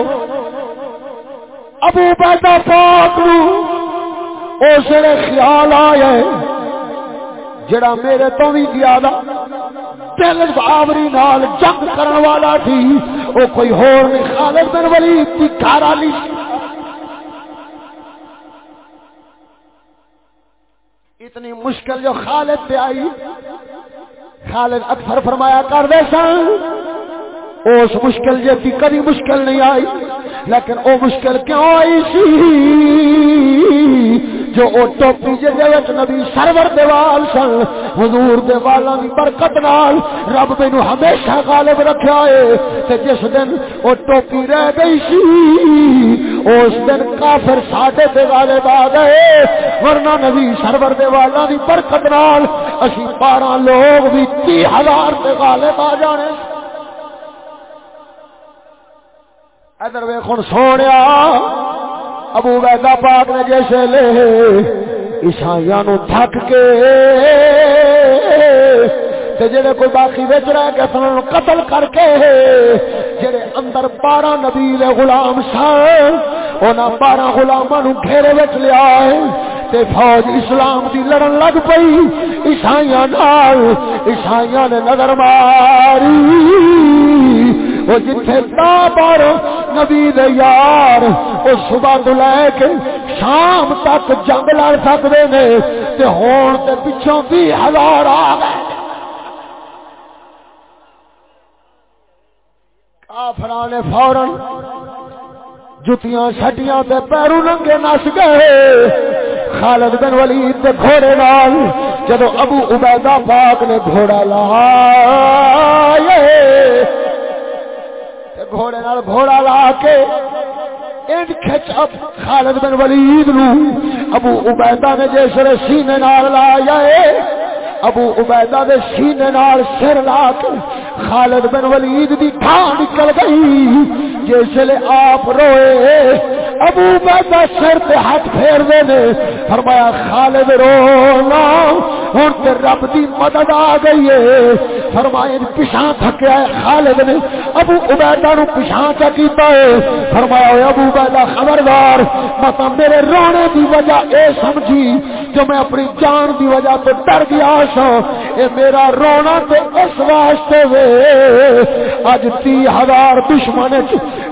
ابو بیدا پاک نو اس خیال آیا جڑا میرے تو بھی زیادہ دل باوری نال جنگ کرن والا تھی وہ کوئی ہور نہیں خالد بن ولید کی گھر والی اتنی مشکل جو خالد پہ آئی، خالد اکثر فرمایا کر دے سن۔ اس مشکل جیسی کبھی مشکل نہیں آئی، لیکن او مشکل کیوں آئی سی؟ جو او ٹوپی جے وچ نبی سرور دیوال سن، حضور دے والاں دی برکت نال رب مینوں ہمیشہ غالب رکھیا ہے۔ تے جس دن او ٹوپی رہ گئی سی، اس دن کافر ساڈے تے غالب آ گئے۔ ورنہ نبی سرور دے والاں دی برکت نال اسی 12 لوگ بھی 30000 تے غالب آ جانے۔ ادھر ویخ سونے ابو ویدا پاک نے جیسے لے عیسائی نو تھک کے جڑے کوئی باقی بچ رہے کہ سن قتل کر کے جڑے اندر بارہ نبی دے غلام سن انہوں بارہ غلاموں گھیرے بچ لیا ہے تے فوج اسلام دی لڑن لگ پئی۔ عیسائیاں نال، عیسائیاں نے نظر ماری۔ وہ جتھے تا بار نبی دے یار، وہ صبح تو لے کے شام تک جنگ لڑ سکتے نے، تے ہون تے پچھوں بھی ہزار آ گئے۔ کافران نے فورن جتیاں چھٹیاں تے پیرو ننگے نس گئے۔ خالد بن ولید دے گھوڑے نال جدو ابو عبیدہ پاک نے گھوڑا لایا گھوڑے نال گھوڑا لا کے کھچ اب خالد بن ولید نو ابو عبیدہ نے جس سینے نال لایا ابو عبیدہ دے سینے نال سر لا کے خالد بن ولید دی ٹھا نکل گئی جس لے آپ روئے ابو عبیدہ سر تے ہاتھ پھیر دے نے فرمایا، خالد رونا ہن تے رب دی مدد آ گئی ہے۔ فرمایا پیچھے تھکیا ہے، خالد نے ابو عبیدہ نو پیچھے چا کیتا ہے۔ فرمایا ابو عبیدہ خبردار متا میرے رونے دی وجہ اے سمجھی، جو میں اپنی جان دی وجہ تو ڈر گیا سا اے میرا رونا تے اس واسطے وے۔ اج تی ہزار دشمن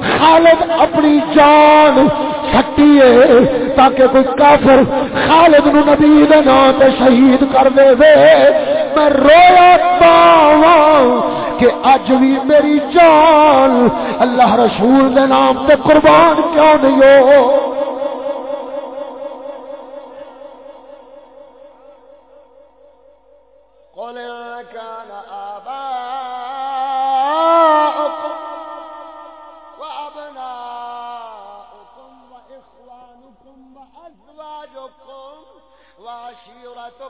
خالد اپنی جان سٹی ہے تاکہ کوئی کافر خالد نو نبی دے نام تے شہید کر دے وے۔ میں رویا پاواں کہ اج بھی میری جان اللہ رسول دے نام تے قربان کیوں نہیں ہو؟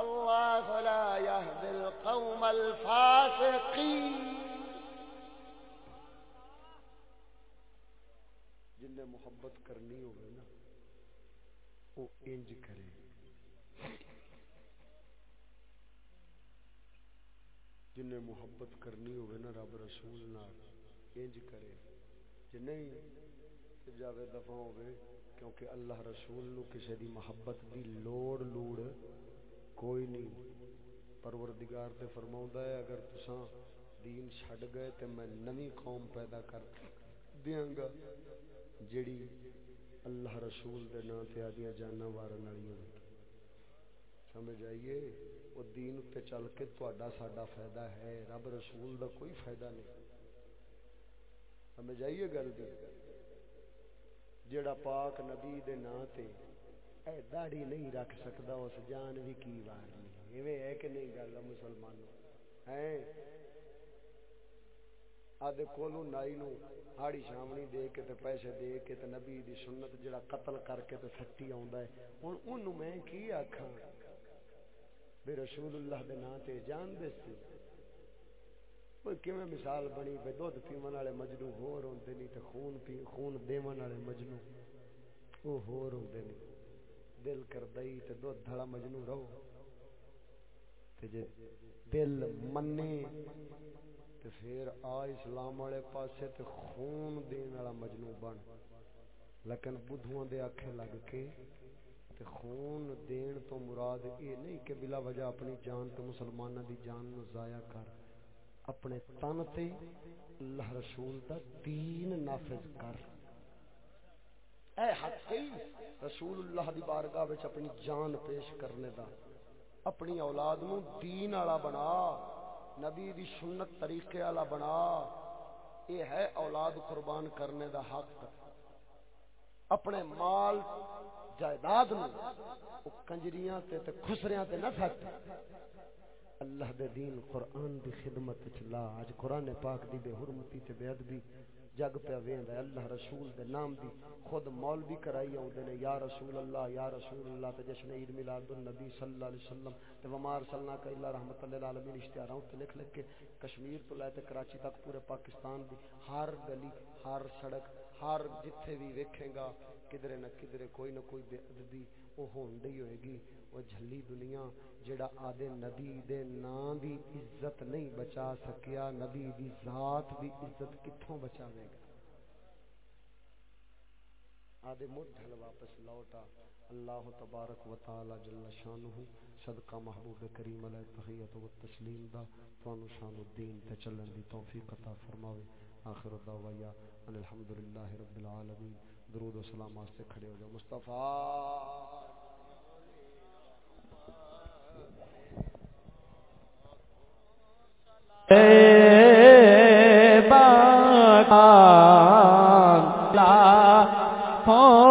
والله لا يهدي القوم الفاسقين جن نے محبت کرنی ہوگی نا، وہ انج کرے جن نے محبت کرنی ہوگی نا، رب رسول نال انج کرے جی نہیں جاوے دفاع ہوگی، کیونکہ اللہ رسول نو کسی دی محبت دی لوڑ لوڑ کوئی نہیں۔ پروردگار تے فرماؤں ہے، اگر تساں دین چھڑ گئے تے میں نوی قوم پیدا کر دیاں گا جڑی اللہ رسول دے نا تے آدیاں جانا وارن والی ہوگی سمجھ آئیے؟ وہ دین تے چل کے تہاڈا ساڈا فائدہ ہے، رب رسول دا کوئی فائدہ نہیں۔ سمجھ آئیے گل دی؟ جڑا پاک نبی دے نا تے اے داڑھی نہیں رکھ سکتا اس جان بھی کی وار ایویں ہے کہ نہیں گل مسلمان ہے آدھے کولو نائی نو ہاڑی شامنی دے کے تے پیسے دے کے تے نبی دی سنت جڑا قتل کر کے تے سٹی آوندا ہے۔ ہن اونوں میں کی آکھاں؟ بے رسول اللہ دے نام تے جان دے سی۔ کوئی کیویں مثال بنی؟ بے دودھ پیون والے مجنو ہور ہوندے نہیں تے خون پی، خون دیون والے مجنو او ہور ہوندے نہیں دل کر دئی تے دو دھڑا مجنو رہو۔ تے جے دل منے تے پھر آ اسلام والے پاسے تے خون دین والا مجنو بن۔ لیکن بدھواں دے آکھے لگ کے تے خون دین تو مراد اے نہیں کہ بلا وجہ اپنی جان تے مسلماناں دی جان نو ضائع کر، اپنے تن تے اللہ رسول دا دین نافذ کر۔ اے حق رسول اللہ دی بارگاہ وچ اپنی جان پیش کرنے دا۔ اپنی اولاد نو دین والا بنا، نبی دی سنت طریقے والا بنا۔ اے ہے اولاد قربان کرنے دا حق۔ اپنے مال، جائیداد نو کنجریاں تے تے خسریاں تے نہ سٹ۔ اللہ دے دین قرآن دی خدمت چلا اج قرآن پاک دی بے حرمتی تے بے ادبی۔ جگ پہ ویندا ہے، اللہ رسول دے نام دی خود مولوی کرائی اوندے نے، یا رسول اللہ، یا رسول اللہ، تے جشن عید میلاد النبی صلی اللہ علیہ وسلم تے ومار صلی کا الا رحمت للعالمین اشتہاراں تے لکھ لکھ کے کشمیر تو لے تے کراچی تک پورے پاکستان دی ہر گلی، ہر سڑک، ہر جتھے بھی ویکھے گا کدھر نہ کدھر کوئی نہ کوئی بے ادبی او ہون دی ہوئے گی وہ جھلی دنیا جڑا آدھے نبی دے نام دی عزت نہیں بچا سکیا نبی دی ذات دی عزت کتھوں بچاوے گا آدھے مدھل واپس لوٹا اللہ تبارک و تعالی جل شانہ صدقہ محبوب کریم علیہ تحیت و تسلیم دا توانو شان الدین تے چلن دی توفیق عطا فرماوے آخر دعوایا ان الحمدللہ رب العالمین درود و سلام واسطے کھڑے ہو جاؤ۔ مصطفیٰ۔ لا ہو